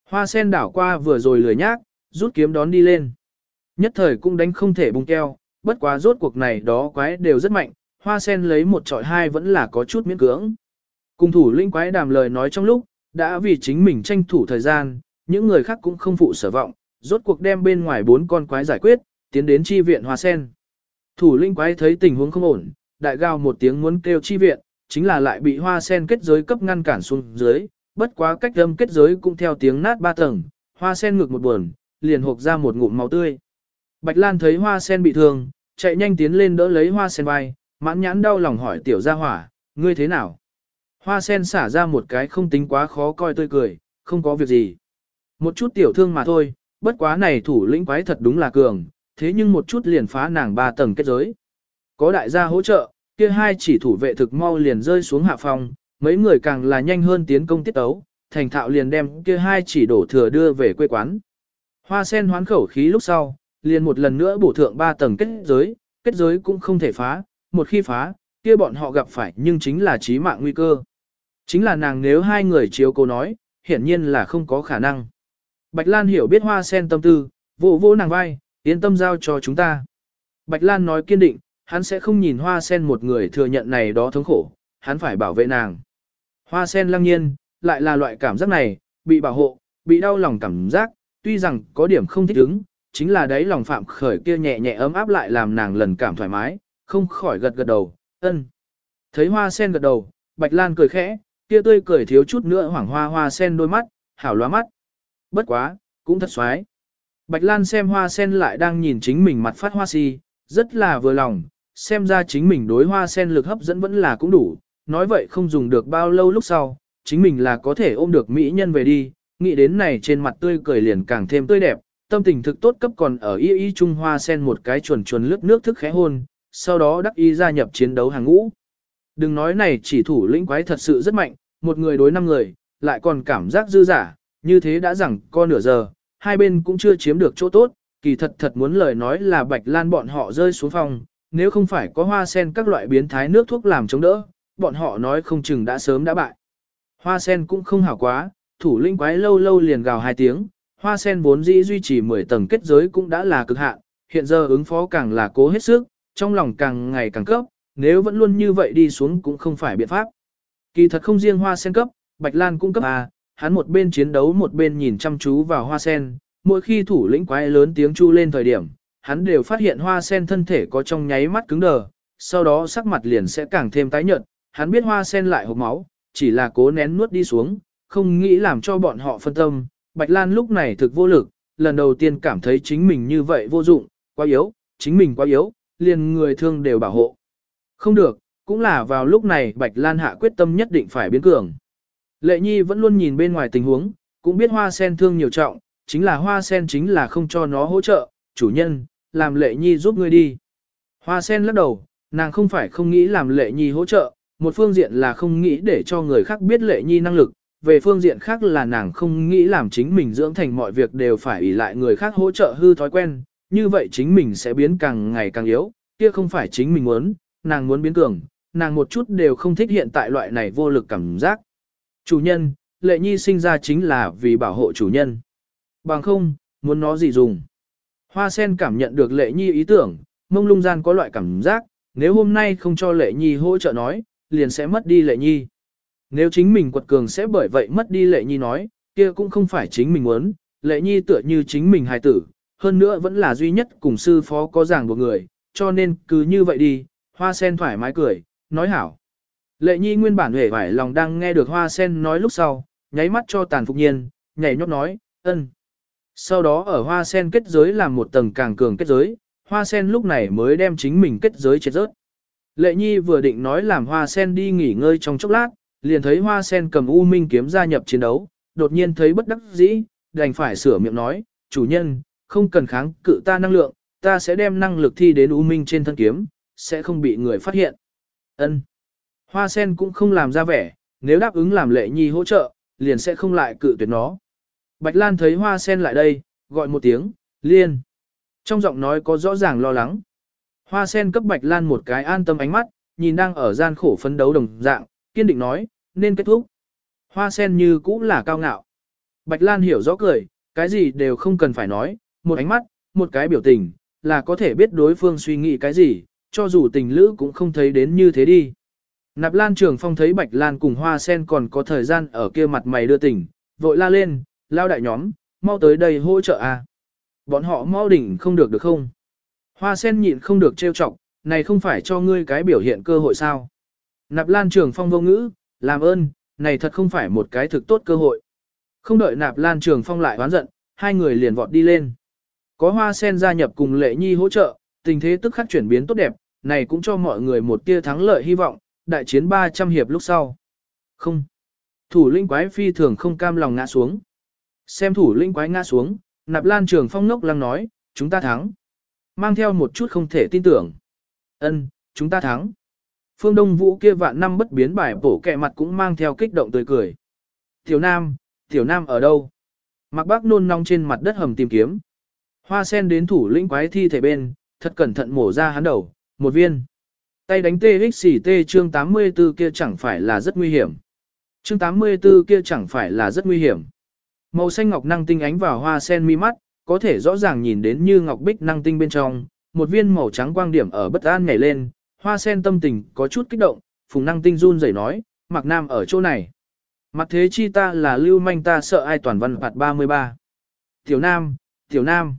Hoa sen đảo qua vừa rồi lười nhác, rút kiếm đón đi lên. Nhất thời cũng đánh không thể bung keo, bất quá rốt cuộc này đó quái đều rất mạnh, hoa sen lấy một trọi hai vẫn là có chút miễn cưỡng. Cùng thủ linh quái đàm lời nói trong lúc, đã vì chính mình tranh thủ thời gian, những người khác cũng không phụ sở vọng, rốt cuộc đem bên ngoài bốn con quái giải quyết, tiến đến chi viện hoa sen. Thủ linh quái thấy tình huống không ổn, đại gào một tiếng muốn kêu chi viện, chính là lại bị hoa sen kết giới cấp ngăn cản xuống dưới, bất quá cách âm kết giới cũng theo tiếng nát ba tầng, hoa sen ngược một buồn, liền hộp ra một ngụm máu tươi. Bạch Lan thấy hoa sen bị thương, chạy nhanh tiến lên đỡ lấy hoa sen vai, mãn nhãn đau lòng hỏi tiểu gia hỏa, ngươi thế nào? Hoa sen xả ra một cái không tính quá khó coi tươi cười, không có việc gì. Một chút tiểu thương mà thôi, bất quá này thủ lĩnh quái thật đúng là cường, thế nhưng một chút liền phá nàng ba tầng kết giới. Có đại gia hỗ trợ, kia hai chỉ thủ vệ thực mau liền rơi xuống hạ phòng, mấy người càng là nhanh hơn tiến công tiết tấu, thành thạo liền đem kia hai chỉ đổ thừa đưa về quê quán. Hoa sen hoán khẩu khí lúc sau, liền một lần nữa bổ thượng ba tầng kết giới, kết giới cũng không thể phá, một khi phá, kia bọn họ gặp phải nhưng chính là chí mạng nguy cơ. Chính là nàng nếu hai người chiếu cố nói, hiển nhiên là không có khả năng. Bạch Lan hiểu biết hoa sen tâm tư, vô vỗ nàng vai, yên tâm giao cho chúng ta. Bạch Lan nói kiên định, hắn sẽ không nhìn hoa sen một người thừa nhận này đó thống khổ, hắn phải bảo vệ nàng. Hoa sen lăng nhiên, lại là loại cảm giác này, bị bảo hộ, bị đau lòng cảm giác, tuy rằng có điểm không thích ứng, chính là đấy lòng phạm khởi kia nhẹ nhẹ ấm áp lại làm nàng lần cảm thoải mái, không khỏi gật gật đầu, ân. Thấy hoa sen gật đầu, Bạch Lan cười khẽ, kia tươi cười thiếu chút nữa hoảng hoa hoa sen đôi mắt, hảo loa mắt. Bất quá, cũng thật xoái. Bạch Lan xem hoa sen lại đang nhìn chính mình mặt phát hoa si, rất là vừa lòng, xem ra chính mình đối hoa sen lực hấp dẫn vẫn là cũng đủ, nói vậy không dùng được bao lâu lúc sau, chính mình là có thể ôm được mỹ nhân về đi, nghĩ đến này trên mặt tươi cười liền càng thêm tươi đẹp, tâm tình thực tốt cấp còn ở y y trung hoa sen một cái chuồn chuồn lướt nước thức khẽ hôn, sau đó đắc y gia nhập chiến đấu hàng ngũ. Đừng nói này chỉ thủ lĩnh quái thật sự rất mạnh, một người đối năm người, lại còn cảm giác dư giả, như thế đã rằng co nửa giờ, hai bên cũng chưa chiếm được chỗ tốt, kỳ thật thật muốn lời nói là bạch lan bọn họ rơi xuống phòng, nếu không phải có hoa sen các loại biến thái nước thuốc làm chống đỡ, bọn họ nói không chừng đã sớm đã bại. Hoa sen cũng không hảo quá, thủ lĩnh quái lâu lâu liền gào hai tiếng, hoa sen vốn dĩ duy trì 10 tầng kết giới cũng đã là cực hạn, hiện giờ ứng phó càng là cố hết sức, trong lòng càng ngày càng cấp, nếu vẫn luôn như vậy đi xuống cũng không phải biện pháp. Kỳ thật không riêng hoa sen cấp, Bạch Lan cũng cấp à, hắn một bên chiến đấu một bên nhìn chăm chú vào hoa sen, mỗi khi thủ lĩnh quái lớn tiếng chu lên thời điểm, hắn đều phát hiện hoa sen thân thể có trong nháy mắt cứng đờ, sau đó sắc mặt liền sẽ càng thêm tái nhợt, hắn biết hoa sen lại hộp máu, chỉ là cố nén nuốt đi xuống, không nghĩ làm cho bọn họ phân tâm, Bạch Lan lúc này thực vô lực, lần đầu tiên cảm thấy chính mình như vậy vô dụng, quá yếu, chính mình quá yếu, liền người thương đều bảo hộ. Không được, cũng là vào lúc này Bạch Lan hạ quyết tâm nhất định phải biến cường. Lệ Nhi vẫn luôn nhìn bên ngoài tình huống, cũng biết hoa sen thương nhiều trọng, chính là hoa sen chính là không cho nó hỗ trợ, chủ nhân, làm Lệ Nhi giúp ngươi đi. Hoa sen lắc đầu, nàng không phải không nghĩ làm Lệ Nhi hỗ trợ, một phương diện là không nghĩ để cho người khác biết Lệ Nhi năng lực, về phương diện khác là nàng không nghĩ làm chính mình dưỡng thành mọi việc đều phải ỷ lại người khác hỗ trợ hư thói quen, như vậy chính mình sẽ biến càng ngày càng yếu, kia không phải chính mình muốn, nàng muốn biến cường, nàng một chút đều không thích hiện tại loại này vô lực cảm giác. Chủ nhân, lệ nhi sinh ra chính là vì bảo hộ chủ nhân. Bằng không, muốn nó gì dùng. Hoa sen cảm nhận được lệ nhi ý tưởng, mông lung gian có loại cảm giác, nếu hôm nay không cho lệ nhi hỗ trợ nói, liền sẽ mất đi lệ nhi. Nếu chính mình quật cường sẽ bởi vậy mất đi lệ nhi nói, kia cũng không phải chính mình muốn, lệ nhi tựa như chính mình hài tử, hơn nữa vẫn là duy nhất cùng sư phó có giảng một người, cho nên cứ như vậy đi, hoa sen thoải mái cười, nói hảo. Lệ nhi nguyên bản hề vải lòng đang nghe được hoa sen nói lúc sau, nháy mắt cho tàn phục nhiên, nhảy nhót nói, ân. Sau đó ở hoa sen kết giới làm một tầng càng cường kết giới, hoa sen lúc này mới đem chính mình kết giới chết rớt. Lệ nhi vừa định nói làm hoa sen đi nghỉ ngơi trong chốc lát, liền thấy hoa sen cầm u minh kiếm gia nhập chiến đấu, đột nhiên thấy bất đắc dĩ, đành phải sửa miệng nói, chủ nhân, không cần kháng cự ta năng lượng, ta sẽ đem năng lực thi đến u minh trên thân kiếm, sẽ không bị người phát hiện. Ân. Hoa sen cũng không làm ra vẻ, nếu đáp ứng làm lệ nhi hỗ trợ, liền sẽ không lại cự tuyệt nó. Bạch Lan thấy hoa sen lại đây, gọi một tiếng, liên. Trong giọng nói có rõ ràng lo lắng. Hoa sen cấp Bạch Lan một cái an tâm ánh mắt, nhìn đang ở gian khổ phấn đấu đồng dạng, kiên định nói, nên kết thúc. Hoa sen như cũ là cao ngạo. Bạch Lan hiểu rõ cười, cái gì đều không cần phải nói, một ánh mắt, một cái biểu tình, là có thể biết đối phương suy nghĩ cái gì, cho dù tình lữ cũng không thấy đến như thế đi. Nạp Lan Trường Phong thấy Bạch Lan cùng Hoa Sen còn có thời gian ở kia mặt mày đưa tỉnh, vội la lên, lao đại nhóm, mau tới đây hỗ trợ a. À. Bọn họ mau đỉnh không được được không? Hoa Sen nhịn không được trêu chọc, này không phải cho ngươi cái biểu hiện cơ hội sao? Nạp Lan Trường Phong vô ngữ, làm ơn, này thật không phải một cái thực tốt cơ hội. Không đợi Nạp Lan Trường Phong lại oán giận, hai người liền vọt đi lên. Có Hoa Sen gia nhập cùng Lệ Nhi hỗ trợ, tình thế tức khắc chuyển biến tốt đẹp, này cũng cho mọi người một tia thắng lợi hy vọng, đại chiến 300 hiệp lúc sau. Không. Thủ lĩnh quái phi thường không cam lòng ngã xuống. Xem thủ lĩnh quái ngã xuống, nạp lan trường phong ngốc lăng nói, chúng ta thắng. Mang theo một chút không thể tin tưởng. Ân, chúng ta thắng. Phương Đông Vũ kia vạn năm bất biến bài bổ kẹ mặt cũng mang theo kích động tươi cười. Tiểu Nam, Tiểu Nam ở đâu? Mặc bác nôn nong trên mặt đất hầm tìm kiếm. Hoa sen đến thủ lĩnh quái thi thể bên, thật cẩn thận mổ ra hắn đầu, một viên. Tay đánh TXT chương 84 kia chẳng phải là rất nguy hiểm. Chương 84 kia chẳng phải là rất nguy hiểm. Màu xanh ngọc năng tinh ánh vào hoa sen mi mắt, có thể rõ ràng nhìn đến như ngọc bích năng tinh bên trong, một viên màu trắng quang điểm ở bất an nhảy lên, hoa sen tâm tình có chút kích động, phùng năng tinh run rẩy nói, Mặc Nam ở chỗ này. Mặt thế chi ta là lưu manh ta sợ ai toàn văn phạt 33. Tiểu Nam, Tiểu Nam.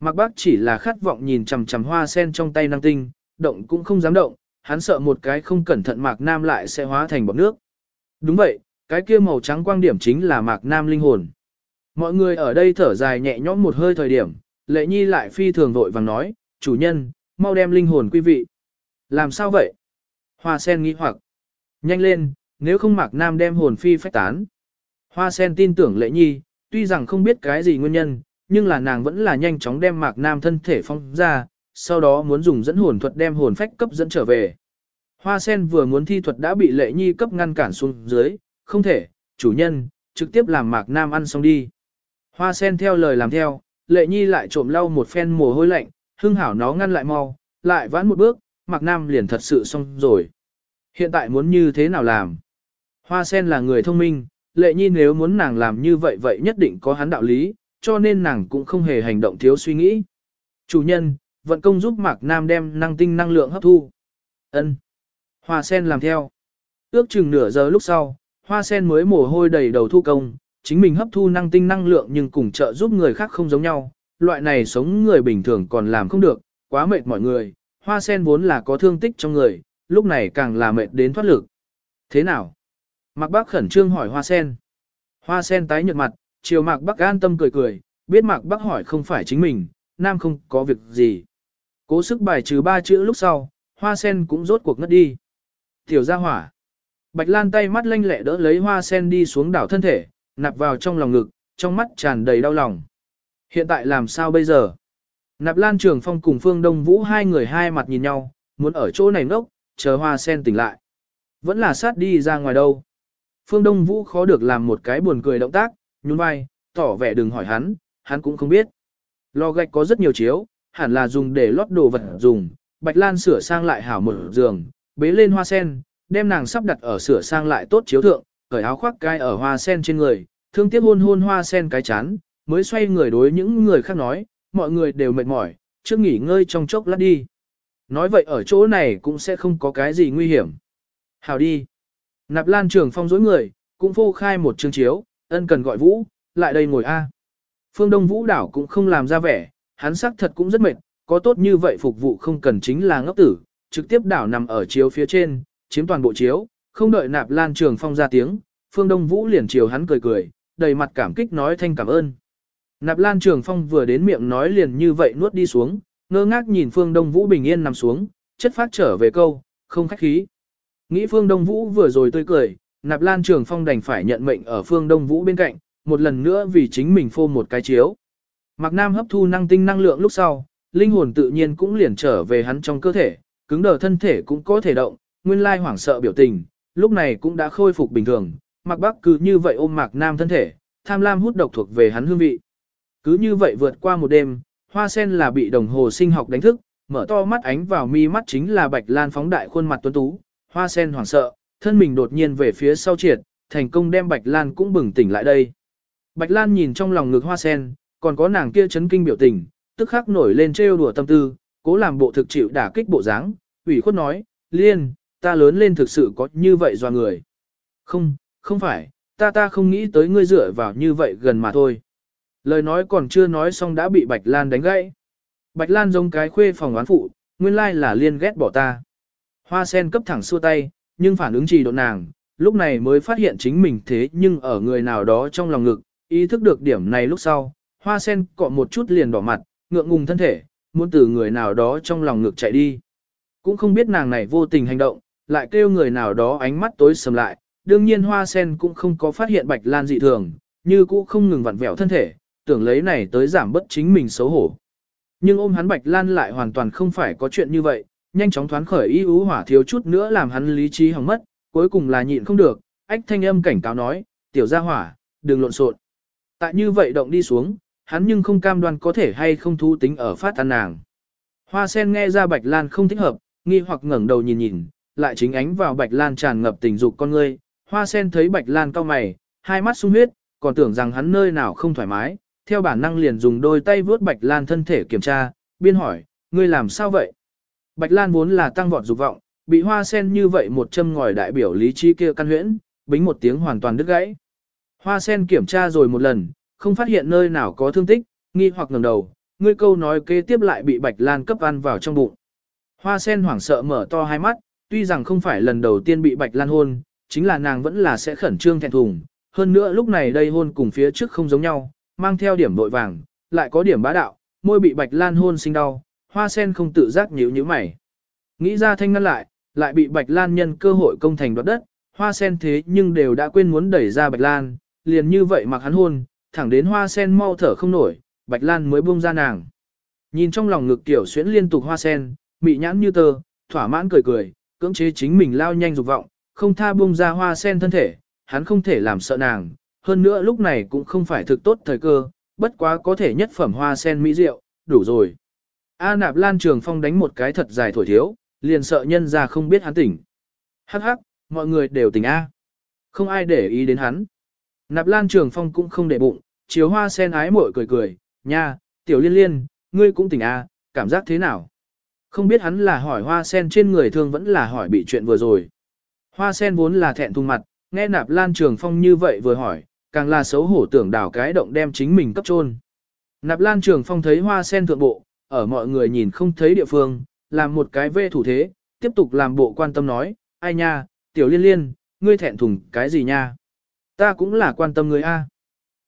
Mặc Bác chỉ là khát vọng nhìn chằm chằm hoa sen trong tay năng tinh, động cũng không dám động, hắn sợ một cái không cẩn thận Mạc Nam lại sẽ hóa thành bọt nước. Đúng vậy, cái kia màu trắng quang điểm chính là Mạc Nam linh hồn. Mọi người ở đây thở dài nhẹ nhõm một hơi thời điểm, lệ nhi lại phi thường vội vàng nói, chủ nhân, mau đem linh hồn quý vị. Làm sao vậy? Hoa sen nghĩ hoặc, nhanh lên, nếu không Mạc Nam đem hồn phi phách tán. Hoa sen tin tưởng lệ nhi, tuy rằng không biết cái gì nguyên nhân, nhưng là nàng vẫn là nhanh chóng đem Mạc Nam thân thể phong ra, sau đó muốn dùng dẫn hồn thuật đem hồn phách cấp dẫn trở về. Hoa sen vừa muốn thi thuật đã bị lệ nhi cấp ngăn cản xuống dưới, không thể, chủ nhân, trực tiếp làm Mạc Nam ăn xong đi. Hoa sen theo lời làm theo, lệ nhi lại trộm lau một phen mồ hôi lạnh, hưng hảo nó ngăn lại mau, lại vãn một bước, Mạc Nam liền thật sự xong rồi. Hiện tại muốn như thế nào làm? Hoa sen là người thông minh, lệ nhi nếu muốn nàng làm như vậy vậy nhất định có hắn đạo lý, cho nên nàng cũng không hề hành động thiếu suy nghĩ. Chủ nhân, vận công giúp Mạc Nam đem năng tinh năng lượng hấp thu. Ân. Hoa sen làm theo. Ước chừng nửa giờ lúc sau, hoa sen mới mồ hôi đầy đầu thu công, chính mình hấp thu năng tinh năng lượng nhưng cùng trợ giúp người khác không giống nhau. Loại này sống người bình thường còn làm không được, quá mệt mọi người. Hoa sen vốn là có thương tích trong người, lúc này càng là mệt đến thoát lực. Thế nào? Mạc Bác khẩn trương hỏi Hoa sen. Hoa sen tái nhợt mặt, chiều Mạc Bác an tâm cười cười, biết Mạc Bác hỏi không phải chính mình, nam không có việc gì. Cố sức bài trừ ba chữ lúc sau, hoa sen cũng rốt cuộc ngất đi. Tiểu gia hỏa. Bạch Lan tay mắt lanh lẹ đỡ lấy hoa sen đi xuống đảo thân thể, nạp vào trong lòng ngực, trong mắt tràn đầy đau lòng. Hiện tại làm sao bây giờ? Nạp Lan Trường Phong cùng Phương Đông Vũ hai người hai mặt nhìn nhau, muốn ở chỗ này ngốc, chờ hoa sen tỉnh lại. Vẫn là sát đi ra ngoài đâu. Phương Đông Vũ khó được làm một cái buồn cười động tác, nhún vai, tỏ vẻ đừng hỏi hắn, hắn cũng không biết. Lò gạch có rất nhiều chiếu, hẳn là dùng để lót đồ vật dùng. Bạch Lan sửa sang lại hảo một giường, bế lên hoa sen, đem nàng sắp đặt ở sửa sang lại tốt chiếu thượng, cởi áo khoác cai ở hoa sen trên người, thương tiếc hôn hôn hoa sen cái chán, mới xoay người đối những người khác nói, mọi người đều mệt mỏi, trước nghỉ ngơi trong chốc lát đi. Nói vậy ở chỗ này cũng sẽ không có cái gì nguy hiểm. Hào đi. Nạp Lan trường phong dối người, cũng phô khai một chương chiếu, ân cần gọi Vũ, lại đây ngồi A. Phương Đông Vũ đảo cũng không làm ra vẻ, hắn xác thật cũng rất mệt, có tốt như vậy phục vụ không cần chính là ngốc tử, trực tiếp đảo nằm ở chiếu phía trên, chiếm toàn bộ chiếu, không đợi nạp lan trường phong ra tiếng, phương đông vũ liền chiều hắn cười cười, đầy mặt cảm kích nói thanh cảm ơn. Nạp lan trường phong vừa đến miệng nói liền như vậy nuốt đi xuống, ngơ ngác nhìn phương đông vũ bình yên nằm xuống, chất phát trở về câu, không khách khí. Nghĩ phương đông vũ vừa rồi tươi cười, nạp lan trường phong đành phải nhận mệnh ở phương đông vũ bên cạnh, một lần nữa vì chính mình phô một cái chiếu. Mạc Nam hấp thu năng tinh năng lượng lúc sau, linh hồn tự nhiên cũng liền trở về hắn trong cơ thể, cứng đờ thân thể cũng có thể động, nguyên lai hoảng sợ biểu tình, lúc này cũng đã khôi phục bình thường, Mạc Bắc cứ như vậy ôm Mạc Nam thân thể, tham lam hút độc thuộc về hắn hương vị. Cứ như vậy vượt qua một đêm, hoa sen là bị đồng hồ sinh học đánh thức, mở to mắt ánh vào mi mắt chính là Bạch Lan phóng đại khuôn mặt tuấn tú, hoa sen hoảng sợ, thân mình đột nhiên về phía sau triệt, thành công đem Bạch Lan cũng bừng tỉnh lại đây. Bạch Lan nhìn trong lòng ngực hoa sen, còn có nàng kia chấn kinh biểu tình, tức khắc nổi lên trêu đùa tâm tư, cố làm bộ thực chịu đả kích bộ dáng, ủy khuất nói, liên, ta lớn lên thực sự có như vậy do người. Không, không phải, ta ta không nghĩ tới ngươi dựa vào như vậy gần mà thôi. Lời nói còn chưa nói xong đã bị Bạch Lan đánh gãy. Bạch Lan giống cái khuê phòng oán phụ, nguyên lai là liên ghét bỏ ta. Hoa sen cấp thẳng xua tay, nhưng phản ứng trì độ nàng, lúc này mới phát hiện chính mình thế nhưng ở người nào đó trong lòng ngực, ý thức được điểm này lúc sau, hoa sen cọ một chút liền đỏ mặt, ngượng ngùng thân thể, muốn từ người nào đó trong lòng ngực chạy đi. Cũng không biết nàng này vô tình hành động, lại kêu người nào đó ánh mắt tối sầm lại, đương nhiên hoa sen cũng không có phát hiện bạch lan dị thường, như cũ không ngừng vặn vẹo thân thể, tưởng lấy này tới giảm bất chính mình xấu hổ. Nhưng ôm hắn bạch lan lại hoàn toàn không phải có chuyện như vậy, nhanh chóng thoán khởi y ú hỏa thiếu chút nữa làm hắn lý trí hỏng mất, cuối cùng là nhịn không được, ách thanh âm cảnh cáo nói, tiểu gia hỏa, đừng lộn xộn. Tại như vậy động đi xuống, hắn nhưng không cam đoan có thể hay không thu tính ở phát ăn nàng. Hoa sen nghe ra Bạch Lan không thích hợp, nghi hoặc ngẩng đầu nhìn nhìn, lại chính ánh vào Bạch Lan tràn ngập tình dục con ngươi. Hoa sen thấy Bạch Lan cau mày, hai mắt sung huyết, còn tưởng rằng hắn nơi nào không thoải mái, theo bản năng liền dùng đôi tay vướt Bạch Lan thân thể kiểm tra, biên hỏi, ngươi làm sao vậy? Bạch Lan vốn là tăng vọt dục vọng, bị hoa sen như vậy một châm ngòi đại biểu lý trí kia căn huyễn, bính một tiếng hoàn toàn đứt gãy. Hoa sen kiểm tra rồi một lần, không phát hiện nơi nào có thương tích, nghi hoặc ngẩng đầu, ngươi câu nói kế tiếp lại bị Bạch Lan cấp ăn vào trong bụng. Hoa sen hoảng sợ mở to hai mắt, tuy rằng không phải lần đầu tiên bị Bạch Lan hôn, chính là nàng vẫn là sẽ khẩn trương thẹn thùng. Hơn nữa lúc này đây hôn cùng phía trước không giống nhau, mang theo điểm vội vàng, lại có điểm bá đạo, môi bị Bạch Lan hôn sinh đau, hoa sen không tự giác nhíu nhíu mày. Nghĩ ra thanh ngăn lại, lại bị Bạch Lan nhân cơ hội công thành đoạt đất, hoa sen thế nhưng đều đã quên muốn đẩy ra Bạch Lan, liền như vậy mặc hắn hôn, thẳng đến hoa sen mau thở không nổi, Bạch Lan mới buông ra nàng. Nhìn trong lòng ngực tiểu xuyễn liên tục hoa sen, mị nhãn như tơ, thỏa mãn cười cười, cưỡng chế chính mình lao nhanh dục vọng, không tha buông ra hoa sen thân thể, hắn không thể làm sợ nàng, hơn nữa lúc này cũng không phải thực tốt thời cơ, bất quá có thể nhất phẩm hoa sen mỹ rượu, đủ rồi. A nạp lan trường phong đánh một cái thật dài thổi thiếu, liền sợ nhân ra không biết hắn tỉnh. Hắc hắc, mọi người đều tỉnh A. Không ai để ý đến hắn. Nạp lan trường phong cũng không để bụng, chiếu hoa sen ái mội cười cười, nha, tiểu liên liên, ngươi cũng tỉnh A, cảm giác thế nào? Không biết hắn là hỏi hoa sen trên người thương vẫn là hỏi bị chuyện vừa rồi. Hoa sen vốn là thẹn thùng mặt, nghe nạp lan trường phong như vậy vừa hỏi, càng là xấu hổ tưởng đảo cái động đem chính mình cấp trôn. Nạp lan trường phong thấy hoa sen thượng bộ, ở mọi người nhìn không thấy địa phương, làm một cái vê thủ thế, tiếp tục làm bộ quan tâm nói, ai nha, tiểu liên liên, ngươi thẹn thùng cái gì nha? Ta cũng là quan tâm ngươi a.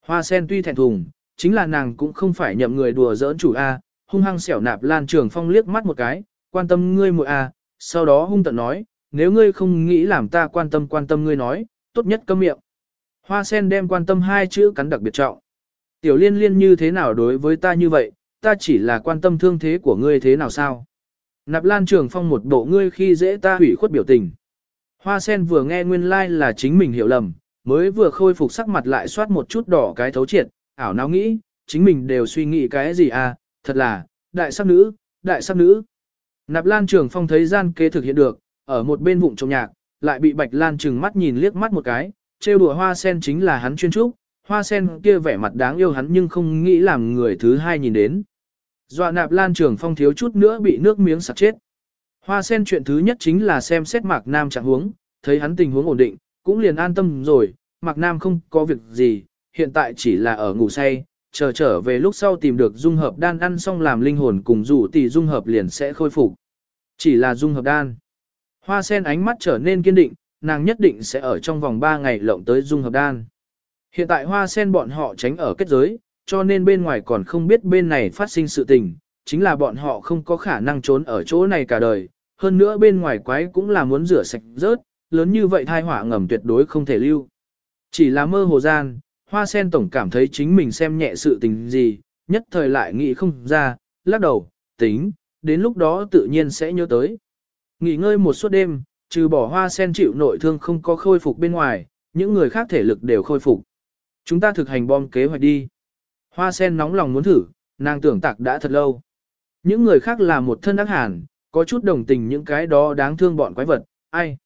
Hoa sen tuy thẹn thùng, chính là nàng cũng không phải nhậm người đùa giỡn chủ a, hung hăng xẻo nạp lan trường phong liếc mắt một cái, quan tâm ngươi muội a, sau đó hung tận nói, nếu ngươi không nghĩ làm ta quan tâm quan tâm ngươi nói, tốt nhất câm miệng. Hoa sen đem quan tâm hai chữ cắn đặc biệt trọng. Tiểu liên liên như thế nào đối với ta như vậy, ta chỉ là quan tâm thương thế của ngươi thế nào sao. Nạp lan trường phong một bộ ngươi khi dễ ta hủy khuất biểu tình. Hoa sen vừa nghe nguyên lai like là chính mình hiểu lầm, mới vừa khôi phục sắc mặt lại soát một chút đỏ cái thấu triệt, ảo não nghĩ, chính mình đều suy nghĩ cái gì à, thật là, đại sắc nữ, đại sắc nữ. Nạp Lan Trường Phong thấy gian kế thực hiện được, ở một bên vụng trong nhạc, lại bị Bạch Lan trừng mắt nhìn liếc mắt một cái, trêu đùa hoa sen chính là hắn chuyên trúc, hoa sen kia vẻ mặt đáng yêu hắn nhưng không nghĩ làm người thứ hai nhìn đến. Dọa Nạp Lan Trường Phong thiếu chút nữa bị nước miếng sặc chết. Hoa sen chuyện thứ nhất chính là xem xét Mạc Nam trạng huống, thấy hắn tình huống ổn định, cũng liền an tâm rồi, Mạc Nam không có việc gì, hiện tại chỉ là ở ngủ say, chờ trở về lúc sau tìm được dung hợp đan ăn xong làm linh hồn cùng rủ tỷ dung hợp liền sẽ khôi phục. Chỉ là dung hợp đan. Hoa sen ánh mắt trở nên kiên định, nàng nhất định sẽ ở trong vòng 3 ngày lộng tới dung hợp đan. Hiện tại hoa sen bọn họ tránh ở kết giới, cho nên bên ngoài còn không biết bên này phát sinh sự tình, chính là bọn họ không có khả năng trốn ở chỗ này cả đời, hơn nữa bên ngoài quái cũng là muốn rửa sạch rớt, lớn như vậy thai họa ngầm tuyệt đối không thể lưu. Chỉ là mơ hồ gian, hoa sen tổng cảm thấy chính mình xem nhẹ sự tình gì, nhất thời lại nghĩ không ra, lắc đầu, tính, đến lúc đó tự nhiên sẽ nhớ tới. Nghỉ ngơi một suốt đêm, trừ bỏ hoa sen chịu nội thương không có khôi phục bên ngoài, những người khác thể lực đều khôi phục. Chúng ta thực hành bom kế hoạch đi. Hoa sen nóng lòng muốn thử, nàng tưởng tạc đã thật lâu. Những người khác là một thân ác hàn, có chút đồng tình những cái đó đáng thương bọn quái vật, ai.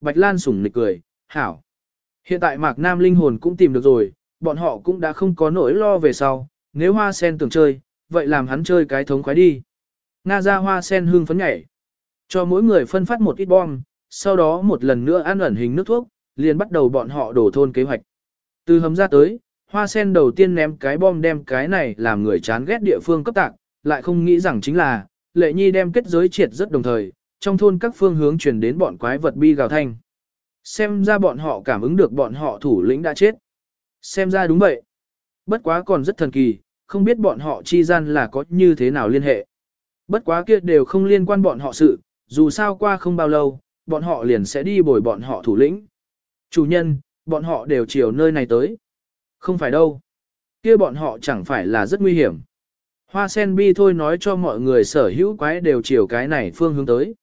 Bạch Lan sủng nịch cười, hảo. Hiện tại Mạc Nam linh hồn cũng tìm được rồi, bọn họ cũng đã không có nỗi lo về sau, nếu hoa sen tưởng chơi, vậy làm hắn chơi cái thống khoái đi. Nga ra hoa sen hương phấn nhảy. Cho mỗi người phân phát một ít bom, sau đó một lần nữa ăn ẩn hình nước thuốc, liền bắt đầu bọn họ đổ thôn kế hoạch. Từ hầm ra tới, hoa sen đầu tiên ném cái bom đem cái này làm người chán ghét địa phương cấp tạc, lại không nghĩ rằng chính là, lệ nhi đem kết giới triệt rất đồng thời, trong thôn các phương hướng truyền đến bọn quái vật bi gào thanh. Xem ra bọn họ cảm ứng được bọn họ thủ lĩnh đã chết. Xem ra đúng vậy. Bất quá còn rất thần kỳ, không biết bọn họ chi gian là có như thế nào liên hệ. Bất quá kia đều không liên quan bọn họ sự, dù sao qua không bao lâu, bọn họ liền sẽ đi bồi bọn họ thủ lĩnh. Chủ nhân, bọn họ đều chiều nơi này tới. Không phải đâu. kia bọn họ chẳng phải là rất nguy hiểm. Hoa sen bi thôi nói cho mọi người sở hữu quái đều chiều cái này phương hướng tới.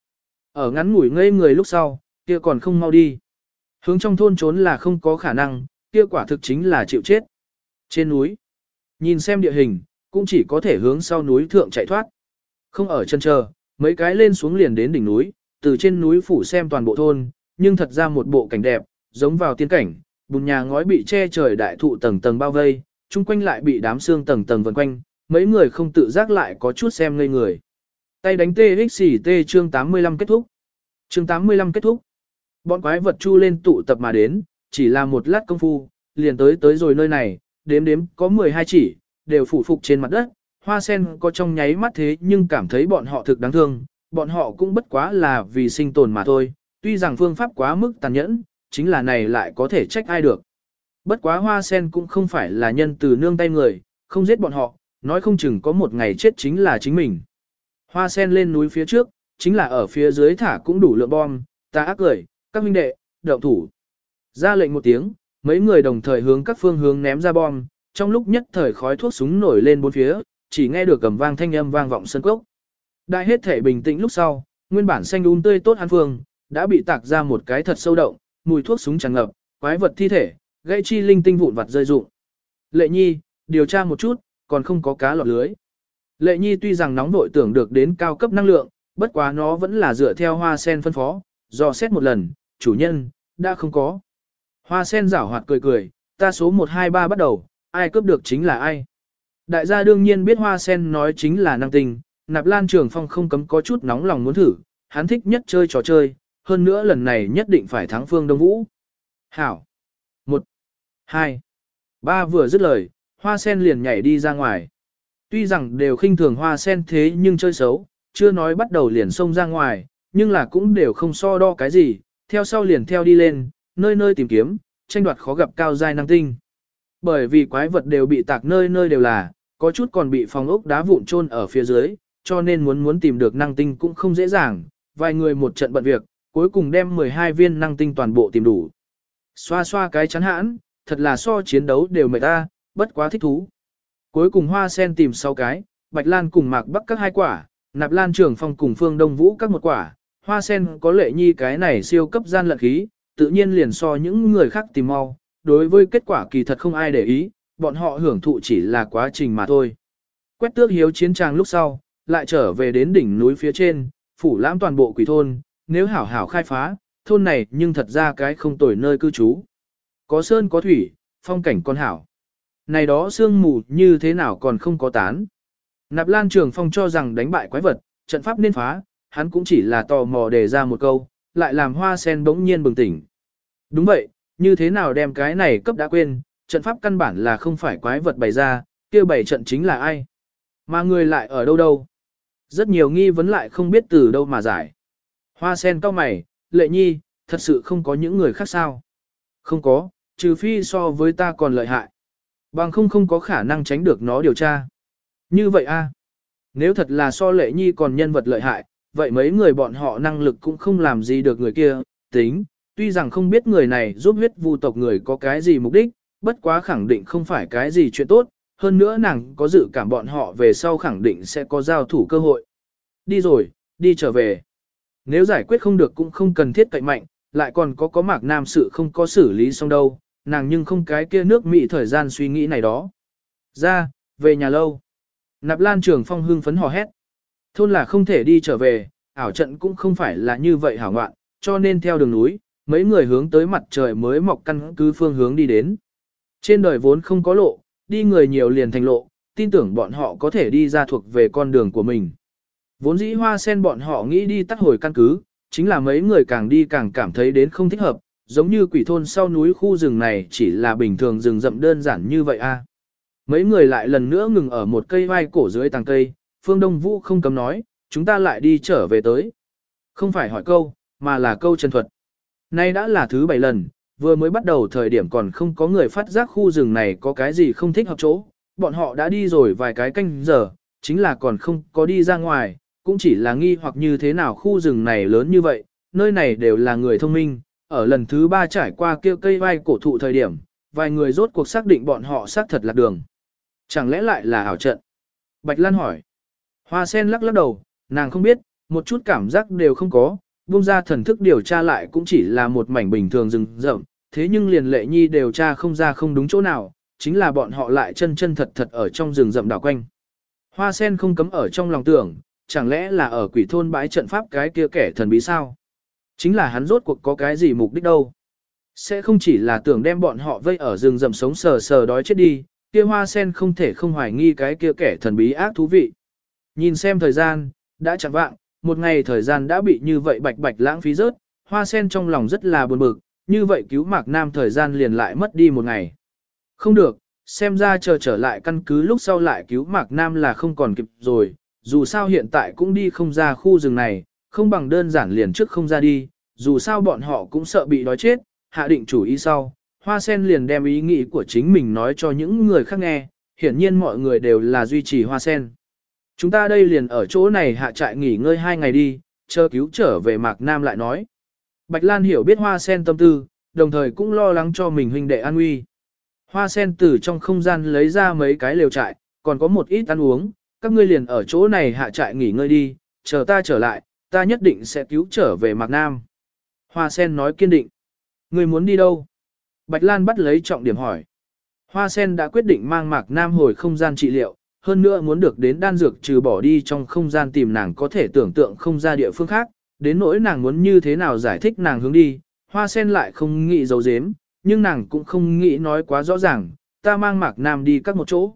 Ở ngắn ngủi ngây người lúc sau, kia còn không mau đi. Hướng trong thôn trốn là không có khả năng, kia quả thực chính là chịu chết. Trên núi, nhìn xem địa hình, cũng chỉ có thể hướng sau núi thượng chạy thoát. Không ở chân chờ, mấy cái lên xuống liền đến đỉnh núi, từ trên núi phủ xem toàn bộ thôn, nhưng thật ra một bộ cảnh đẹp, giống vào tiên cảnh, bùn nhà ngói bị che trời đại thụ tầng tầng bao vây, chung quanh lại bị đám xương tầng tầng vần quanh, mấy người không tự giác lại có chút xem ngây người. Tay đánh TXT chương 85 kết thúc. Chương 85 kết thúc. Bọn quái vật chu lên tụ tập mà đến, chỉ là một lát công phu, liền tới tới rồi nơi này, đếm đếm có 12 chỉ, đều phủ phục trên mặt đất, hoa sen có trong nháy mắt thế nhưng cảm thấy bọn họ thực đáng thương, bọn họ cũng bất quá là vì sinh tồn mà thôi, tuy rằng phương pháp quá mức tàn nhẫn, chính là này lại có thể trách ai được. Bất quá hoa sen cũng không phải là nhân từ nương tay người, không giết bọn họ, nói không chừng có một ngày chết chính là chính mình. Hoa sen lên núi phía trước, chính là ở phía dưới thả cũng đủ lượng bom, ta ác cười, các huynh đệ, động thủ. Ra lệnh một tiếng, mấy người đồng thời hướng các phương hướng ném ra bom, trong lúc nhất thời khói thuốc súng nổi lên bốn phía, chỉ nghe được cầm vang thanh âm vang vọng sân cốc. Đại hết thể bình tĩnh lúc sau, nguyên bản xanh un tươi tốt an phương, đã bị tạc ra một cái thật sâu động, mùi thuốc súng tràn ngập, quái vật thi thể, gây chi linh tinh vụn vặt rơi rụng. Lệ Nhi, điều tra một chút, còn không có cá lọt lưới. Lệ Nhi tuy rằng nóng vội tưởng được đến cao cấp năng lượng, bất quá nó vẫn là dựa theo hoa sen phân phó, dò xét một lần, chủ nhân, đã không có. Hoa sen rảo hoạt cười cười, ta số 123 bắt đầu, ai cướp được chính là ai. Đại gia đương nhiên biết hoa sen nói chính là năng tình, nạp lan trường phong không cấm có chút nóng lòng muốn thử, hắn thích nhất chơi trò chơi, hơn nữa lần này nhất định phải thắng phương Đông Vũ. Hảo. Một, hai, ba vừa dứt lời, hoa sen liền nhảy đi ra ngoài. Tuy rằng đều khinh thường hoa sen thế nhưng chơi xấu, chưa nói bắt đầu liền xông ra ngoài, nhưng là cũng đều không so đo cái gì, theo sau liền theo đi lên, nơi nơi tìm kiếm, tranh đoạt khó gặp cao giai năng tinh. Bởi vì quái vật đều bị tạc nơi nơi đều là, có chút còn bị phòng ốc đá vụn chôn ở phía dưới, cho nên muốn muốn tìm được năng tinh cũng không dễ dàng, vài người một trận bận việc, cuối cùng đem 12 viên năng tinh toàn bộ tìm đủ. Xoa xoa cái chắn hãn, thật là so chiến đấu đều mệt ta, bất quá thích thú. Cuối cùng hoa sen tìm 6 cái, bạch lan cùng mạc bắc các hai quả, nạp lan trưởng phong cùng phương đông vũ các một quả, hoa sen có lệ nhi cái này siêu cấp gian lận khí, tự nhiên liền so những người khác tìm mau, đối với kết quả kỳ thật không ai để ý, bọn họ hưởng thụ chỉ là quá trình mà thôi. Quét tước hiếu chiến trang lúc sau, lại trở về đến đỉnh núi phía trên, phủ lãm toàn bộ quỷ thôn, nếu hảo hảo khai phá, thôn này nhưng thật ra cái không tồi nơi cư trú. Có sơn có thủy, phong cảnh con hảo. Này đó sương mù như thế nào còn không có tán. Nạp Lan Trường Phong cho rằng đánh bại quái vật, trận pháp nên phá, hắn cũng chỉ là tò mò đề ra một câu, lại làm hoa sen bỗng nhiên bừng tỉnh. Đúng vậy, như thế nào đem cái này cấp đã quên, trận pháp căn bản là không phải quái vật bày ra, kia bày trận chính là ai. Mà người lại ở đâu đâu. Rất nhiều nghi vấn lại không biết từ đâu mà giải. Hoa sen cao mày, lệ nhi, thật sự không có những người khác sao? Không có, trừ phi so với ta còn lợi hại. Bằng không không có khả năng tránh được nó điều tra. Như vậy a Nếu thật là so lệ nhi còn nhân vật lợi hại, vậy mấy người bọn họ năng lực cũng không làm gì được người kia, tính, tuy rằng không biết người này giúp huyết vu tộc người có cái gì mục đích, bất quá khẳng định không phải cái gì chuyện tốt, hơn nữa nàng có dự cảm bọn họ về sau khẳng định sẽ có giao thủ cơ hội. Đi rồi, đi trở về. Nếu giải quyết không được cũng không cần thiết cậy mạnh, lại còn có có mạc nam sự không có xử lý xong đâu, nàng nhưng không cái kia nước Mỹ thời gian suy nghĩ này đó. Ra, về nhà lâu. Nạp lan trường phong hưng phấn hò hét. Thôn là không thể đi trở về, ảo trận cũng không phải là như vậy hảo ngoạn, cho nên theo đường núi, mấy người hướng tới mặt trời mới mọc căn cứ phương hướng đi đến. Trên đời vốn không có lộ, đi người nhiều liền thành lộ, tin tưởng bọn họ có thể đi ra thuộc về con đường của mình. Vốn dĩ hoa sen bọn họ nghĩ đi tắt hồi căn cứ, chính là mấy người càng đi càng cảm thấy đến không thích hợp, giống như quỷ thôn sau núi khu rừng này chỉ là bình thường rừng rậm đơn giản như vậy a. Mấy người lại lần nữa ngừng ở một cây vai cổ dưới tàng cây, Phương Đông Vũ không cấm nói, chúng ta lại đi trở về tới. Không phải hỏi câu, mà là câu chân thuật. Nay đã là thứ bảy lần, vừa mới bắt đầu thời điểm còn không có người phát giác khu rừng này có cái gì không thích hợp chỗ. Bọn họ đã đi rồi vài cái canh giờ, chính là còn không có đi ra ngoài, cũng chỉ là nghi hoặc như thế nào khu rừng này lớn như vậy, nơi này đều là người thông minh. Ở lần thứ ba trải qua kia cây vai cổ thụ thời điểm, vài người rốt cuộc xác định bọn họ xác thật lạc đường. Chẳng lẽ lại là ảo trận? Bạch Lan hỏi. Hoa sen lắc lắc đầu, nàng không biết, một chút cảm giác đều không có, buông ra thần thức điều tra lại cũng chỉ là một mảnh bình thường rừng rậm, thế nhưng liền lệ nhi điều tra không ra không đúng chỗ nào, chính là bọn họ lại chân chân thật thật ở trong rừng rậm đảo quanh. Hoa sen không cấm ở trong lòng tưởng, chẳng lẽ là ở quỷ thôn bãi trận pháp cái kia kẻ thần bí sao? Chính là hắn rốt cuộc có cái gì mục đích đâu. Sẽ không chỉ là tưởng đem bọn họ vây ở rừng rậm sống sờ sờ đói chết đi, kia hoa sen không thể không hoài nghi cái kia kẻ thần bí ác thú vị. Nhìn xem thời gian, đã chẳng vạng, một ngày thời gian đã bị như vậy bạch bạch lãng phí rớt, hoa sen trong lòng rất là buồn bực, như vậy cứu mạc nam thời gian liền lại mất đi một ngày. Không được, xem ra chờ trở lại căn cứ lúc sau lại cứu mạc nam là không còn kịp rồi, dù sao hiện tại cũng đi không ra khu rừng này, không bằng đơn giản liền trước không ra đi, dù sao bọn họ cũng sợ bị đói chết, hạ định chủ ý sau. Hoa sen liền đem ý nghĩ của chính mình nói cho những người khác nghe, hiển nhiên mọi người đều là duy trì hoa sen. Chúng ta đây liền ở chỗ này hạ trại nghỉ ngơi hai ngày đi, chờ cứu trở về Mạc Nam lại nói. Bạch Lan hiểu biết hoa sen tâm tư, đồng thời cũng lo lắng cho mình huynh đệ an nguy. Hoa sen từ trong không gian lấy ra mấy cái lều trại, còn có một ít ăn uống, các ngươi liền ở chỗ này hạ trại nghỉ ngơi đi, chờ ta trở lại, ta nhất định sẽ cứu trở về Mạc Nam. Hoa sen nói kiên định. Ngươi muốn đi đâu? Bạch Lan bắt lấy trọng điểm hỏi. Hoa sen đã quyết định mang Mạc Nam hồi không gian trị liệu, hơn nữa muốn được đến đan dược trừ bỏ đi trong không gian tìm nàng có thể tưởng tượng không ra địa phương khác, đến nỗi nàng muốn như thế nào giải thích nàng hướng đi, hoa sen lại không nghĩ giấu giếm, nhưng nàng cũng không nghĩ nói quá rõ ràng, ta mang mạc nam đi các một chỗ.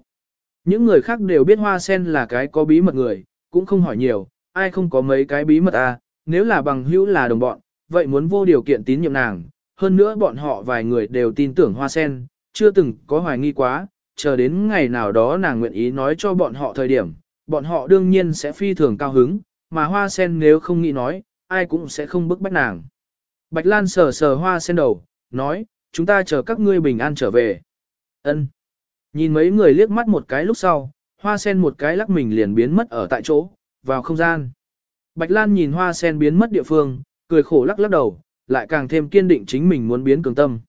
Những người khác đều biết hoa sen là cái có bí mật người, cũng không hỏi nhiều, ai không có mấy cái bí mật à, nếu là bằng hữu là đồng bọn, vậy muốn vô điều kiện tín nhiệm nàng, hơn nữa bọn họ vài người đều tin tưởng hoa sen, chưa từng có hoài nghi quá, chờ đến ngày nào đó nàng nguyện ý nói cho bọn họ thời điểm, bọn họ đương nhiên sẽ phi thường cao hứng, mà hoa sen nếu không nghĩ nói, ai cũng sẽ không bức bách nàng. Bạch Lan sờ sờ hoa sen đầu, nói, chúng ta chờ các ngươi bình an trở về. Ân. Nhìn mấy người liếc mắt một cái lúc sau, hoa sen một cái lắc mình liền biến mất ở tại chỗ, vào không gian. Bạch Lan nhìn hoa sen biến mất địa phương, cười khổ lắc lắc đầu, lại càng thêm kiên định chính mình muốn biến cường tâm.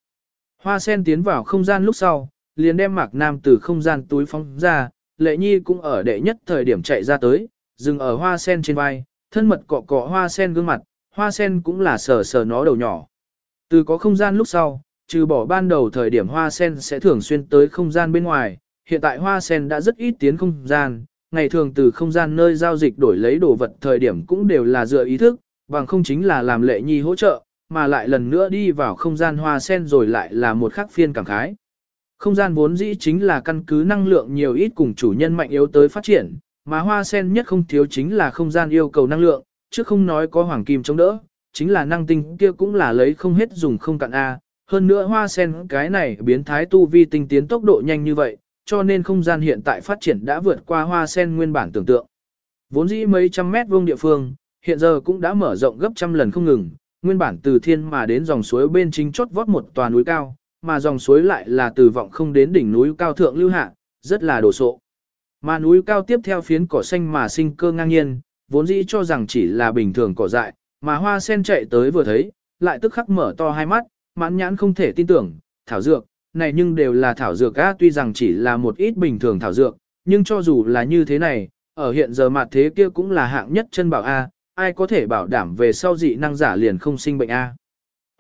Hoa sen tiến vào không gian lúc sau, liền đem Mạc Nam từ không gian túi phóng ra, Lệ Nhi cũng ở đệ nhất thời điểm chạy ra tới, dừng ở hoa sen trên vai, thân mật cọ cọ hoa sen gương mặt, hoa sen cũng là sờ sờ nó đầu nhỏ. Từ có không gian lúc sau, trừ bỏ ban đầu thời điểm hoa sen sẽ thường xuyên tới không gian bên ngoài, hiện tại hoa sen đã rất ít tiến không gian, ngày thường từ không gian nơi giao dịch đổi lấy đồ vật thời điểm cũng đều là dựa ý thức, bằng không chính là làm lệ nhi hỗ trợ, mà lại lần nữa đi vào không gian hoa sen rồi lại là một khắc phiên cảm khái. Không gian vốn dĩ chính là căn cứ năng lượng nhiều ít cùng chủ nhân mạnh yếu tới phát triển, mà hoa sen nhất không thiếu chính là không gian yêu cầu năng lượng, chứ không nói có hoàng kim chống đỡ, chính là năng tinh kia cũng là lấy không hết dùng không cạn A. Hơn nữa hoa sen cái này biến thái tu vi tinh tiến tốc độ nhanh như vậy, cho nên không gian hiện tại phát triển đã vượt qua hoa sen nguyên bản tưởng tượng. Vốn dĩ mấy trăm mét vuông địa phương, hiện giờ cũng đã mở rộng gấp trăm lần không ngừng, nguyên bản từ thiên mà đến dòng suối bên chính chốt vót một tòa núi cao, mà dòng suối lại là từ vọng không đến đỉnh núi cao thượng lưu hạ, rất là đồ sộ. Mà núi cao tiếp theo phiến cỏ xanh mà sinh cơ ngang nhiên, vốn dĩ cho rằng chỉ là bình thường cỏ dại, mà hoa sen chạy tới vừa thấy, lại tức khắc mở to hai mắt, mãn nhãn không thể tin tưởng, thảo dược, này nhưng đều là thảo dược á tuy rằng chỉ là một ít bình thường thảo dược, nhưng cho dù là như thế này, ở hiện giờ mặt thế kia cũng là hạng nhất chân bảo A, ai có thể bảo đảm về sau dị năng giả liền không sinh bệnh A.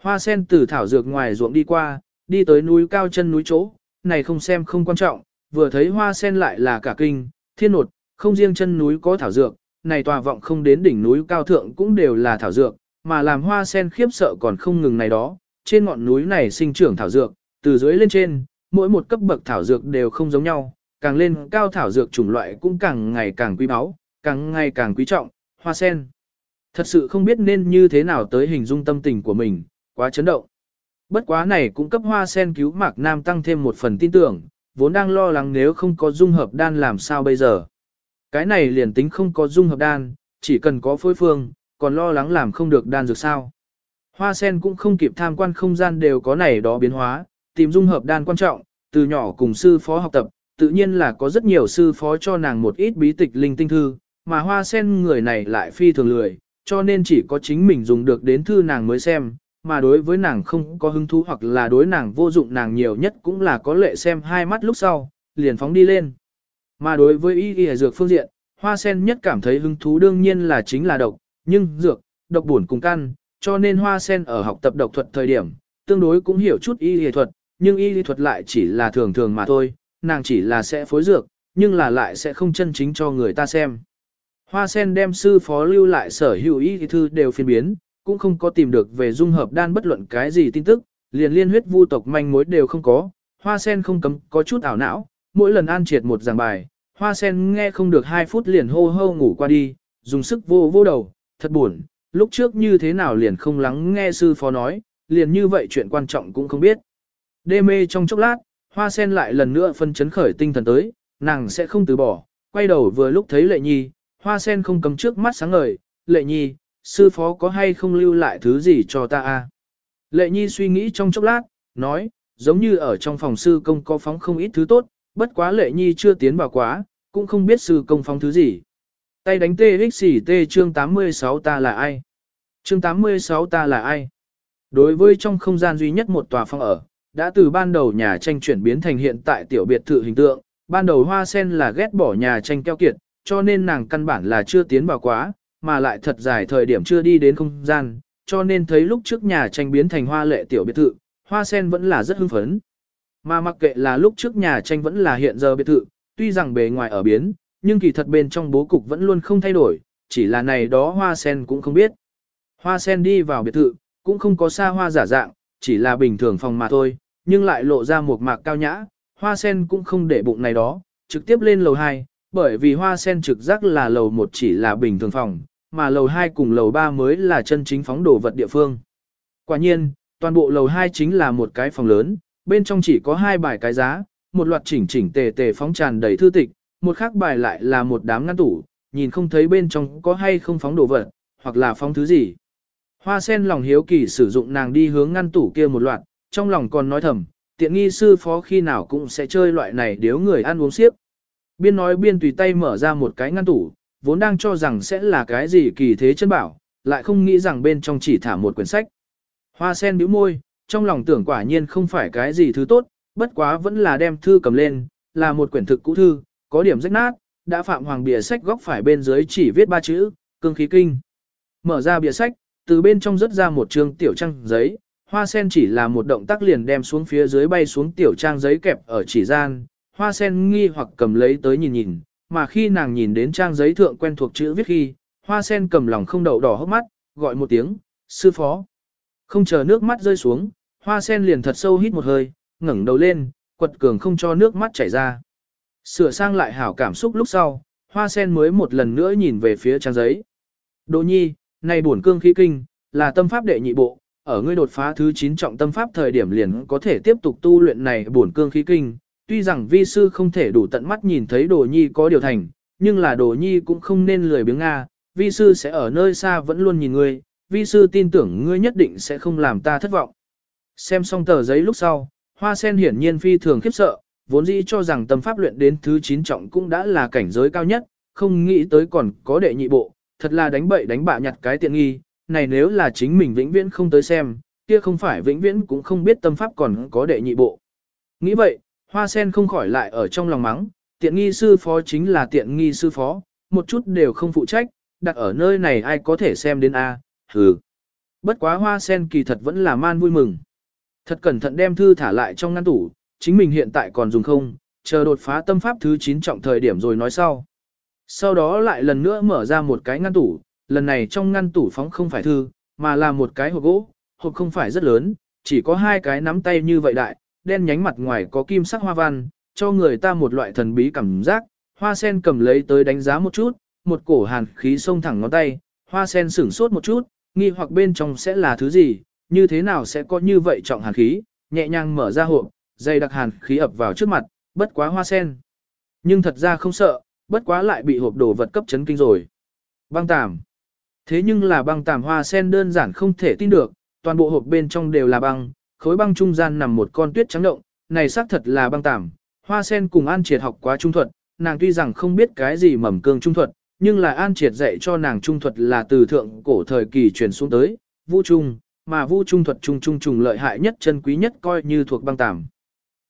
Hoa sen từ thảo dược ngoài ruộng đi qua, đi tới núi cao chân núi chỗ, này không xem không quan trọng, vừa thấy hoa sen lại là cả kinh, thiên nột, không riêng chân núi có thảo dược, này tòa vọng không đến đỉnh núi cao thượng cũng đều là thảo dược, mà làm hoa sen khiếp sợ còn không ngừng này đó, trên ngọn núi này sinh trưởng thảo dược, từ dưới lên trên, mỗi một cấp bậc thảo dược đều không giống nhau, càng lên cao thảo dược chủng loại cũng càng ngày càng quý báu, càng ngày càng quý trọng, hoa sen. Thật sự không biết nên như thế nào tới hình dung tâm tình của mình, quá chấn động. Bất quá này cũng cấp hoa sen cứu Mạc Nam tăng thêm một phần tin tưởng, vốn đang lo lắng nếu không có dung hợp đan làm sao bây giờ. Cái này liền tính không có dung hợp đan, chỉ cần có phối phương, còn lo lắng làm không được đan dược sao. Hoa sen cũng không kịp tham quan không gian đều có này đó biến hóa, tìm dung hợp đan quan trọng, từ nhỏ cùng sư phó học tập, tự nhiên là có rất nhiều sư phó cho nàng một ít bí tịch linh tinh thư, mà hoa sen người này lại phi thường lười, cho nên chỉ có chính mình dùng được đến thư nàng mới xem, mà đối với nàng không có hứng thú hoặc là đối nàng vô dụng nàng nhiều nhất cũng là có lệ xem hai mắt lúc sau, liền phóng đi lên. Mà đối với y y dược phương diện, hoa sen nhất cảm thấy hứng thú đương nhiên là chính là độc, nhưng dược, độc buồn cùng căn, cho nên hoa sen ở học tập độc thuật thời điểm, tương đối cũng hiểu chút y y thuật, nhưng y y thuật lại chỉ là thường thường mà thôi, nàng chỉ là sẽ phối dược, nhưng là lại sẽ không chân chính cho người ta xem. Hoa sen đem sư phó lưu lại sở hữu y thư đều phiên biến, cũng không có tìm được về dung hợp đan bất luận cái gì tin tức, liền liên huyết vu tộc manh mối đều không có, hoa sen không cấm có chút ảo não, mỗi lần an triệt một giảng bài, hoa sen nghe không được 2 phút liền hô hô ngủ qua đi, dùng sức vô vô đầu, thật buồn, lúc trước như thế nào liền không lắng nghe sư phó nói, liền như vậy chuyện quan trọng cũng không biết. Đê mê trong chốc lát, hoa sen lại lần nữa phân chấn khởi tinh thần tới, nàng sẽ không từ bỏ, quay đầu vừa lúc thấy lệ nhi, hoa sen không cầm trước mắt sáng ngời, lệ nhi, sư phó có hay không lưu lại thứ gì cho ta a? Lệ nhi suy nghĩ trong chốc lát, nói, giống như ở trong phòng sư công có phóng không ít thứ tốt, bất quá lệ nhi chưa tiến vào quá, cũng không biết sư công phóng thứ gì. Tay đánh tê xỉ tê chương 86 ta là ai? Chương 86 ta là ai? Đối với trong không gian duy nhất một tòa phòng ở, đã từ ban đầu nhà tranh chuyển biến thành hiện tại tiểu biệt thự hình tượng, ban đầu hoa sen là ghét bỏ nhà tranh keo kiệt, cho nên nàng căn bản là chưa tiến vào quá, mà lại thật dài thời điểm chưa đi đến không gian, cho nên thấy lúc trước nhà tranh biến thành hoa lệ tiểu biệt thự, hoa sen vẫn là rất hưng phấn. Mà mặc kệ là lúc trước nhà tranh vẫn là hiện giờ biệt thự, tuy rằng bề ngoài ở biến, nhưng kỳ thật bên trong bố cục vẫn luôn không thay đổi, chỉ là này đó hoa sen cũng không biết. Hoa sen đi vào biệt thự, cũng không có xa hoa giả dạng, chỉ là bình thường phòng mà thôi, nhưng lại lộ ra một mạc cao nhã, hoa sen cũng không để bụng này đó, trực tiếp lên lầu 2, bởi vì hoa sen trực giác là lầu 1 chỉ là bình thường phòng, mà lầu 2 cùng lầu 3 mới là chân chính phóng đồ vật địa phương. Quả nhiên, toàn bộ lầu 2 chính là một cái phòng lớn, bên trong chỉ có hai bài cái giá, một loạt chỉnh chỉnh tề tề phóng tràn đầy thư tịch, một khác bài lại là một đám ngăn tủ, nhìn không thấy bên trong có hay không phóng đồ vật, hoặc là phóng thứ gì. Hoa sen lòng hiếu kỳ sử dụng nàng đi hướng ngăn tủ kia một loạt, trong lòng còn nói thầm, tiện nghi sư phó khi nào cũng sẽ chơi loại này nếu người ăn uống xiếc. Biên nói biên tùy tay mở ra một cái ngăn tủ, vốn đang cho rằng sẽ là cái gì kỳ thế chân bảo, lại không nghĩ rằng bên trong chỉ thả một quyển sách. Hoa sen bĩu môi, trong lòng tưởng quả nhiên không phải cái gì thứ tốt, bất quá vẫn là đem thư cầm lên, là một quyển thực cũ thư, có điểm rách nát, đã phạm hoàng bìa sách góc phải bên dưới chỉ viết ba chữ, cương khí kinh. Mở ra bìa sách, từ bên trong rớt ra một trường tiểu trang giấy, hoa sen chỉ là một động tác liền đem xuống phía dưới bay xuống tiểu trang giấy kẹp ở chỉ gian, hoa sen nghi hoặc cầm lấy tới nhìn nhìn, mà khi nàng nhìn đến trang giấy thượng quen thuộc chữ viết khi, hoa sen cầm lòng không đậu đỏ hốc mắt, gọi một tiếng, sư phó. Không chờ nước mắt rơi xuống, hoa sen liền thật sâu hít một hơi, ngẩng đầu lên, quật cường không cho nước mắt chảy ra. Sửa sang lại hảo cảm xúc lúc sau, hoa sen mới một lần nữa nhìn về phía trang giấy. Đỗ nhi, này bổn cương khí kinh, là tâm pháp đệ nhị bộ, ở ngươi đột phá thứ 9 trọng tâm pháp thời điểm liền có thể tiếp tục tu luyện này bổn cương khí kinh, tuy rằng vi sư không thể đủ tận mắt nhìn thấy đồ nhi có điều thành, nhưng là đồ nhi cũng không nên lười biếng Nga, vi sư sẽ ở nơi xa vẫn luôn nhìn ngươi, vi sư tin tưởng ngươi nhất định sẽ không làm ta thất vọng. Xem xong tờ giấy lúc sau, hoa sen hiển nhiên phi thường khiếp sợ, vốn dĩ cho rằng tâm pháp luyện đến thứ 9 trọng cũng đã là cảnh giới cao nhất, không nghĩ tới còn có đệ nhị bộ, thật là đánh bậy đánh bạ nhặt cái tiện nghi, này nếu là chính mình vĩnh viễn không tới xem, kia không phải vĩnh viễn cũng không biết tâm pháp còn có đệ nhị bộ. Nghĩ vậy, hoa sen không khỏi lại ở trong lòng mắng, tiện nghi sư phó chính là tiện nghi sư phó, một chút đều không phụ trách, đặt ở nơi này ai có thể xem đến A, hừ. Bất quá hoa sen kỳ thật vẫn là man vui mừng. Thật cẩn thận đem thư thả lại trong ngăn tủ, chính mình hiện tại còn dùng không, chờ đột phá tâm pháp thứ 9 trọng thời điểm rồi nói sau. Sau đó lại lần nữa mở ra một cái ngăn tủ, lần này trong ngăn tủ phóng không phải thư, mà là một cái hộp gỗ, hộp không phải rất lớn, chỉ có hai cái nắm tay như vậy đại, đen nhánh mặt ngoài có kim sắc hoa văn, cho người ta một loại thần bí cảm giác, hoa sen cầm lấy tới đánh giá một chút, một cổ hàn khí xông thẳng ngón tay, hoa sen sửng sốt một chút, nghi hoặc bên trong sẽ là thứ gì, như thế nào sẽ có như vậy trọng hàn khí, nhẹ nhàng mở ra hộp, dây đặc hàn khí ập vào trước mặt, bất quá hoa sen. Nhưng thật ra không sợ, bất quá lại bị hộp đồ vật cấp chấn kinh rồi. Băng tàm. Thế nhưng là băng tàm hoa sen đơn giản không thể tin được, toàn bộ hộp bên trong đều là băng, khối băng trung gian nằm một con tuyết trắng động, này xác thật là băng tảm, Hoa sen cùng An Triệt học quá trung thuật, nàng tuy rằng không biết cái gì mầm cương trung thuật, nhưng là An Triệt dạy cho nàng trung thuật là từ thượng cổ thời kỳ truyền xuống tới, vũ trung, mà vũ trung thuật trung trung trùng lợi hại nhất chân quý nhất coi như thuộc băng tàm.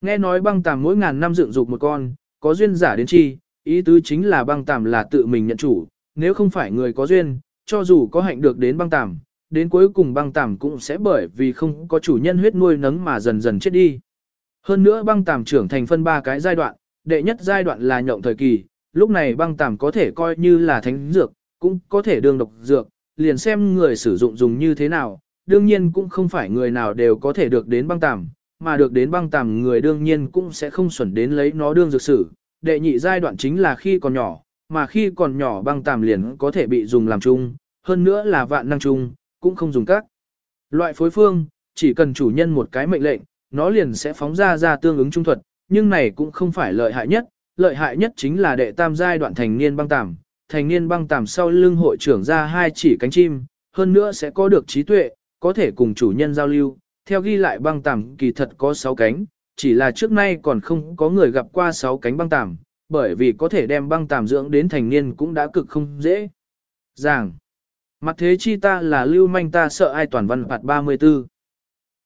Nghe nói băng tàm mỗi ngàn năm dựng dục một con, có duyên giả đến chi, ý tứ chính là băng tàm là tự mình nhận chủ, nếu không phải người có duyên, cho dù có hạnh được đến băng tàm, đến cuối cùng băng tàm cũng sẽ bởi vì không có chủ nhân huyết nuôi nấng mà dần dần chết đi. Hơn nữa băng tàm trưởng thành phân ba cái giai đoạn, đệ nhất giai đoạn là nhộng thời kỳ, lúc này băng tàm có thể coi như là thánh dược, cũng có thể đương độc dược, liền xem người sử dụng dùng như thế nào, đương nhiên cũng không phải người nào đều có thể được đến băng tàm, mà được đến băng tàm người đương nhiên cũng sẽ không xuẩn đến lấy nó đương dược sử. Đệ nhị giai đoạn chính là khi còn nhỏ, mà khi còn nhỏ băng tàm liền có thể bị dùng làm chung, hơn nữa là vạn năng chung, cũng không dùng các. Loại phối phương, chỉ cần chủ nhân một cái mệnh lệnh, nó liền sẽ phóng ra ra tương ứng trung thuật, nhưng này cũng không phải lợi hại nhất, lợi hại nhất chính là đệ tam giai đoạn thành niên băng tàm. Thành niên băng tàm sau lưng hội trưởng ra hai chỉ cánh chim, hơn nữa sẽ có được trí tuệ, có thể cùng chủ nhân giao lưu. Theo ghi lại băng tàm kỳ thật có 6 cánh, chỉ là trước nay còn không có người gặp qua 6 cánh băng tàm, bởi vì có thể đem băng tàm dưỡng đến thành niên cũng đã cực không dễ. Giảng, mặt thế chi ta là lưu manh ta sợ ai toàn văn phạt 34.